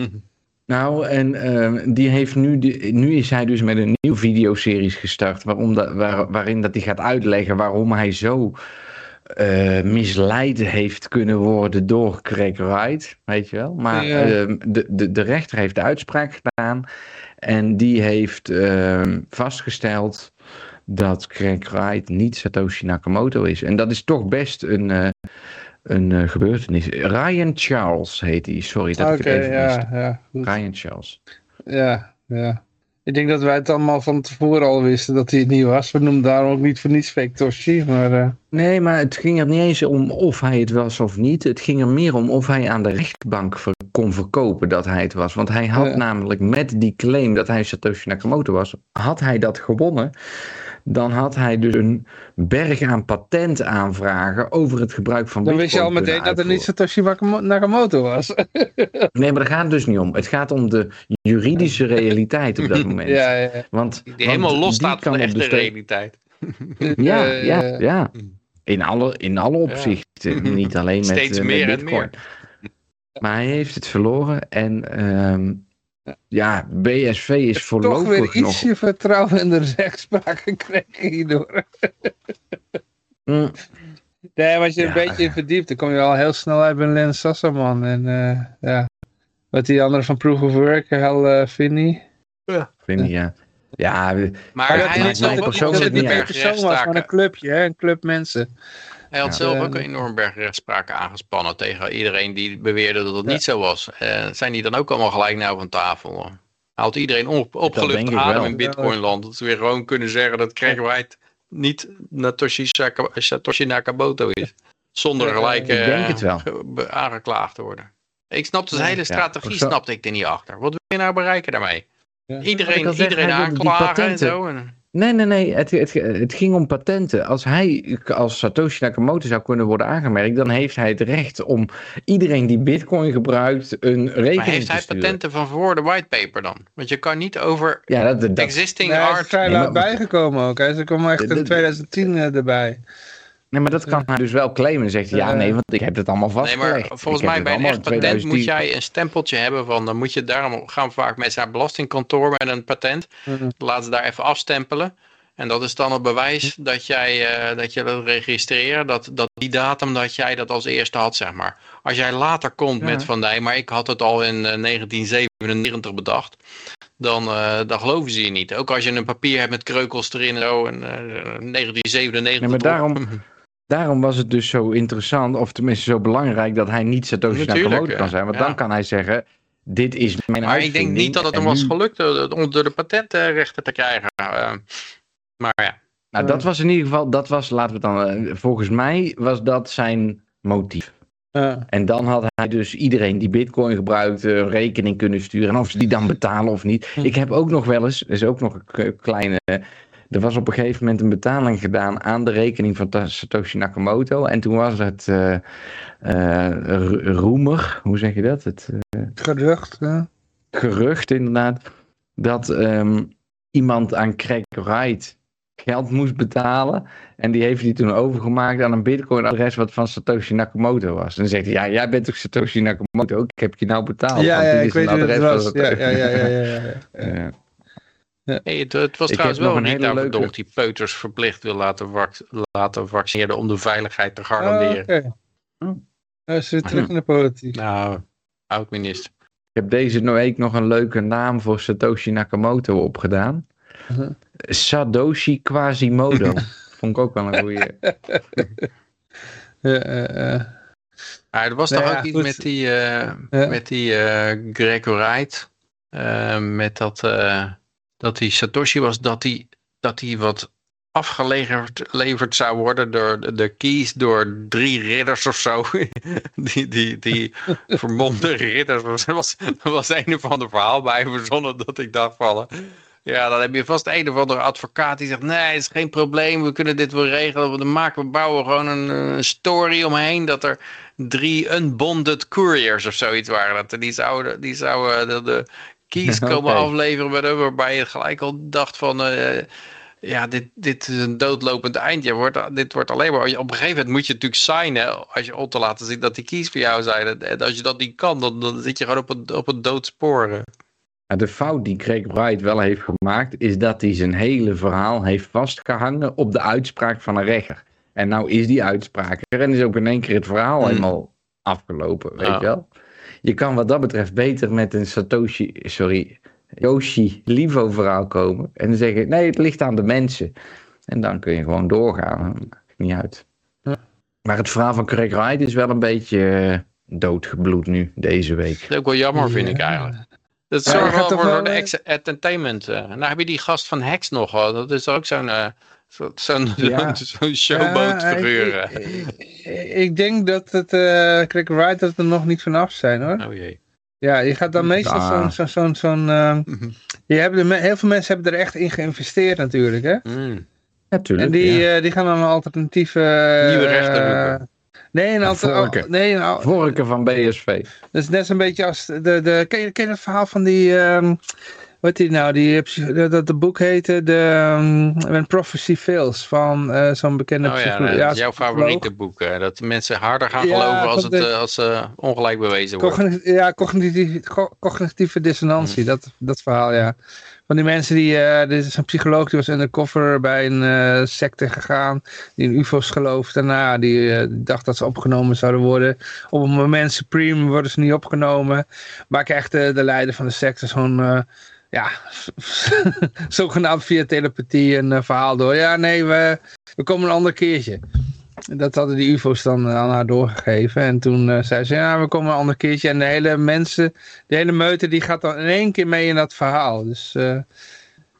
Nou, en ehm, die heeft nu, die- nu is hij dus met een nieuwe videoseries gestart. Waarom dat, waar, waarin dat hij gaat uitleggen waarom hij zo eh, misleid heeft kunnen worden door Craig Wright. Weet je wel? Maar Ja. ehm, de, de, de rechter heeft de uitspraak gedaan. En die heeft ehm, vastgesteld dat Craig Wright niet Satoshi Nakamoto is. En dat is toch best een, eh, een eh, gebeurtenis. Ryan Charles heet hij. Sorry dat ik het even ja, ja. Ryan Charles. ja, ja. Ik denk dat wij het allemaal van tevoren al wisten dat hij het niet was. We noemen daarom ook niet voor niets fake Toshi, maar... eh, Nee, maar het ging er niet eens om of hij het was of niet. Het ging er meer om of hij aan de rechtbank ver- kon verkopen dat hij het was. Want hij had Ja. namelijk met die claim dat hij Satoshi Nakamoto was, had hij dat gewonnen. Dan had hij dus een berg aan patentaanvragen over het gebruik van dan Bitcoin wist je al meteen dat het niet. Satoshi Wakamo- Nakamoto was. Nee, maar daar gaat het dus niet om. Het gaat om de juridische realiteit op dat moment. ja, ja. Want, Die want helemaal los die staat van de kan op echte realiteit. Ja, Eh, ja, eh, ja. In alle, in alle opzichten. Niet alleen met, Steeds eh, meer met en Bitcoin. Maar hij heeft het verloren. En ehm, ja, BSV is Toch voorlopig weer nog... ietsje vertrouwen in de rechtspraak gekregen hierdoor. Mm, Nee, maar als je Ja. een beetje in verdiept, dan kom je al heel snel uit bij Len Sassaman. En eh, ja, wat die andere van Proof of Work, Hal uh, Finney. vind ik, ja. Ja, Maar hij niet het niet één persoon was, maar een clubje, hè? een club mensen. Hij had Ja. zelf Eh, ook een enorm berg rechtspraken aangespannen tegen iedereen die beweerde dat het Ja. niet zo was. Eh, zijn die dan ook allemaal gelijk nou van tafel? Had iedereen op, opgelucht adem in Bitcoinland. Dat ze weer gewoon kunnen zeggen dat Craig Wright niet Satoshi, Saka- Satoshi Nakamoto is. Zonder Ja, gelijk denk eh, aangeklaagd te worden. Ik snapte zijn Ja, hele strategie, snapte ik er niet achter. Wat wil je nou bereiken daarmee? Iedereen, iedereen aanklagen en zo. En, Nee, nee, nee. Het, het, het ging om patenten. Als hij als Satoshi Nakamoto zou kunnen worden aangemerkt, dan heeft hij het recht om iedereen die Bitcoin gebruikt een rekening maar heeft te hij sturen. patenten van voor de whitepaper dan? Want je kan niet over Ja, dat, dat, existing Nee, hij is art... vrij Nee, laat maar- bijgekomen ook. Hè. Ze komen echt in dit- 2010 eh, erbij. Nee, Nee, maar dat kan hij dus wel claimen. Zegt hij, ja, Eh. nee, want ik heb het allemaal Nee, vastgelegd. maar volgens Ik mij bij een echt patent 2010 moet jij een stempeltje hebben van, dan moet je daarom gaan vaak mensen naar het belastingkantoor met een patent, Mhm. laten ze daar even afstempelen. En dat is dan het bewijs dat jij eh, dat je dat registreert, dat, dat die datum dat jij dat als eerste had, zeg maar. Als jij later komt Ja. met van nee, maar ik had het al in eh, 1997 bedacht, dan, eh, dan geloven ze je niet. Ook als je een papier hebt met kreukels erin en zo, en eh, 1997. Ja, maar daarom, daarom was het dus zo interessant, of tenminste zo belangrijk, dat hij niet Satoshi Nakamoto kan zijn. Want Ja. dan kan hij zeggen, dit is mijn Maar ik denk niet dat het hem was gelukt eh, om door de patentenrechten te krijgen. Eh, maar ja. Nou, dat was in ieder geval, dat was, laten we het dan, eh, volgens mij was dat zijn motief. En dan had hij dus iedereen die bitcoin gebruikt een rekening kunnen sturen. En of ze die dan betalen of niet. Hm. Ik heb ook nog wel eens, er is ook nog een kleine... Er was op een gegeven moment een betaling gedaan aan de rekening van Satoshi Nakamoto. En toen was het eh eh, ru- roemer, hoe zeg je dat? Het eh, Gerucht. ja. gerucht inderdaad. Dat ehm, iemand aan Craig Wright geld moest betalen. En die heeft hij toen overgemaakt aan een bitcoin-adres wat van Satoshi Nakamoto was. En dan zegt hij, ja, jij bent toch Satoshi Nakamoto? Ik heb je nou betaald. Ja, want ja, dit ik is weet het adres van was. Ja, Satoshi. ja, ja, ja, ja, ja. Hey, het, het was Ik trouwens heb nog wel een niet hele leuke- Verdonk die peuters verplicht wil laten, vac- laten vaccineren om de veiligheid te Oh, garanderen. Oh. Hij is weer terug in de politiek. Nou, oud-minister. ik heb deze week nog een leuke naam voor Satoshi Nakamoto opgedaan. Mhm. Sadoshi Quasimodo. Vond ik ook wel een goeie. Ja, eh, eh. Er was Nou toch ja, ook iets met die, eh, Ja. met die eh Greg Wright. eh, met dat, eh, dat die Satoshi was, dat die, dat die wat afgeleverd leverd zou worden door de, de keys door drie ridders of zo. die, die, die vermomde ridders. Er was, er was een of ander verhaal bij verzonnen dat ik dacht van... eh, Ja, dan heb je vast een of andere advocaat die zegt... Nee, het is geen probleem, we kunnen dit wel regelen. We, maken, we bouwen gewoon een, een story omheen dat er drie unbonded couriers of zoiets waren. Dat die zouden, die zouden de, de keys komen afleveren waarbij je gelijk al dacht van... eh, ja, dit, dit is een doodlopend eindje. Wordt, dit wordt alleen maar... Op een gegeven moment moet je natuurlijk signen... als je om te laten zien dat die keys voor jou zijn. En- als je dat niet kan, dan, dan zit je gewoon op een, op een doodspoor. Ja, De fout die Craig Wright wel heeft gemaakt, is dat hij zijn hele verhaal heeft vastgehangen op de uitspraak van een rechter. En nou is die uitspraak er en is ook in één keer het verhaal Hmm. helemaal afgelopen, weet je wel. Je kan wat dat betreft beter met een Satoshi, sorry, Yoshi Livo verhaal komen. En dan zeggen, nee, het ligt aan de mensen. En dan kun je gewoon doorgaan, niet uit. Ja. Maar het verhaal van Craig Wright is wel een beetje eh, doodgebloed nu, deze week. Dat is ook wel jammer, vind ik Ja. eigenlijk. Dat Ja, zorgt je wel voor een wel, ex- entertainment. eh. Nou heb je die gast van Hex nog wel. Dat is ook zo'n eh, zo- zo'n Ja. zo'n showboat Ja, figuur. ik, ik, ik denk dat het, eh Craig Wright dat er nog niet vanaf zijn hoor. Oh jee. Ja, je gaat dan meestal Ja. zo'n, zo'n, zo'n, ehm, je hebt er, me- heel veel mensen hebben er echt in geïnvesteerd natuurlijk hè. Mm. Natuurlijk. En die, ja. eh, die gaan dan een alternatieve... eh, Nieuwe rechten roepen. Nee, een Ja, alter, vorken. nee, een, al- Vorken van BSV. dat is net zo'n beetje als de, de ken, je, ken je het verhaal van die, ehm wat die nou, die, dat de boek heette, de, ehm, When Prophecy Fails, van eh, zo'n bekende Oh ja, psycholo- dat is jouw psycholoog. favoriete boek. eh, dat mensen harder gaan Ja, geloven als, het, eh, als ze ongelijk bewezen wordt. Cogni- ja, cognitieve, co- cognitieve dissonantie, Hmm. dat, dat verhaal, ja. Van die mensen die, eh dit is een psycholoog die was undercover bij een secte gegaan, die in ufo's gelooft. Nou, ja, die, dacht dat ze opgenomen zouden worden. Op het moment supreme worden ze niet opgenomen. Maar krijgt de, de leider van de secte zo'n, ja, zogenaamd via telepathie een eh, verhaal door. Ja, nee, we, we komen een ander keertje. Dat hadden die ufo's dan eh, aan haar doorgegeven. En toen eh, zei ze, ja, we komen een ander keertje. En de hele mensen, de hele meute, die gaat dan in één keer mee in dat verhaal. Dus eh,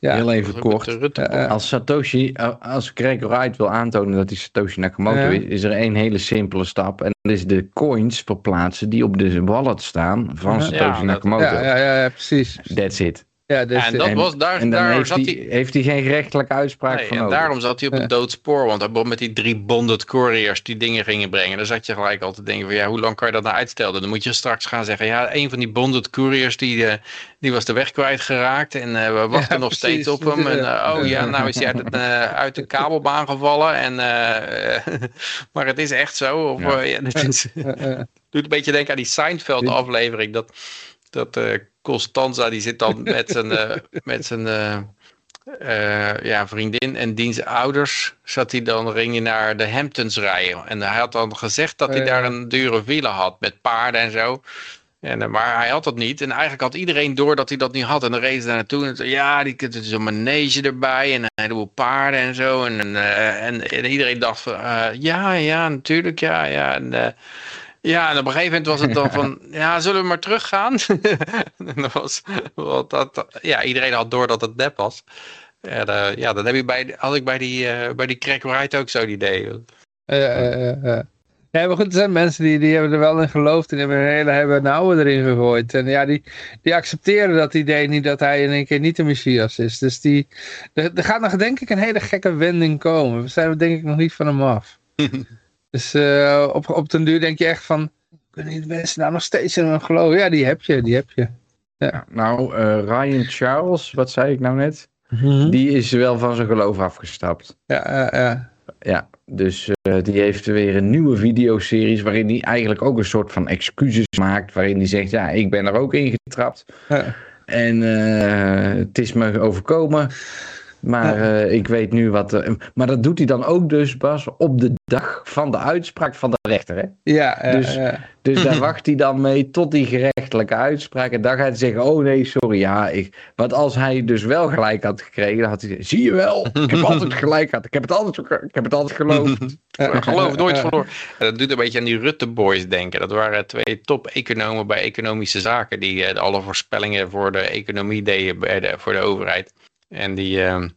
ja, Heel even kort. Als Satoshi, als Craig Wright wil aantonen dat hij Satoshi Nakamoto Ja. is, is er één hele simpele stap. En dat is de coins verplaatsen die op de wallet staan van Ja, Satoshi Nakamoto. ja, ja, ja, precies. That's it. Ja, dus, en dat en- was, daar, En daar heeft zat hij, heeft hij geen gerechtelijke uitspraak Nee, van en daarom zat hij op een doodspoor, want hij begon met die drie bonded couriers die dingen gingen brengen. Dan zat je gelijk al te denken van ja, hoe lang kan je dat nou uitstellen? Dan moet je straks gaan zeggen, ja, een van die bonded couriers die, eh, die was de weg kwijtgeraakt en eh, we wachten Ja, nog steeds op hem. En, eh, oh ja, nou is hij uit, het, eh, uit de kabelbaan gevallen. En, eh, maar het is echt zo. Of, Ja. eh, ja, dit is, eh, eh, doet een beetje denken aan die Seinfeld aflevering. Dat, dat eh Constanza die zit dan met zijn, eh, met zijn eh, eh, ja, vriendin en diens ouders. Zat hij dan hij naar de Hamptons rijden. En hij had dan gezegd dat hij Eh. daar een dure villa had met paarden en zo. En, maar hij had dat niet. En eigenlijk had iedereen door dat hij dat niet had. En dan reed ze daar naartoe. En zei, ja, die er is een manege erbij. En een heleboel paarden en zo. En, en, en iedereen dacht van, ja, ja, natuurlijk, ja, ja. En, ja, en op een gegeven moment was het dan van, ja, zullen we maar teruggaan? en dat was, wat dat, ja, iedereen had door dat het nep was. En, eh, ja, dat heb je bij, had ik bij die, eh, bij die Crack Wright ook zo die idee. eh. Ja, maar goed, er zijn mensen die, die hebben er wel in geloofd en hebben een hele hebben oude erin gegooid. En ja, die, die accepteren dat idee niet dat hij in één keer niet de Messias is. Dus die, er, er gaat nog denk ik een hele gekke wending komen. We zijn denk ik nog niet van hem af. dus eh, op, op den duur denk je echt van, kunnen die mensen nou nog steeds in hem geloven? Ja, die heb je, die heb je. Nou, eh, Ryan Charles, wat zei ik nou net? Die is wel van zijn geloof afgestapt. Ja, ja, ja. Ja, dus eh, die heeft weer een nieuwe videoseries waarin hij eigenlijk ook een soort van excuses maakt. Waarin hij zegt, ja, ik ben er ook in getrapt. Ja. En eh, het is me overkomen. Maar eh, ik weet nu wat... er- maar dat doet hij dan ook dus, Bas, op de dag van de uitspraak van de rechter. Hè? Ja, Dus-. Dus daar wacht hij dan mee tot die gerechtelijke uitspraak. En dan gaat hij zeggen, oh nee, sorry, ja. Ik... Want als hij dus wel gelijk had gekregen, dan had hij gezegd, zie je wel, ik heb altijd gelijk gehad. Ik heb het altijd, ik heb het altijd geloofd. Ik geloof nooit Eh, verloren. En dat doet een beetje aan die Rutte Boys denken. Dat waren twee top-economen bij economische zaken. Die eh, alle voorspellingen voor de economie deden bij de, voor de overheid. En die, ehm,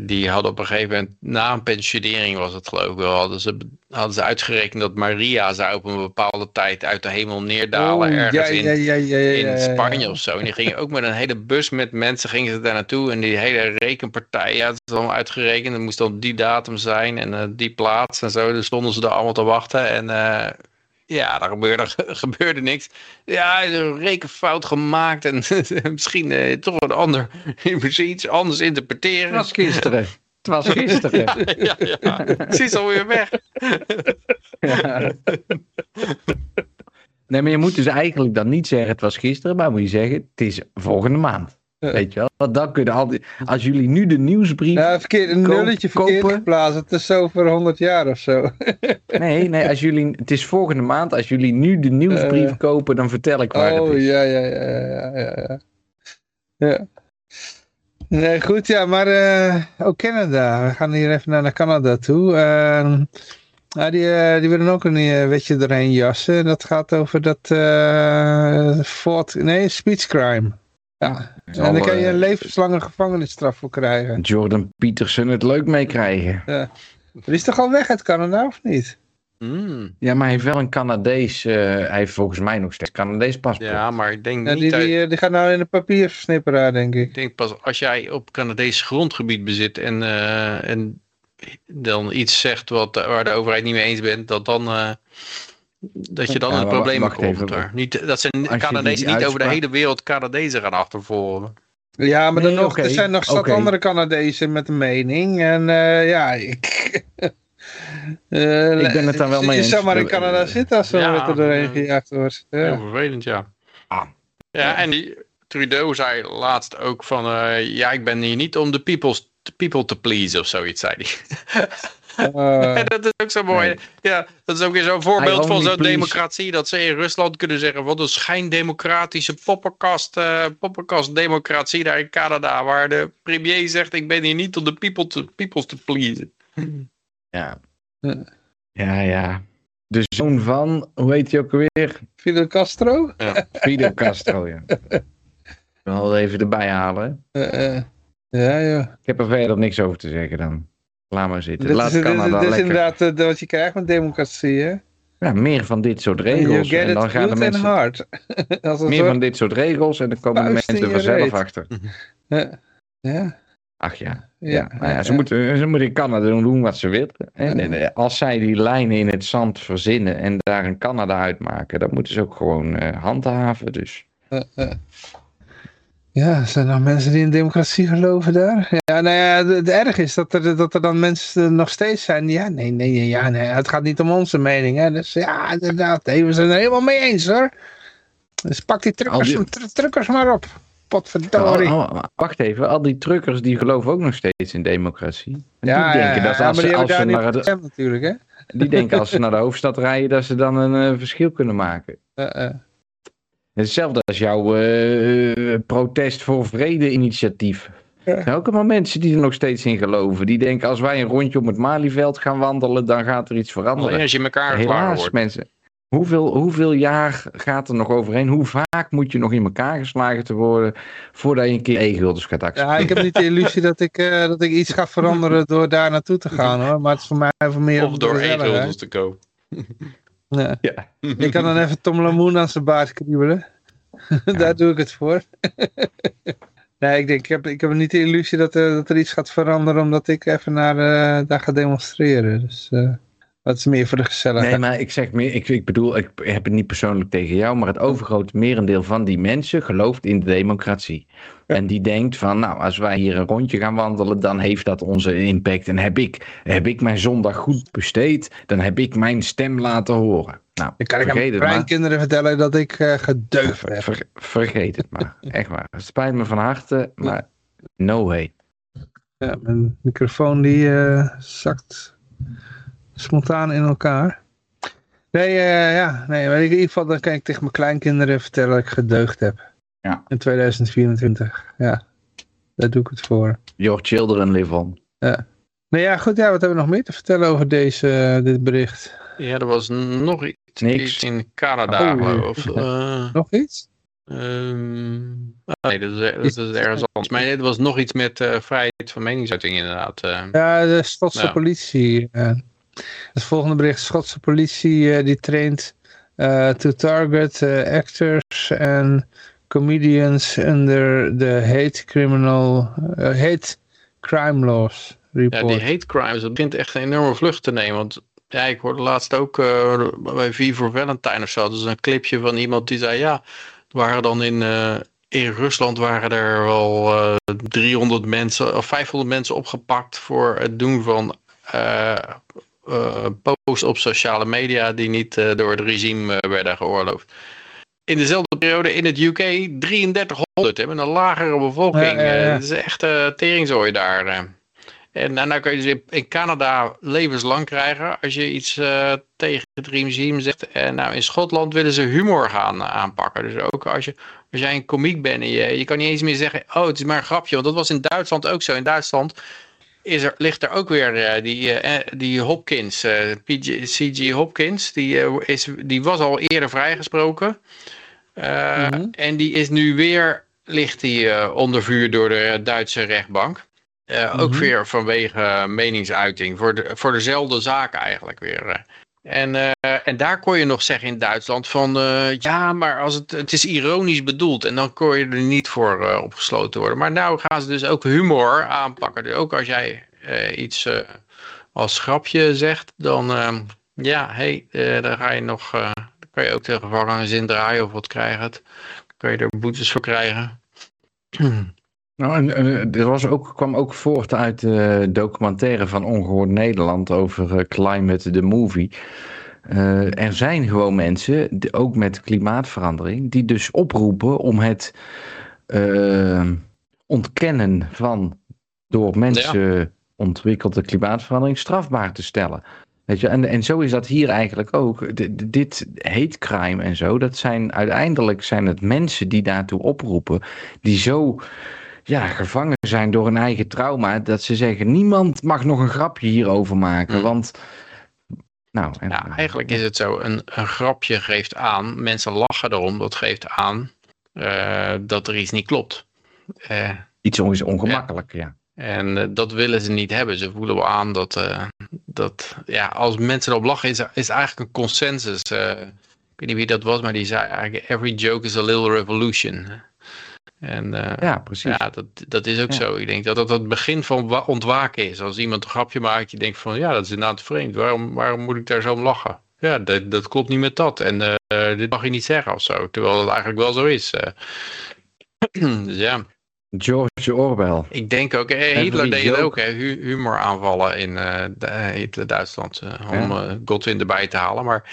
die hadden op een gegeven moment, na een pensionering was het geloof ik wel, hadden ze, hadden ze uitgerekend dat Maria zou op een bepaalde tijd uit de hemel neerdalen. Oh, ergens ja, in, ja, ja. Spanje of zo. En die gingen ook met een hele bus met mensen gingen ze daar naartoe. En die hele rekenpartij, ja, het is allemaal uitgerekend. Het moest dan die datum zijn en eh, die plaats en zo. Dus stonden ze daar allemaal te wachten. En eh, ja, daar gebeurde, gebeurde niks. Ja, een rekenfout gemaakt. En misschien eh, toch wat ander. misschien iets anders Het interpreteren. was gisteren. Het was gisteren. ja, ja. Ze is alweer weg. Ja. Nee, maar je moet dus eigenlijk dan niet zeggen het was gisteren, maar moet je zeggen het is volgende maand. Weet je wel? Dan kunnen al die, als jullie nu de nieuwsbrief... Ja, verkeerd, een nulletje verkeerd kopen. geplaatst. Het is over 100 jaar of zo. Nee, nee, als jullie, het is volgende maand. Als jullie nu de nieuwsbrief Eh. kopen, dan vertel ik waar Oh, het is. ja, ja, ja, ja, ja, ja. Ja. Nee, goed, ja, maar eh ook Canada. We gaan hier even naar, Canada toe. Ja, die, eh, die willen ook een wetje doorheen jassen. Dat gaat over dat fort, nee, speech crime. Ja, Zal, en dan kan je eh, een levenslange gevangenisstraf voor krijgen. Jordan Peterson het leuk meekrijgen. Die is toch al weg uit Canada, of niet? Hmm. Ja, maar hij heeft wel een Canadees... eh, hij heeft volgens mij nog steeds Canadees paspoort. Ja, maar ik denk Ja, niet die, uit- die, eh, die gaat nou in de papiersnipperaar, denk ik. Ik denk pas als jij op Canadees grondgebied bezit en, eh, en dan iets zegt wat, waar de overheid niet mee eens bent, dat, dan, eh, dat je dan problemen wacht komt. even. daar. Niet, dat ze je die Canadezen niet over de hele wereld Canadezen gaan achtervolgen. Ja, maar Nee, dan nog, er zijn nog zat andere Canadezen met een mening. En eh, ja, ik... Eh, Ik ben het daar wel mee Je eens. zou maar in Canada zitten als er doorheen ja. gejaagd wordt. Heel Ja. vervelend, ja. Ah. Ja, en die Trudeau zei laatst ook van, eh, ja, ik ben hier niet om de people's, people to please of zoiets, zei hij. Eh, En dat is ook zo mooi. Nee. Ja, dat is ook weer zo'n voorbeeld van zo'n democratie. Dat ze in Rusland kunnen zeggen, wat een schijndemocratische poppenkast, eh poppenkast-democratie daar in Canada. Waar de premier zegt, ik ben hier niet om de people to, peoples te pleasen. Ja. Ja. Ja, ja. De zoon van, hoe heet hij ook alweer? Fidel Castro? Fidel Castro, ja. Ik wil even erbij halen. Eh, eh, ja, ja. Ik heb er verder niks over te zeggen dan. Laat maar zitten. Dit Laat is, dit, Canada dit is lekker. inderdaad eh, wat je krijgt met democratie, hè? Ja, meer van dit soort regels. En dan gaan de mensen hard. Als meer soort- van dit soort regels en dan komen de mensen er vanzelf achter. Ja. Ja. Ach ja. Ja, Ja, nou ja, ze, ja. Moeten, ze moeten in Canada doen wat ze willen. En, en, eh, als zij die lijnen in het zand verzinnen en daar een Canada uitmaken, dan moeten ze ook gewoon eh, handhaven. Dus. Ja, zijn er nog mensen die in democratie geloven daar? Ja, nou ja, het, erg is dat er, dat er dan mensen nog steeds zijn ja, nee, nee, ja, nee, het gaat niet om onze mening, hè. Dus ja, inderdaad, nee, we zijn het er helemaal mee eens, hoor. Dus pak die truckers, die- truckers maar op. Potverdorie. Al- al- wacht even, al die truckers die geloven ook nog steeds in democratie. En ja, die denken ja, dat ja, als, als, ze naar de, natuurlijk, hè. die denken als ze naar de hoofdstad rijden dat ze dan een eh, verschil kunnen maken. Eh, eh. Hetzelfde als jouw eh, protest voor vrede initiatief. Ja. Er zijn ook allemaal mensen die er nog steeds in geloven. Die denken als wij een rondje om het Malieveld gaan wandelen, dan gaat er iets veranderen. Alleen als je in elkaar Helaas wordt. mensen. Hoeveel, hoeveel jaar gaat er nog overheen? Hoe vaak moet je nog in elkaar geslagen te worden voordat je een keer e-gulders gaat accepteren? Ja, ik heb niet de illusie dat ik, eh, dat ik iets ga veranderen door daar naartoe te gaan, hoor. Maar het is voor mij voor meer Of om door e-gulders te kopen. Ja. Ja. Ik kan dan even Tom Lamoen aan zijn baard kriebelen. Daar doe ik het voor. nee, ik denk, ik heb, ik heb niet de illusie dat, er dat er iets gaat veranderen omdat ik even naar, eh, daar ga demonstreren. Dus eh dat is meer voor de gezelligheid. Nee, maar ik zeg meer, ik, ik bedoel, ik heb het niet persoonlijk tegen jou, maar het overgrote merendeel van die mensen gelooft in de democratie. En die denkt van, nou, als wij hier een rondje gaan wandelen, dan heeft dat onze impact. En heb ik, heb ik mijn zondag goed besteed, dan heb ik mijn stem laten horen. Nou, Dan kan ik aan mijn kleinkinderen vertellen dat ik gedeugd heb. Ver- vergeet het maar. Echt waar. Het spijt me van harte, maar no way. Ja, mijn microfoon die eh, zakt spontaan in elkaar. Nee, eh, ja, nee, maar in ieder geval dan kan ik tegen mijn kleinkinderen vertellen dat ik gedeugd heb. Ja. In 2024, ja. Daar doe ik het voor. Your children live on. Nou ja, goed, ja, wat hebben we nog meer te vertellen over deze, eh, dit bericht? Ja, er was nog iets, Niks. iets in Canada. Oh. Of, eh, Nog iets? ehm, ah, nee, dat is, dat is ergens anders. Maar er was nog iets met eh, vrijheid van meningsuiting inderdaad. eh. Ja, de Schotse Ja. politie. Het volgende bericht. Schotse politie eh, die traint eh, to target eh, actors en comedians under the hate criminal hate crime laws Ja, report. die hate crimes, dat begint echt een enorme vlucht te nemen. Want ja, ik hoorde laatst ook bij V for Valentine of zo. Dus een clipje van iemand die zei, ja, waren dan in, in Rusland waren er wel eh 300 mensen of 500 mensen opgepakt voor het doen van posts op sociale media die niet eh, door het regime eh, werden geoorloofd. In dezelfde periode in het UK 3300 hè, met een lagere bevolking. Ja, ja, ja. Eh, Het is echt eh teringzooi daar. eh. En nou, nou kun je dus in, Canada levenslang krijgen als je iets eh, tegen het regime zegt. En nou, in Schotland willen ze humor gaan eh, aanpakken. Dus ook als, je, als jij een komiek bent en je, je kan niet eens meer zeggen, oh het is maar een grapje. Want dat was in Duitsland ook zo. In Duitsland is er, ligt er ook weer eh, die, eh, eh, die Hopkins, PG, CG Hopkins. Die, is, die was al eerder vrijgesproken. Mhm. En die is nu weer, ligt die onder vuur door de Duitse rechtbank. Ook Mhm. weer vanwege meningsuiting. Voor, de, voor dezelfde zaak eigenlijk weer. En, eh, en daar kon je nog zeggen in Duitsland van... eh, ja, maar als het, het is ironisch bedoeld. En dan kon je er niet voor eh, opgesloten worden. Maar nou gaan ze dus ook humor aanpakken. Dus ook als jij iets als grapje zegt... dan eh, ja, hey, dan ga je nog... dan kan je ook de gevangenis indraaien of wat krijgen. Dan kan je er boetes voor krijgen. Nou, en, eh, er was ook, kwam ook voort uit de documentaire van Ongehoord Nederland over eh, Climate the Movie. Eh, er zijn gewoon mensen, die- ook met klimaatverandering, die dus oproepen om het eh, ontkennen van door mensen ontwikkelde klimaatverandering strafbaar te stellen. Weet je, en, en zo is dat hier eigenlijk ook. D- dit hate crime en zo, dat zijn uiteindelijk zijn het mensen die daartoe oproepen, die zo ja, gevangen zijn door hun eigen trauma, dat ze zeggen: niemand mag nog een grapje hierover maken. Mm. Want, nou, en, Ja, eigenlijk is het zo, een, een grapje geeft aan, mensen lachen erom, dat geeft aan eh, dat er iets niet klopt. Eh, iets is ongemakkelijk, ja. En eh, dat willen ze niet hebben. Ze voelen wel aan dat, dat ja, als mensen erop lachen, is, is eigenlijk een consensus. ik weet niet wie dat was, maar die zei eigenlijk, every joke is a little revolution. En eh, Ja, precies. ja, dat, dat is ook Ja. zo. Ik denk dat dat het begin van wa- ontwaken is. Als iemand een grapje maakt, je denkt van, ja, dat is inderdaad vreemd. Waarom, waarom moet ik daar zo om lachen? Ja, dat, dat klopt niet met dat. En eh, dit mag je niet zeggen of zo. Terwijl het eigenlijk wel zo is. dus ja. George Orwell. Ik denk ook, eh, Hitler deed het ook, hè, hu- humor aanvallen in Hitler-Duitsland, eh, om Ja. Godwin erbij te halen. Maar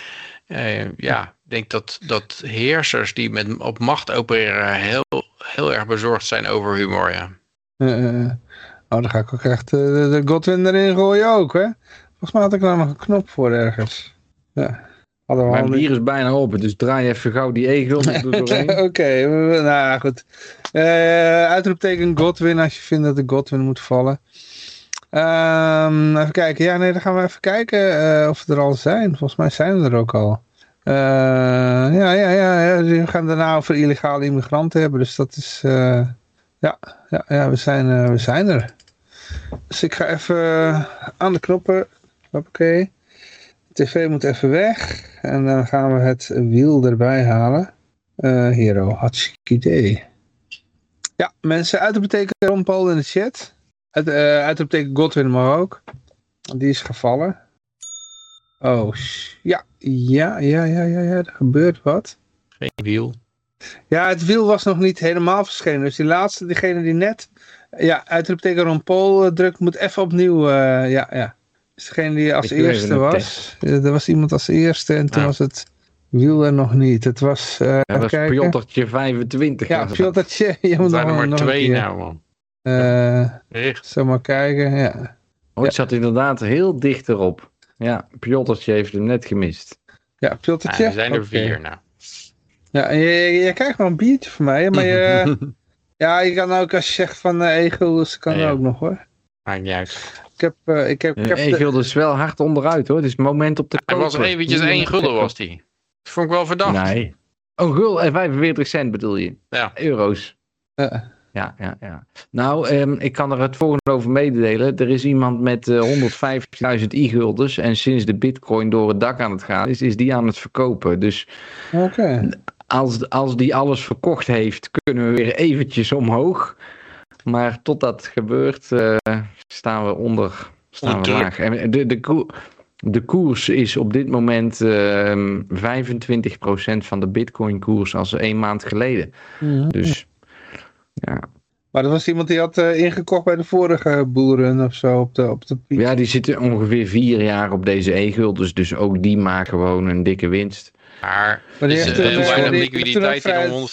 ja, denk dat, dat heersers die met, op macht opereren heel, heel erg bezorgd zijn over humor, ja. Eh, eh, oh, dan ga ik ook echt eh, de, Godwin erin gooien ook, hè? Volgens mij had ik daar nog een knop voor ergens. Ja. Hadden we Mijn bier is bijna op, dus draai even gauw die egel doorheen. Oké, we- nou goed. Eh uitroepteken Godwin als je vindt dat de Godwin moet vallen. Ehm, even kijken. Ja, nee, dan gaan we even kijken eh, of er al zijn. Volgens mij zijn er ook al. Eh, ja, ja, ja. We gaan daarna over illegale immigranten hebben. Dus dat is... eh, ja, ja, ja we, zijn, eh, we zijn er. Dus ik ga even aan de knoppen. Oké. TV moet even weg. En dan gaan we het wiel erbij halen. Hero, hartstikke idee. Ja, mensen, uitroepteken Ron Paul in de chat. Uit, eh uitroepteken Godwin maar ook. Die is gevallen. Oh, ja, ja, ja, ja, ja, ja, er gebeurt wat. Geen wiel. Ja, het wiel was nog niet helemaal verschenen. Dus die laatste, diegene die net ja, uitroepteken Ron Paul eh, drukt, moet even opnieuw, eh, ja, ja. Dus degene die als Ik eerste was, eh, er was iemand als eerste en toen Ja. was het wiel er nog niet. Het was, eh Dat was kijken. Pjottertje 25. Ja. Pjottertje. Je Er moet zijn er maar nog twee nou, man. Eh, Echt. Zal maar kijken, ja. Oh, het zat inderdaad heel dicht erop. Ja, Pjottertje heeft hem net gemist. Ja, Ja, Pjottertje. er zijn er vier nou. Ja, en je, je, krijgt nog een biertje van mij, maar je, ja, je kan ook als je zegt van uh, egels, kan Ja. ook nog hoor. Maakt niet uit. Ik heb, eh, ik heb, ik heb de- dus wel hard onderuit hoor. Het is het moment op de Hij was eventjes één gulden was die. Dat vond ik wel verdacht. Nee. Oh, gul en 45 cent bedoel je? Ja. Euro's. eh, Ja, ja, ja. Nou, ehm, ik kan er het volgende over mededelen. Er is iemand met eh 150.000 i-guldens. En sinds de bitcoin door het dak aan het gaan is, is die aan het verkopen. Dus Oké. als, als die alles verkocht heeft, kunnen we weer eventjes omhoog. Maar tot dat gebeurt, eh, staan we onder. Staan we laag. En de, de, koe- de koers is op dit moment ehm 25% van de bitcoin koers als één maand geleden. Dus ja, Maar dat was iemand die had eh, ingekocht bij de vorige boeren of zo op de, op de piek. Ja, die zitten ongeveer vier jaar op deze e-guldens. Dus ook die maken gewoon een dikke winst. Maar Maar die is heeft, er eh, weinig toen ook liquiditeit in om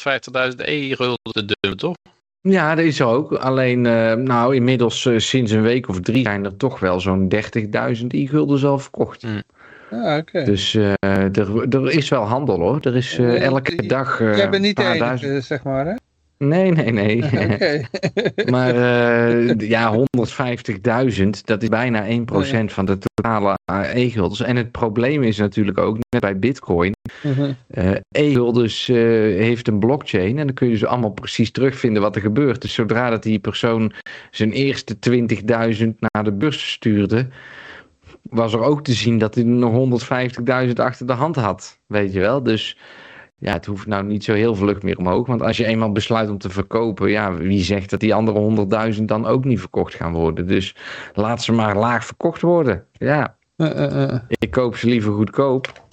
150.000 e-gulden te dumpen, toch? Ja, dat is ook. Alleen, eh, nou, inmiddels sinds een week of drie zijn er toch wel zo'n 30.000 e-guldens al verkocht. Ja, oké. Dus eh, er, er is wel handel hoor. Er is elke dag eh, Jij bent niet de een paar enige, duizend. zeg maar, hè? Nee, nee, nee. Maar eh, ja, 150.000, dat is bijna 1% van de totale e-guldens. En het probleem is natuurlijk ook, net bij bitcoin. Eh e-guldens eh, heeft een blockchain en dan kun je dus allemaal precies terugvinden wat er gebeurt. Dus zodra dat die persoon zijn eerste 20.000 naar de beurs stuurde, was er ook te zien dat hij nog 150.000 achter de hand had. Weet je wel? Dus ja, het hoeft nou niet zo heel vlug meer omhoog. Want als je eenmaal besluit om te verkopen, ja, wie zegt dat die andere 100.000 dan ook niet verkocht gaan worden? Dus laat ze maar laag verkocht worden. Ja, Eh, eh, eh. ik koop ze liever goedkoop.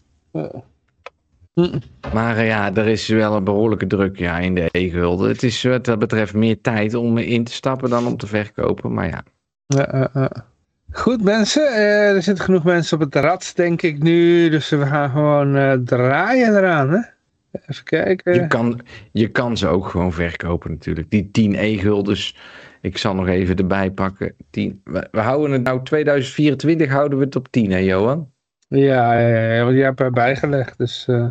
Hm. Maar ja, er is wel een behoorlijke druk ja, in de e-gulden. Het is wat dat betreft meer tijd om in te stappen dan om te verkopen. Maar ja. Goed mensen, er zitten genoeg mensen op het rad denk ik nu, dus we gaan gewoon draaien eraan hè. Even kijken. je kan, je kan ze ook gewoon verkopen natuurlijk. Die 10 e-guldens, ik zal nog even erbij pakken. 10, we, we houden het nou 2024 houden we het op 10 hè Johan? Ja, ja, jij hebt erbij gelegd, dus eh,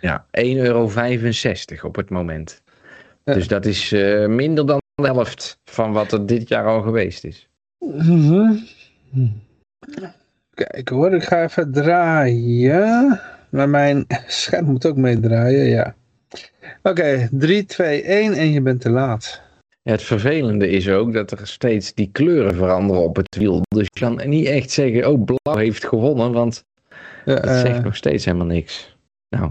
Ja, 1,65 euro op het moment. Ja. Dus dat is eh, minder dan de helft van wat er dit jaar al geweest is. Mhm. Kijk hoor, ik ga even draaien. Maar mijn scherm moet ook meedraaien, ja. Oké, 3, 2, 1 en je bent te laat. Ja, het vervelende is ook dat er steeds die kleuren veranderen op het wiel. Dus je kan niet echt zeggen, oh, blauw heeft gewonnen, want Ja, dat eh, zegt nog steeds helemaal niks. Nou,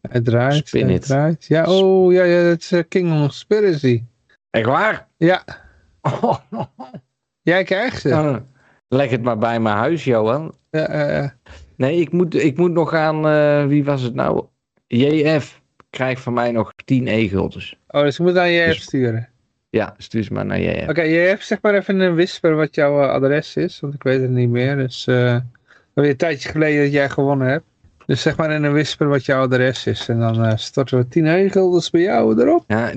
het draait, Spin het it. draait. Ja, oh, ja, ja, het is eh, King Conspiracy. echt waar? Ja, jij krijgt ze. Oh, leg het maar bij mijn huis, Johan. Ja, eh, Nee, ik moet, ik moet nog aan, eh, wie was het nou? JF krijgt van mij nog 10 e-guldens. oh, dus je moet aan JF Dus- sturen. Ja, stuur ze maar naar JF. Oké, JF, zeg maar even een whisper wat jouw eh, adres is, want ik weet het niet meer. Dus, eh alweer een tijdje geleden dat jij gewonnen hebt. Dus zeg maar in een whisper wat jouw adres is. En dan eh, storten we 10 heugels bij jou erop. Ja,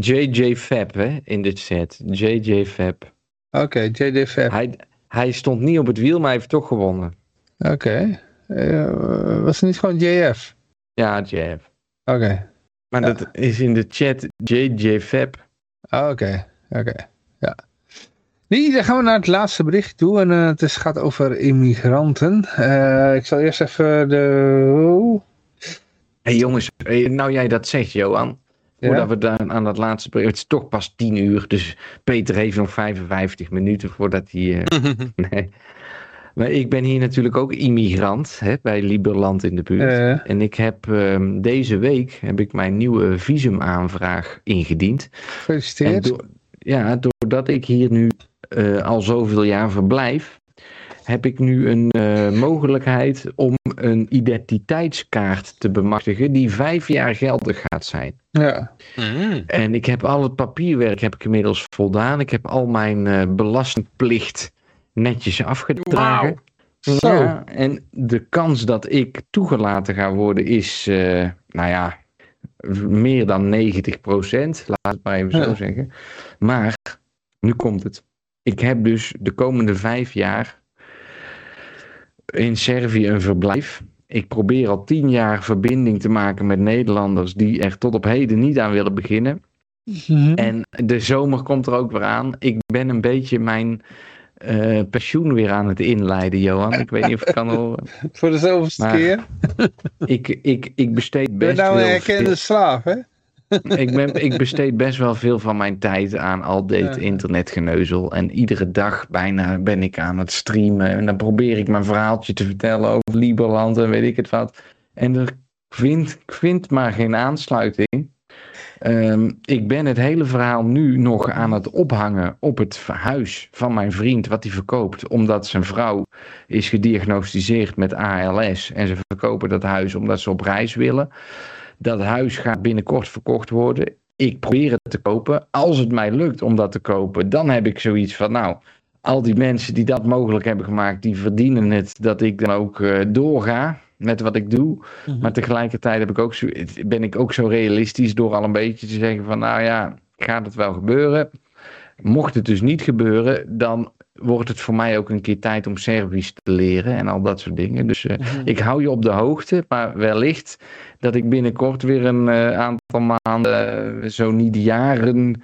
JJ Fab, hè, in de chat. JJ Fab. Oké, JDF. Hij, hij stond niet op het wiel, maar hij heeft toch gewonnen. Oké. Eh, was het niet gewoon JF? Ja, JF. Oké. Maar Ja. dat is in de chat JJ Fab. Ah, Oké, oké. Ja. Nee, dan gaan we naar het laatste bericht toe. En eh, het is, gaat over immigranten. Eh, ik zal eerst even de... oh, Hé hey, jongens, nou jij dat zegt, Johan. Ja? Voordat we dan aan dat laatste bericht... Het is toch pas 10 uur, dus Peter heeft nog 55 minuten voordat hij... eh, nee. Maar ik ben hier natuurlijk ook immigrant, hè, bij Liberland in de buurt. Eh, En ik heb ehm, deze week heb ik mijn nieuwe visumaanvraag ingediend. En gefeliciteerd. door, ja, doordat ik hier nu eh, al zoveel jaar verblijf, heb ik nu een eh, mogelijkheid om een identiteitskaart te bemachtigen die vijf jaar geldig gaat zijn. Ja. Mm. En ik heb al het papierwerk heb ik inmiddels voldaan. Ik heb al mijn eh, belastingplicht netjes afgedragen. Zo. Ja, en de kans dat ik toegelaten ga worden is, eh, nou ja, meer dan 90% Laat het maar even zo zeggen. Maar, nu komt het. Ik heb dus de komende vijf jaar in Servië een verblijf. Ik probeer al tien jaar verbinding te maken met Nederlanders die er tot op heden niet aan willen beginnen. Mhm. En de zomer komt er ook weer aan. Ik ben een beetje mijn eh, pensioen weer aan het inleiden, Johan. Ik weet niet of ik kan horen. Voor de zoveelste Maar keer. Ik, ik, ik besteed Ben best nou een wel erkende slaaf, hè? veel, ik, ben, ik besteed best wel veel van mijn tijd aan al dit Ja. internetgeneuzel. En iedere dag bijna ben ik aan het streamen. En dan probeer ik mijn verhaaltje te vertellen over Liberland en weet ik het wat. En er vind, ik vind maar geen aansluiting. Ehm, ik ben het hele verhaal nu nog aan het ophangen op het huis van mijn vriend, wat hij verkoopt, omdat zijn vrouw is gediagnosticeerd met ALS. En ze verkopen dat huis omdat ze op reis willen. Dat huis gaat binnenkort verkocht worden. Ik probeer het te kopen. Als het mij lukt om dat te kopen, dan heb ik zoiets van, nou, al die mensen die dat mogelijk hebben gemaakt, die verdienen het dat ik dan ook eh, doorga met wat ik doe. Maar tegelijkertijd heb ik ook zo, ben ik ook zo realistisch door al een beetje te zeggen van, nou ja, gaat het wel gebeuren? Mocht het dus niet gebeuren, dan wordt het voor mij ook een keer tijd om Servisch te leren en al dat soort dingen. Dus eh, ik hou je op de hoogte, maar wellicht dat ik binnenkort weer een eh, aantal maanden, eh, zo niet jaren,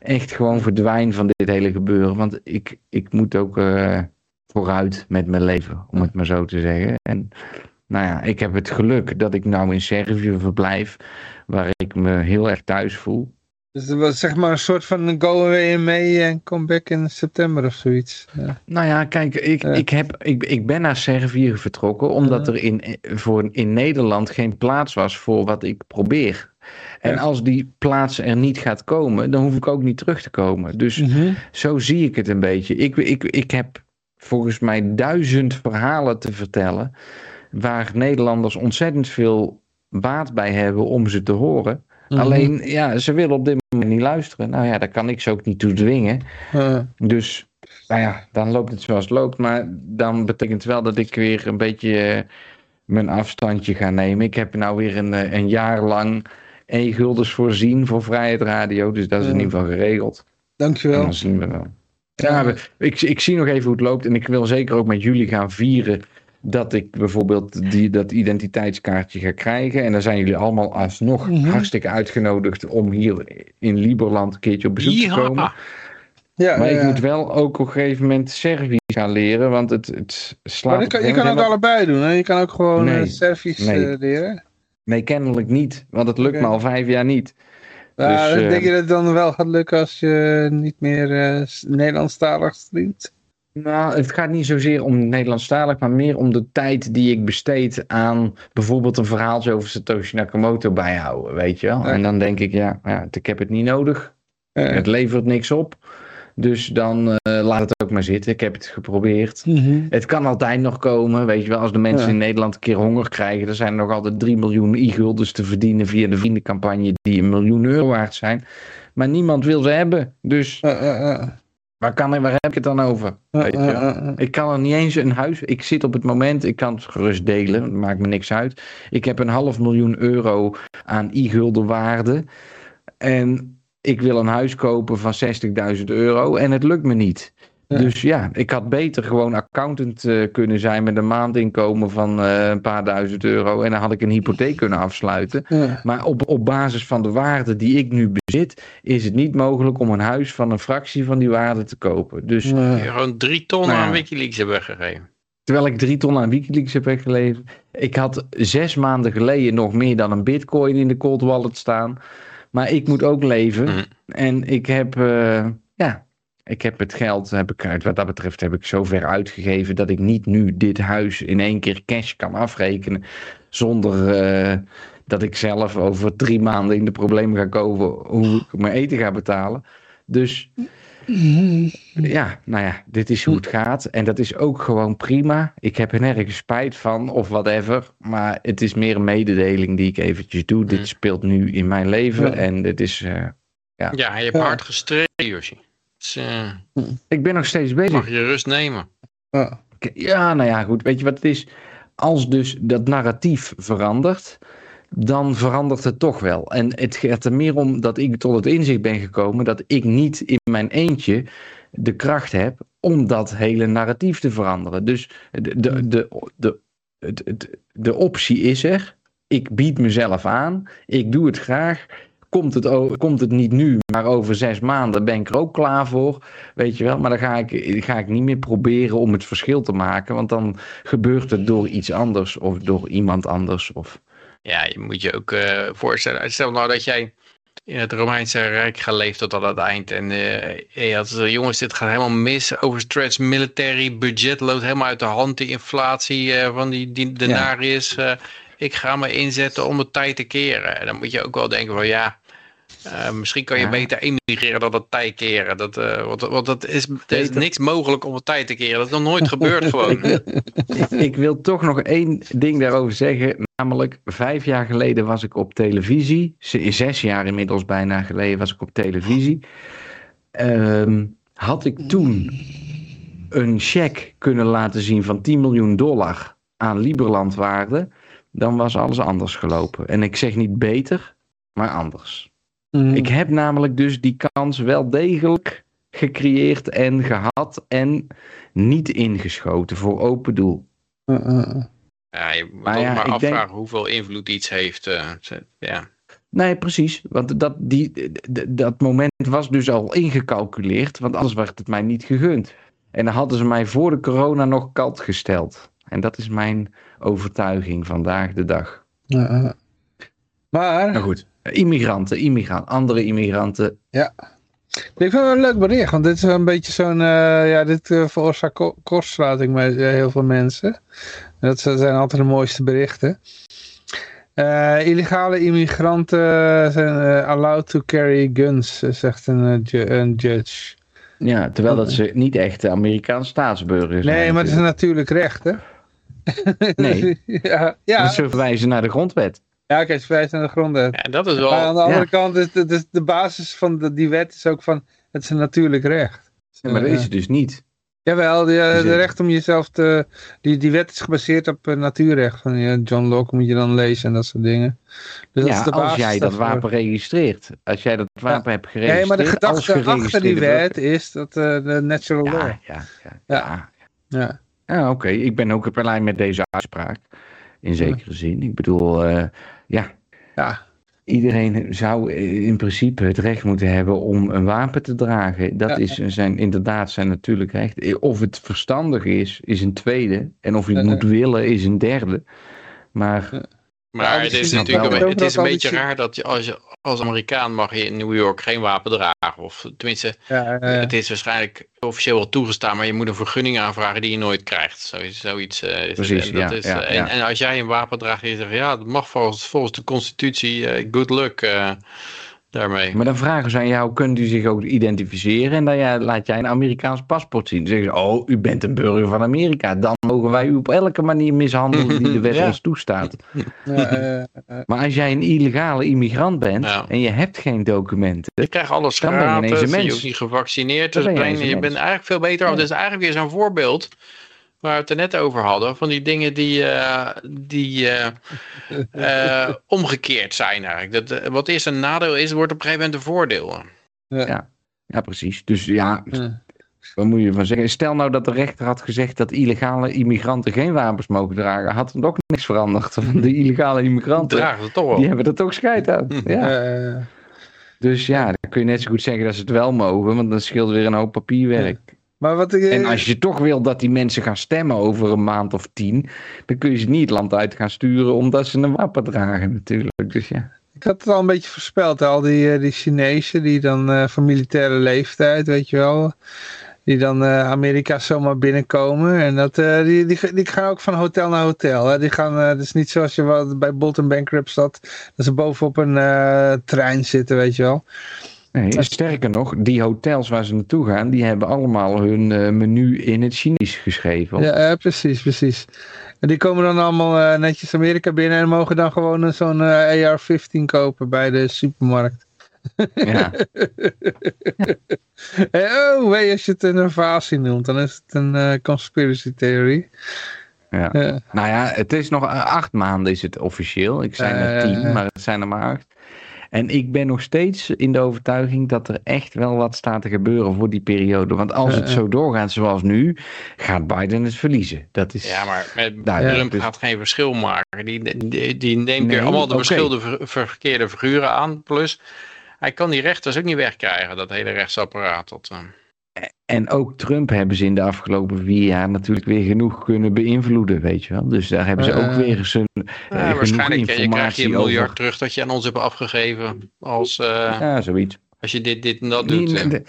echt gewoon verdwijn van dit hele gebeuren. Want ik, ik moet ook vooruit met mijn leven, om het maar zo te zeggen. En nou ja, ik heb het geluk dat ik nou in Servië verblijf, waar ik me heel erg thuis voel. Dus het was zeg maar een soort van go away in mei en come back in september of zoiets. Ja. Nou ja, kijk, ik, Ja. ik, heb, ik, ik ben naar Servië vertrokken omdat Ja. er in, voor, in Nederland geen plaats was voor wat ik probeer. En als die plaats er niet gaat komen, dan hoef ik ook niet terug te komen. Dus Mhm. zo zie ik het een beetje. Ik, ik, ik heb volgens mij duizend verhalen te vertellen waar Nederlanders ontzettend veel baat bij hebben om ze te horen. Mhm. Alleen, ja, ze willen op dit moment niet luisteren. Nou ja, daar kan ik ze ook niet toe dwingen. Eh, Dus, nou ja, dan loopt het zoals het loopt. Maar dan betekent wel dat ik weer een beetje eh, mijn afstandje ga nemen. Ik heb nou weer een, eh, een jaar lang e-guldens voorzien voor Vrijheid Radio. Dus dat is in ieder geval geregeld. En dankjewel. dan zien we wel. Ja, we- ik, ik zie nog even hoe het loopt. En ik wil zeker ook met jullie gaan vieren dat ik bijvoorbeeld die, dat identiteitskaartje ga krijgen. En dan zijn jullie allemaal alsnog Mhm. hartstikke uitgenodigd om hier in Liberland een keertje op bezoek te komen. Ja, Maar ja. ik moet wel ook op een gegeven moment Servisch gaan leren, want het, het slaat... Maar kan, je kan ook allebei doen. Hè? Je kan ook gewoon Nee. eh, Servisch Nee. eh, leren. Nee, kennelijk niet, want het lukt me al vijf jaar niet. Ja, Dus, eh, denk je dat het dan wel gaat lukken als je niet meer eh, s- Nederlandstalig streamt? Nou, het gaat niet zozeer om Nederlandstalig, maar meer om de tijd die ik besteed aan bijvoorbeeld een verhaaltje over Satoshi Nakamoto bijhouden, weet je wel. Ja. En dan denk ik, ja, ja, ik heb het niet nodig. Het levert niks op. Dus dan eh, laat het ook maar zitten. Ik heb het geprobeerd. mhm. Het kan altijd nog komen, weet je wel. Als de mensen Ja. in Nederland een keer honger krijgen, dan zijn er nog altijd 3 miljoen i-guldens te verdienen via de vriendencampagne die een miljoen euro waard zijn. Maar niemand wil ze hebben. Dus. Waar, kan, waar heb ik het dan over? Weet je wel? Ik kan er niet eens een huis. Ik zit op het moment, ik kan het gerust delen, het maakt me niks uit. Ik heb een half miljoen euro aan i-gulden waarde. En ik wil een huis kopen van 60.000 euro en het lukt me niet. Ja. Dus ja, ik had beter gewoon accountant eh, kunnen zijn met een maandinkomen van eh, een paar duizend euro. En dan had ik een hypotheek kunnen afsluiten. Ja. Maar op, op basis van de waarde die ik nu bezit, is het niet mogelijk om een huis van een fractie van die waarde te kopen. Dus Ja. Je gewoon drie ton Nou aan Wikileaks hebben weggegeven. Terwijl ik drie ton aan Wikileaks heb weggeleverd. Ik had zes maanden geleden nog meer dan een bitcoin in de cold wallet staan. Maar ik moet ook leven. Mhm. En ik heb, eh, ja, ik heb het geld, heb ik, wat dat betreft, heb ik zo ver uitgegeven dat ik niet nu dit huis in één keer cash kan afrekenen. Zonder eh, dat ik zelf over drie maanden in de problemen ga komen hoe ik mijn eten ga betalen. Dus ja, nou ja, dit is hoe het gaat. En dat is ook gewoon prima. Ik heb er nergens spijt van of whatever. Maar het is meer een mededeling die ik eventjes doe. Mm. Dit speelt nu in mijn leven. Ja. En dit is... eh, Ja, je hebt Ja. hard gestreden, Yoshi. Dus, eh, ik ben nog steeds bezig. mag je rust nemen. Ja. Ja, nou ja, goed. Weet je wat het is? Als dus dat narratief verandert, dan verandert het toch wel. En het gaat er meer om dat ik tot het inzicht ben gekomen dat ik niet in mijn eentje de kracht heb om dat hele narratief te veranderen. Dus de, de, de, de, de, de, de optie is er. Ik bied mezelf aan. Ik doe het graag. Komt het, komt het niet nu, maar over zes maanden ben ik er ook klaar voor. Weet je wel, maar dan ga ik, ga ik niet meer proberen om het verschil te maken. Want dan gebeurt het door iets anders of door iemand anders. Of... Ja, je moet je ook eh, voorstellen. Stel nou dat jij in het Romeinse Rijk geleefd tot aan het eind. En eh, je had, eh, jongens, dit gaat helemaal mis. Overstretched military budget loopt helemaal uit de hand. Die inflatie van die, die denarius. eh, ik ga me inzetten om het tijd te keren. En dan moet je ook wel denken van ja... eh, misschien kan je Ja. beter emigreren dan het tijd keren. Dat, eh, want, want dat is, er is niks mogelijk om het tijd te keren. Dat is nog nooit gebeurd gewoon. ik, wil toch nog één ding daarover zeggen. Namelijk, vijf jaar geleden was ik op televisie. Zes jaar inmiddels bijna geleden was ik op televisie. Ehm, had ik toen een cheque kunnen laten zien van 10 miljoen dollar aan Liberland waarde, dan was alles anders gelopen. En ik zeg niet beter, maar anders. Mhm. Ik heb namelijk dus die kans wel degelijk gecreëerd en gehad en niet ingeschoten voor open doel. Eh, eh, eh. Ja, je moet Maar ook ja, maar afvragen denk- hoeveel invloed iets heeft. eh, ja. Nee, precies. Want dat, die, dat moment was dus al ingecalculeerd, want anders werd het mij niet gegund. En dan hadden ze mij voor de corona nog kalt gesteld. En dat is mijn overtuiging vandaag de dag. Maar, Nou goed, immigranten, immigranten, andere immigranten. ik vind het wel een leuk bericht, want dit is een beetje zo'n, eh, ja, dit eh, veroorzaakt ko- kortsluiting eh, heel veel mensen. En dat zijn altijd de mooiste berichten. Eh, illegale immigranten zijn allowed to carry guns, zegt een, ju- een judge. Ja, terwijl dat ze niet echt Amerikaanse staatsburgers zijn. Nee, maar het is natuurlijk recht, hè? Nee. ja, ja. Ze verwijzen naar de grondwet. Ja oké, ze verwijst naar de grondwet. ja, dat is wel... Maar aan de andere Ja. kant, is de, de, de basis van de, die wet is ook van, het is een natuurlijk recht. Ja, maar dat Eh, is het dus niet. Jawel, de, Dus de het- recht om jezelf te... Die, die wet is gebaseerd op eh, natuurrecht. Van John Locke moet je dan lezen en dat soort dingen. Dus dat ja, is de als basis jij dat daarvoor. wapen registreert. Als jij dat wapen hebt geregistreerd. Nee, maar de als gedachte achter die wet is dat eh, de natural law. Ja, ja, ja. ja. Ja. Ja, oké. Ik ben ook blij met deze uitspraak. In zekere zin. Ik bedoel, eh, ja. Ja. Iedereen zou in principe het recht moeten hebben om een wapen te dragen. Dat Ja. is zijn, inderdaad zijn natuurlijk recht. Of het verstandig is, is een tweede. En of je het Ja. moet willen, is een derde. Maar Maar Ja, het is natuurlijk wel. een, het is een beetje raar dat je als, je als Amerikaan mag je in New York geen wapen dragen. Of tenminste, Ja, het is waarschijnlijk officieel wel toegestaan, maar je moet een vergunning aanvragen die je nooit krijgt. Zoiets, zoiets eh. Precies, En dat ja, is, ja, eh. En, en als jij een wapen draagt en je zegt, ja, dat mag volgens, volgens de constitutie, eh, good luck daarmee. Maar dan vragen ze aan jou, kunt u zich ook identificeren? En dan ja, laat jij een Amerikaans paspoort zien. Dan zeggen ze, oh, u bent een burger van Amerika. Dan mogen wij u op elke manier mishandelen die de wet Ja. ons toestaat. ja, eh, eh, Maar als jij een illegale immigrant bent Ja. en je hebt geen documenten... Je krijgt alles Dan ben je ineens gratis, een je hoeft niet gevaccineerd te ben je zijn. Je bent eigenlijk veel beter af. Ja. Dat is eigenlijk weer zo'n voorbeeld waar we het er net over hadden. Van die dingen die, eh, die eh, eh, omgekeerd zijn eigenlijk. Dat, wat eerst een nadeel is, wordt op een gegeven moment een voordeel. ja, Ja, precies. Dus ja, wat moet je van zeggen? Stel nou dat de rechter had gezegd dat illegale immigranten geen wapens mogen dragen. Had er ook niks veranderd. Want de illegale immigranten, Dragen ze toch wel. die hebben er toch scheid aan. Ja. Dus ja, dan kun je net zo goed zeggen dat ze het wel mogen. Want dan scheelt weer een hoop papierwerk. Maar wat ik... En als je toch wil dat die mensen gaan stemmen over een maand of tien, dan kun je ze niet het land uit gaan sturen omdat ze een wapen dragen natuurlijk. Dus ja. Ik had het al een beetje voorspeld, al die, eh, die Chinezen die dan eh, van militaire leeftijd, weet je wel, die dan eh, Amerika zomaar binnenkomen. En dat, eh, die, die, die gaan ook van hotel naar hotel. Hè. Die gaan, eh, het is niet zoals je wat bij Bolton Bankrupt zat, dat ze bovenop een eh, trein zitten, weet je wel. Nee, sterker nog, die hotels waar ze naartoe gaan, die hebben allemaal hun eh, menu in het Chinees geschreven. Ja, eh, precies, precies. En die komen dan allemaal eh, netjes Amerika binnen en mogen dan gewoon een zo'n eh, AR-15 kopen bij de supermarkt. Ja. Oh, als je het een invasie noemt, dan is het een conspiracy theorie. Ja. Nou ja, het is nog acht maanden is het officieel. Ik zei ja, tien, maar het zijn er maar acht. En ik ben nog steeds in de overtuiging dat er echt wel wat staat te gebeuren voor die periode. Want als het zo doorgaat zoals nu, gaat Biden het verliezen. Dat is... Ja, maar met Duidelijk. Trump Dus- gaat geen verschil maken. Die, die, die neemt Nee, weer allemaal de verschillende ver- verkeerde figuren aan. Plus, hij kan die rechters ook niet wegkrijgen, dat hele rechtsapparaat. Dat, eh, En ook Trump hebben ze in de afgelopen vier jaar natuurlijk weer genoeg kunnen beïnvloeden, weet je wel. Dus daar hebben ze Eh, ook weer eens een, eh, ja, genoeg waarschijnlijk eh, je een miljard over. terug dat je aan ons hebt afgegeven. Als, eh, Ja, zoiets. als je dit, dit en dat doet. Niet, eh. niet-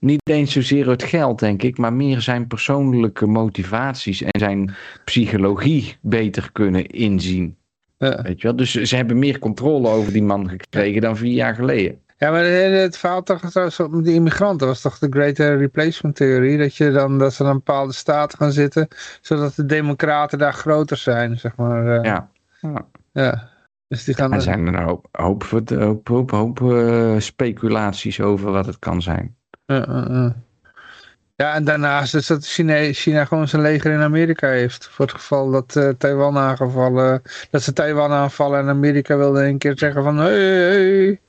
niet eens zozeer het geld, denk ik, maar meer zijn persoonlijke motivaties en zijn psychologie beter kunnen inzien. Ja. Weet je wel? Dus ze hebben meer controle over die man gekregen dan vier jaar geleden. Ja, maar het verhaal toch trouwens met die immigranten was toch de Great Replacement theorie, dat, je dan, dat ze in een bepaalde staten gaan zitten, zodat de democraten daar groter zijn, zeg maar. eh, Ja. Ja. ja. Dus die gaan... Er zijn er nou hoop, hoop, hoop, hoop, hoop eh, speculaties over wat het kan zijn. Ja, ja, ja. Ja, en daarnaast is dat China, China gewoon zijn leger in Amerika heeft. Voor het geval dat eh, Taiwan aangevallen, dat ze Taiwan aanvallen en Amerika wilde een keer zeggen van hey, hey.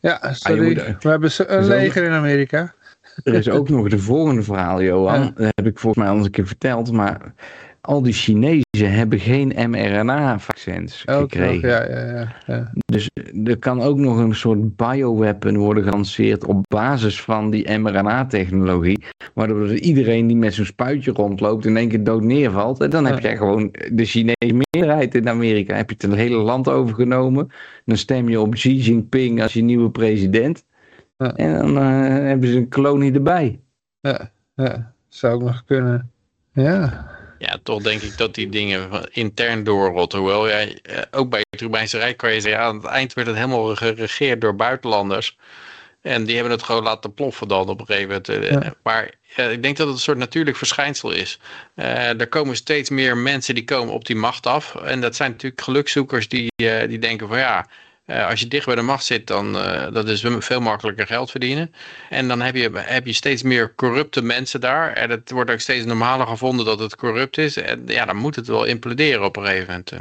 Ja, sorry, moet- we hebben een leger in Amerika. Er is ook nog de volgende verhaal, Johan. Ja. Dat heb ik volgens mij al eens een keer verteld. Maar al die Chinezen hebben geen mRNA-vaccins gekregen. ja, ja, ja. Dus er kan ook nog een soort bioweapon worden gelanceerd op basis van die mRNA-technologie. Waardoor iedereen die met zo'n spuitje rondloopt in één keer dood neervalt. En dan heb jij gewoon de Chinese meerderheid in Amerika. Heb je het hele land overgenomen. Dan stem je op Xi Jinping als je nieuwe president. Ja. En dan eh, hebben ze een kolonie erbij. ja, ja. Zou ook nog kunnen. Ja. Ja, toch denk ik dat die dingen intern doorrotten. Hoewel jij, eh, ook bij het Romeinse Rijk kan je zeggen, ja, aan het eind werd het helemaal geregeerd door buitenlanders. En die hebben het gewoon laten ploffen dan op een gegeven moment. Eh, Ja. Maar eh, ik denk dat het een soort natuurlijk verschijnsel is. Eh, er komen steeds meer mensen die komen op die macht af. En dat zijn natuurlijk gelukzoekers die, eh, die denken van ja, eh, als je dicht bij de macht zit, dan eh, dat is veel makkelijker geld verdienen. En dan heb je, heb je steeds meer corrupte mensen daar. En het wordt ook steeds normaler gevonden dat het corrupt is. En ja, dan moet het wel imploderen op een gegeven moment. eh.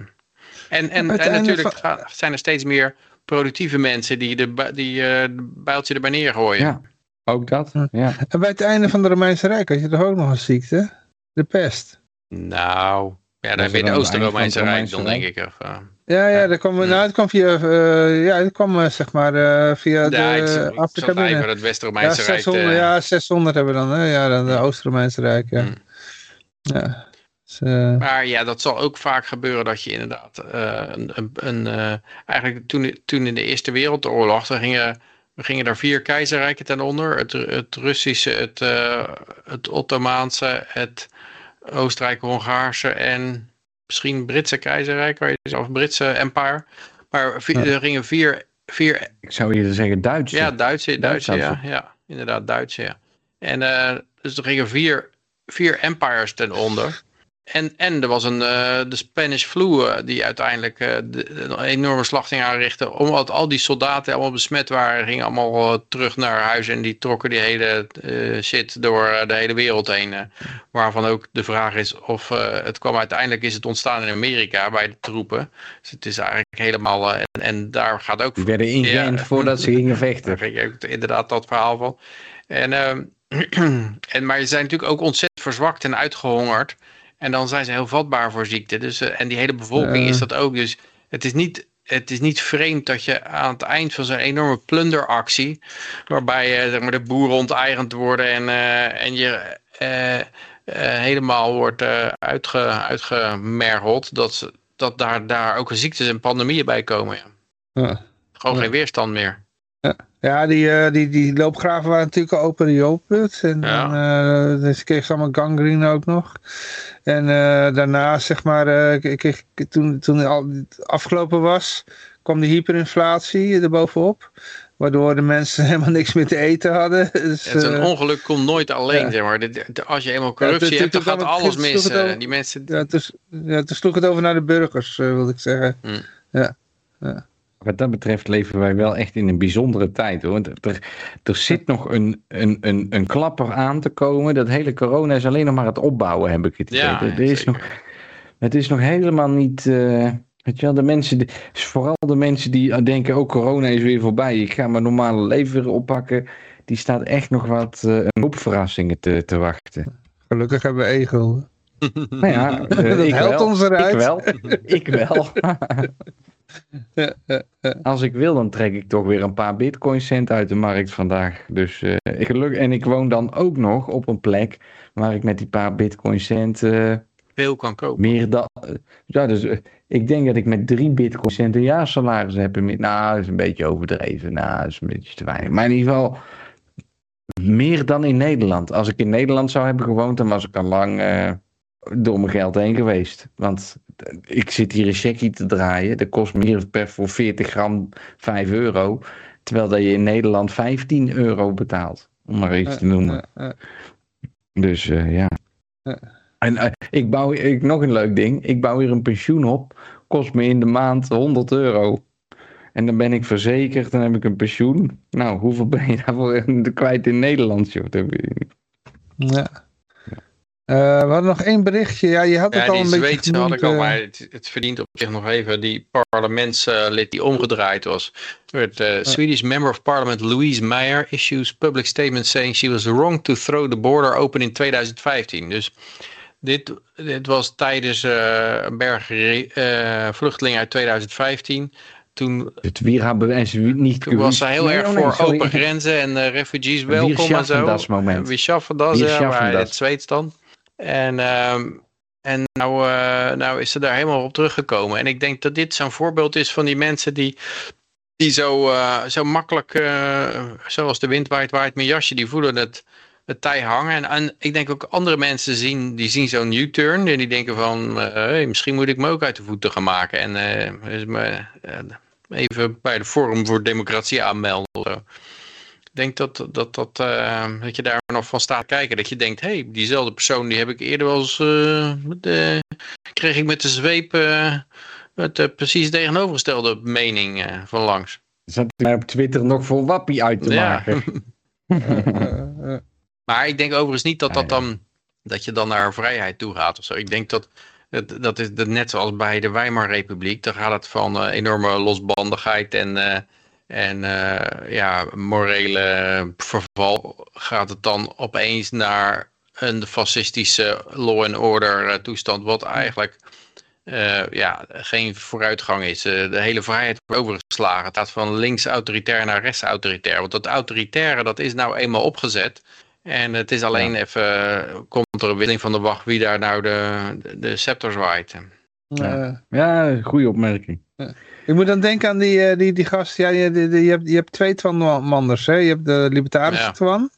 En, en, en natuurlijk van- zijn er steeds meer productieve mensen die de, die, eh, de bijltje erbij neergooien. Ja, ook dat. Ja. En bij het einde van de Romeinse Rijk had je toch ook nog een ziekte? De pest. Nou, ja, dan heb je het dan Oost-Romeinse Rijk dan denk ik. Of, eh. Ja, ja, dat kwam, nou, het kwam via, eh, ja, het kwam eh, zeg maar eh, via ja, de Afrika het Ja, West-Romeinse Rijk. 600, ja, 600 hebben we dan, hè? Ja, dan de Oost-Romeinse Rijk, ja. Hmm. ja. Dus. Maar ja, dat zal ook vaak gebeuren dat je inderdaad een, een, een eigenlijk toen, toen in de Eerste Wereldoorlog, dan gingen, we gingen daar vier keizerrijken ten onder. Het, het Russische, het, het Ottomaanse, het Oostenrijk-Hongaarse en misschien Britse keizerrijk, of Britse empire. Maar vier, er gingen vier, vier... Ik zou eerder zeggen Duitse. Ja, Duitse, Duitse, ja, ja. Inderdaad, Duitse, ja. En dus er gingen vier, vier empires ten onder. En, en er was een, uh, de Spanish flu uh, die uiteindelijk uh, de, een enorme slachting aanrichtte. Omdat al die soldaten allemaal besmet waren, gingen allemaal terug naar huis. En die trokken die hele shit door de hele wereld heen. waarvan ook de vraag is of het kwam uiteindelijk is het ontstaan in Amerika bij de troepen. Dus het is eigenlijk helemaal... en, en daar gaat ook... Die werden ingeënt ja, voordat ze gingen vechten. Ging ook inderdaad dat verhaal van. En, ehm, en, maar ze zijn natuurlijk ook ontzettend verzwakt en uitgehongerd. En dan zijn ze heel vatbaar voor ziekte. Dus, uh, en die hele bevolking is dat ook. Dus het is, niet, het is niet vreemd dat je aan het eind van zo'n enorme plunderactie... waarbij uh, zeg maar, de boeren onteigend worden en, uh, en je helemaal wordt uitge, uitgemergeld... dat, dat daar, daar ook ziektes en pandemieën bij komen. Ja. ja. Gewoon geen weerstand meer. Ja, die, uh, die, die loopgraven waren natuurlijk al open rioolput. En ja. uh, dus kreeg ze allemaal gangrene ook nog. En uh, daarna, zeg maar, kreeg, toen, toen het afgelopen was, kwam de hyperinflatie erbovenop. Waardoor de mensen helemaal niks meer te eten hadden. Dus, het een ongeluk komt nooit alleen, ja. zeg maar. Als je eenmaal corruptie ja, hebt, dan gaat alles mis. die mensen... Ja, toen, ja, toen sloeg het over naar de burgers, wilde ik zeggen. Hmm. Ja. Wat dat betreft leven wij wel echt in een bijzondere tijd. Hoor. Er, er zit nog een, een, een, een klapper aan te komen. Dat hele corona is alleen nog maar het opbouwen, heb ik het idee. Ja, er is nog, het is nog helemaal niet... Uh, weet je wel, de mensen, vooral de mensen die denken, oh corona is weer voorbij. Ik ga mijn normale leven weer oppakken. Die staat echt nog wat uh, een hoop verrassingen te, te wachten. Gelukkig hebben we ego. Nou ja, uh, dat ik helpt wel. ons eruit. Ik wel. ik wel. Als ik wil, dan trek ik toch weer een paar bitcoin cent uit de markt vandaag. Dus uh, ik geluk en ik woon dan ook nog op een plek waar ik met die paar bitcoin cent uh, veel kan kopen. Meer dan. Uh, ja, dus ik denk dat ik met drie bitcoin cent een jaarsalaris heb. Nou, dat is een beetje overdreven. Nou, dat is een beetje te weinig. Maar in ieder geval meer dan in Nederland. Als ik in Nederland zou hebben gewoond, dan was ik al lang door mijn geld heen geweest. Want ik zit hier een checkie te draaien. Dat kost me hier per voor 40 gram 5 euro. Terwijl dat je in Nederland 15 euro betaalt. Om maar iets te noemen. Dus uh, ja. En uh, ik bouw ik, nog een leuk ding. Ik bouw hier een pensioen op. Kost me in de maand 100 euro. En dan ben ik verzekerd. Dan heb ik een pensioen. Nou, hoeveel ben je daarvoor kwijt in Nederland? Joh? Ja. Uh, we hadden nog één berichtje. Ja, je had het al een beetje genoemd. had ik al, uh... maar het, het, verdient op zich nog even. Die parlementslid die omgedraaid was. Het uh, Swedish Member of Parliament Louise Meyer issues public statement saying she was wrong to throw the border open in 2015. Dus dit, dit was tijdens een berg vluchtelingen uit 2015 toen, het Wierha-bewijs niet Toen was ze heel erg voor open grenzen en refugees welkom en zo. Dat moment. Wie schaffen dat, ja, maar het Zweeds dan. En, um, en nou, uh, nou is ze daar helemaal op teruggekomen. En ik denk dat dit zo'n voorbeeld is van die mensen die, die zo, uh, zo makkelijk, uh, zoals de wind waait, waait mijn jasje, die voelen het, het tij hangen. En, en ik denk ook andere mensen zien, die zien zo'n U-turn en die denken van, misschien moet ik me ook uit de voeten gaan maken. En is me, even bij de Forum voor Democratie aanmelden denk dat, dat, dat, uh, dat je daar nog van staat kijken. Dat je denkt, hé, hey, diezelfde persoon die heb ik eerder wel eens... Uh, de, kreeg ik met de zweep uh, het precies tegenovergestelde mening van langs. Zat mij op Twitter nog voor wappie uit te maken. maar ik denk overigens niet dat, dat, dan, dat je dan naar vrijheid toe gaat of zo. Ik denk dat... Dat is net zoals bij de Weimarrepubliek. Daar gaat het van enorme losbandigheid en en uh, ja, morele verval gaat het dan opeens naar een fascistische law and order eh, toestand, wat eigenlijk uh, ja, geen vooruitgang is. Uh, de hele vrijheid wordt overgeslagen. Het gaat van links autoritair naar rechts autoritair. Want dat autoritaire, dat is nou eenmaal opgezet. En het is alleen even, eh, komt er een wisseling van de wacht wie daar nou de, de, de scepter zwaait. Eh, Ja, goede opmerking. Ik moet dan denken aan die, eh, die, die gast. Ja, je, die- die- je, hebt, je hebt twee Twan-manders. hè? Je hebt de libertarische Ja. Twan.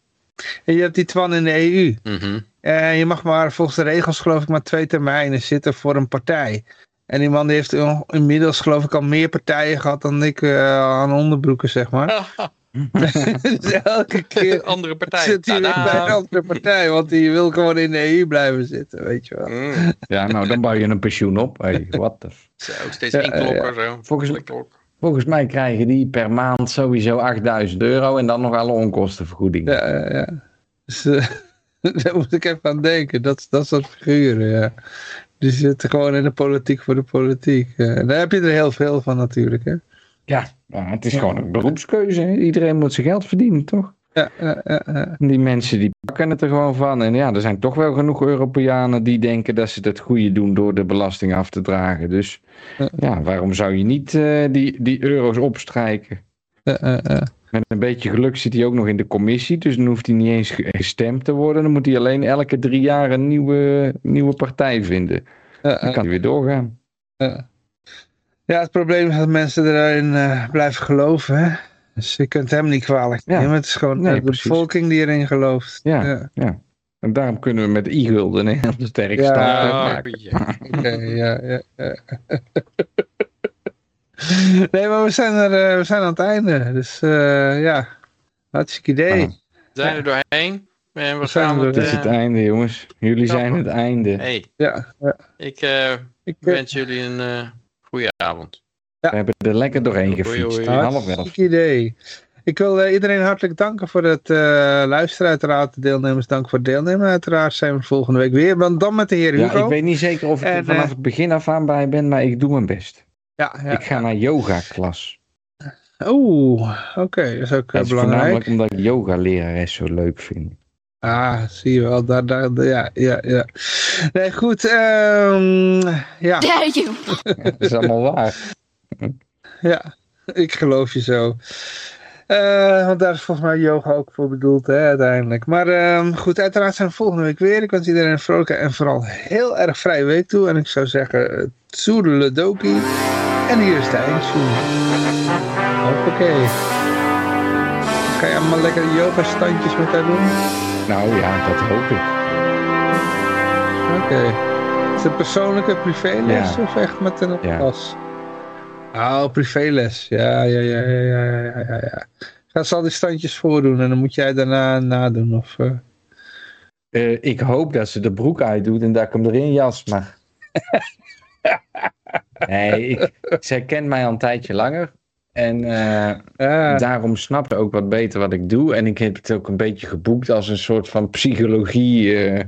En je hebt die Twan in de EU. Mhm. En je mag maar volgens de regels geloof ik maar twee termijnen zitten voor een partij. En die man die heeft in- inmiddels geloof ik al meer partijen gehad dan ik eh, aan onderbroeken zeg maar. dus elke keer Andere partij. zit hij weer bij een andere partij. Want die wil gewoon in de EU blijven zitten, weet je wel. Mm. Ja, nou dan bouw je een pensioen op. Hey, wat de f- Zo, steeds Ja, één klokker zo. Volgens-. Volgens mij krijgen die per maand sowieso 8000 euro en dan nog alle onkostenvergoeding. Ja, ja, ja. Dus, eh, daar moet ik even aan denken. Dat, dat soort figuren, ja. Die zitten gewoon in de politiek voor de politiek. eh. En daar heb je er heel veel van natuurlijk, hè. Ja, het is gewoon een beroepskeuze. Iedereen moet zijn geld verdienen, toch? Ja, Die mensen die pakken het er gewoon van. En ja, er zijn toch wel genoeg Europeanen die denken dat ze het goede doen door de belasting af te dragen. Dus Ja. waarom zou je niet eh, die, die euro's opstrijken? Met een beetje geluk zit hij ook nog in de commissie, dus dan hoeft hij niet eens ge- gestemd te worden. Dan moet hij alleen elke drie jaar een nieuwe, nieuwe partij vinden. Dan kan hij weer doorgaan. ja. Ja, het probleem is dat mensen erin eh, blijven geloven, hè. Dus je kunt hem niet kwalijk Ja. nemen. Het is gewoon Nee, de precies. bevolking die erin gelooft. Ja. ja. En daarom kunnen we met i-gulden een heel sterk Ja. maken. ja. Oké, ja, ja, ja. nee, maar we zijn, er, eh, we zijn aan het einde. Dus eh, ja, hartstikke idee. Ah. We zijn er doorheen. En we We zijn gaan er het... Het is het einde, jongens. Jullie zijn het einde. hey, Ja, ja. ik eh, Ik, wens jullie een eh goede avond. We hebben er lekker doorheen gefietst. oei. Half elf. idee. Ik wil eh, iedereen hartelijk danken voor het eh, luisteren. Uiteraard de deelnemers dank voor het deelnemen. Uiteraard zijn we volgende week weer. Want dan met de heer Hugo. Ja, ik weet niet zeker of ik En, er vanaf eh, het begin af aan bij ben, maar ik doe mijn best. Ja, ja. Ik ga naar yoga-klas. Oeh, oké. Dat is ook Dat is belangrijk. voornamelijk omdat ik yoga-lerares zo leuk vind. Ah, zie je wel. Daar, daar, daar- ja, ja, ja. Nee, goed. ehm, ja! Dat is allemaal waar. ja, ik geloof je zo. Eh, want daar is volgens mij yoga ook voor bedoeld, hè, uiteindelijk. Maar ehm, goed, uiteraard zijn we volgende week weer. Ik wens iedereen een vrolijke en vooral heel erg vrije week toe. En ik zou zeggen, uh, Tsoedeledoki. En hier is de eindtune. Hoppakee. Ga je allemaal lekker yoga standjes met haar doen? Nou ja, dat hoop ik. Oké. Is het persoonlijke privéles Ja. of echt met een Ja. klas? Oh, privéles. Ja, ja, ja, ja, ja, ja, ja, ja. Ga ze al die standjes voordoen en dan moet jij daarna nadoen. Of, eh. Eh, ik hoop dat ze de broek uitdoet en dat ik hem erin jas, maar... nee, ik, zij kent mij al een tijdje langer. En eh, ja, daarom snapt ze ook wat beter wat ik doe. En ik heb het ook een beetje geboekt als een soort van psychologie eh,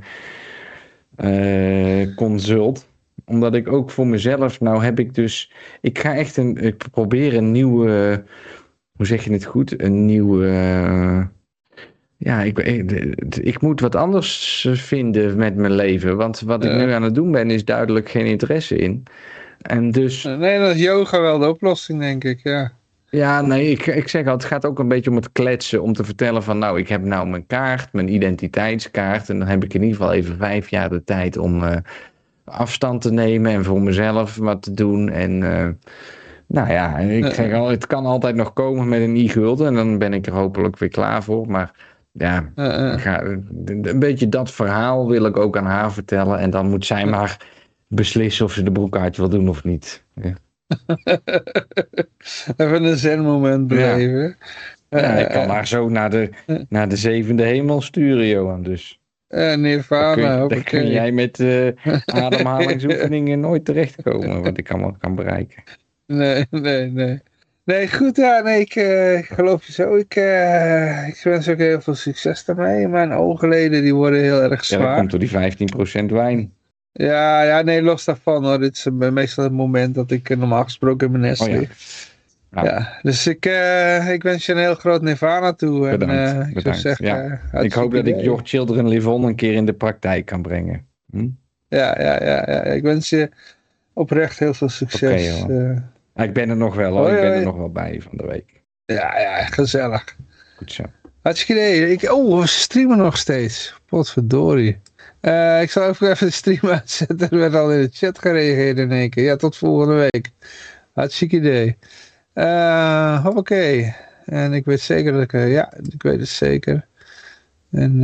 eh, consult. Omdat ik ook voor mezelf, nou heb ik dus, ik ga echt een, ik probeer een nieuwe, hoe zeg je het goed? Een nieuwe, eh, ja, ik, ik, ik moet wat anders vinden met mijn leven. Want wat ik nu aan het doen ben, is duidelijk geen interesse in. En dus nee, dat is yoga wel de oplossing, denk ik. Ja. ja, nee, ik, ik zeg al, het gaat ook een beetje om het kletsen. Om te vertellen van, nou, ik heb nou mijn kaart, mijn identiteitskaart. En dan heb ik in ieder geval even vijf jaar de tijd om eh, afstand te nemen en voor mezelf wat te doen. En eh, nou ja, ik zeg al, het kan altijd nog komen met een i-gulden. En dan ben ik er hopelijk weer klaar voor. Maar ja, ga, een beetje dat verhaal wil ik ook aan haar vertellen. En dan moet zij maar beslissen of ze de broek uit wil doen of niet. Ja. Even een zen moment beleven. Ja, Eh, ik kan haar zo naar de, naar de zevende hemel sturen, Johan. Dus eh, daar kun, Nirvana, daar hoppakee. kun jij met eh, ademhalingsoefeningen nooit terechtkomen, wat ik allemaal kan bereiken. Nee, nee, nee. Nee, goed, ja, nee, ik, eh, geloof je zo. Ik, eh, ik wens ook heel veel succes daarmee. Mijn oogleden die worden heel erg Ja, dat zwaar. komt door die 15% wijn. Ja, ja, nee, los daarvan hoor. Dit is meestal het moment dat ik eh, normaal gesproken in mijn nest Oh ja. lig. Ja. Ja, dus ik, eh, ik wens je een heel groot Nirvana toe. En, Bedankt, eh, ik bedankt. Zou zeggen, Ja. Ik hoop dat ik. Your Children Live On een keer in de praktijk kan brengen. Hm? Ja, ja, ja, ja, ik wens je oprecht heel veel succes. Ah, ik ben er nog wel hoor, Hoi, ik ben hoi. er nog wel bij van de week. ja, ja, gezellig. Goed zo. Hartstikke idee. Ik, oh, we streamen nog steeds. Potverdorie. Uh, ik zal even, even de stream uitzetten. Er werd al in de chat gereageerd in één keer. Ja, tot volgende week. Hartstikke idee. Uh, hoppakee. En ik weet zeker dat ik... ja, ik weet het zeker. En...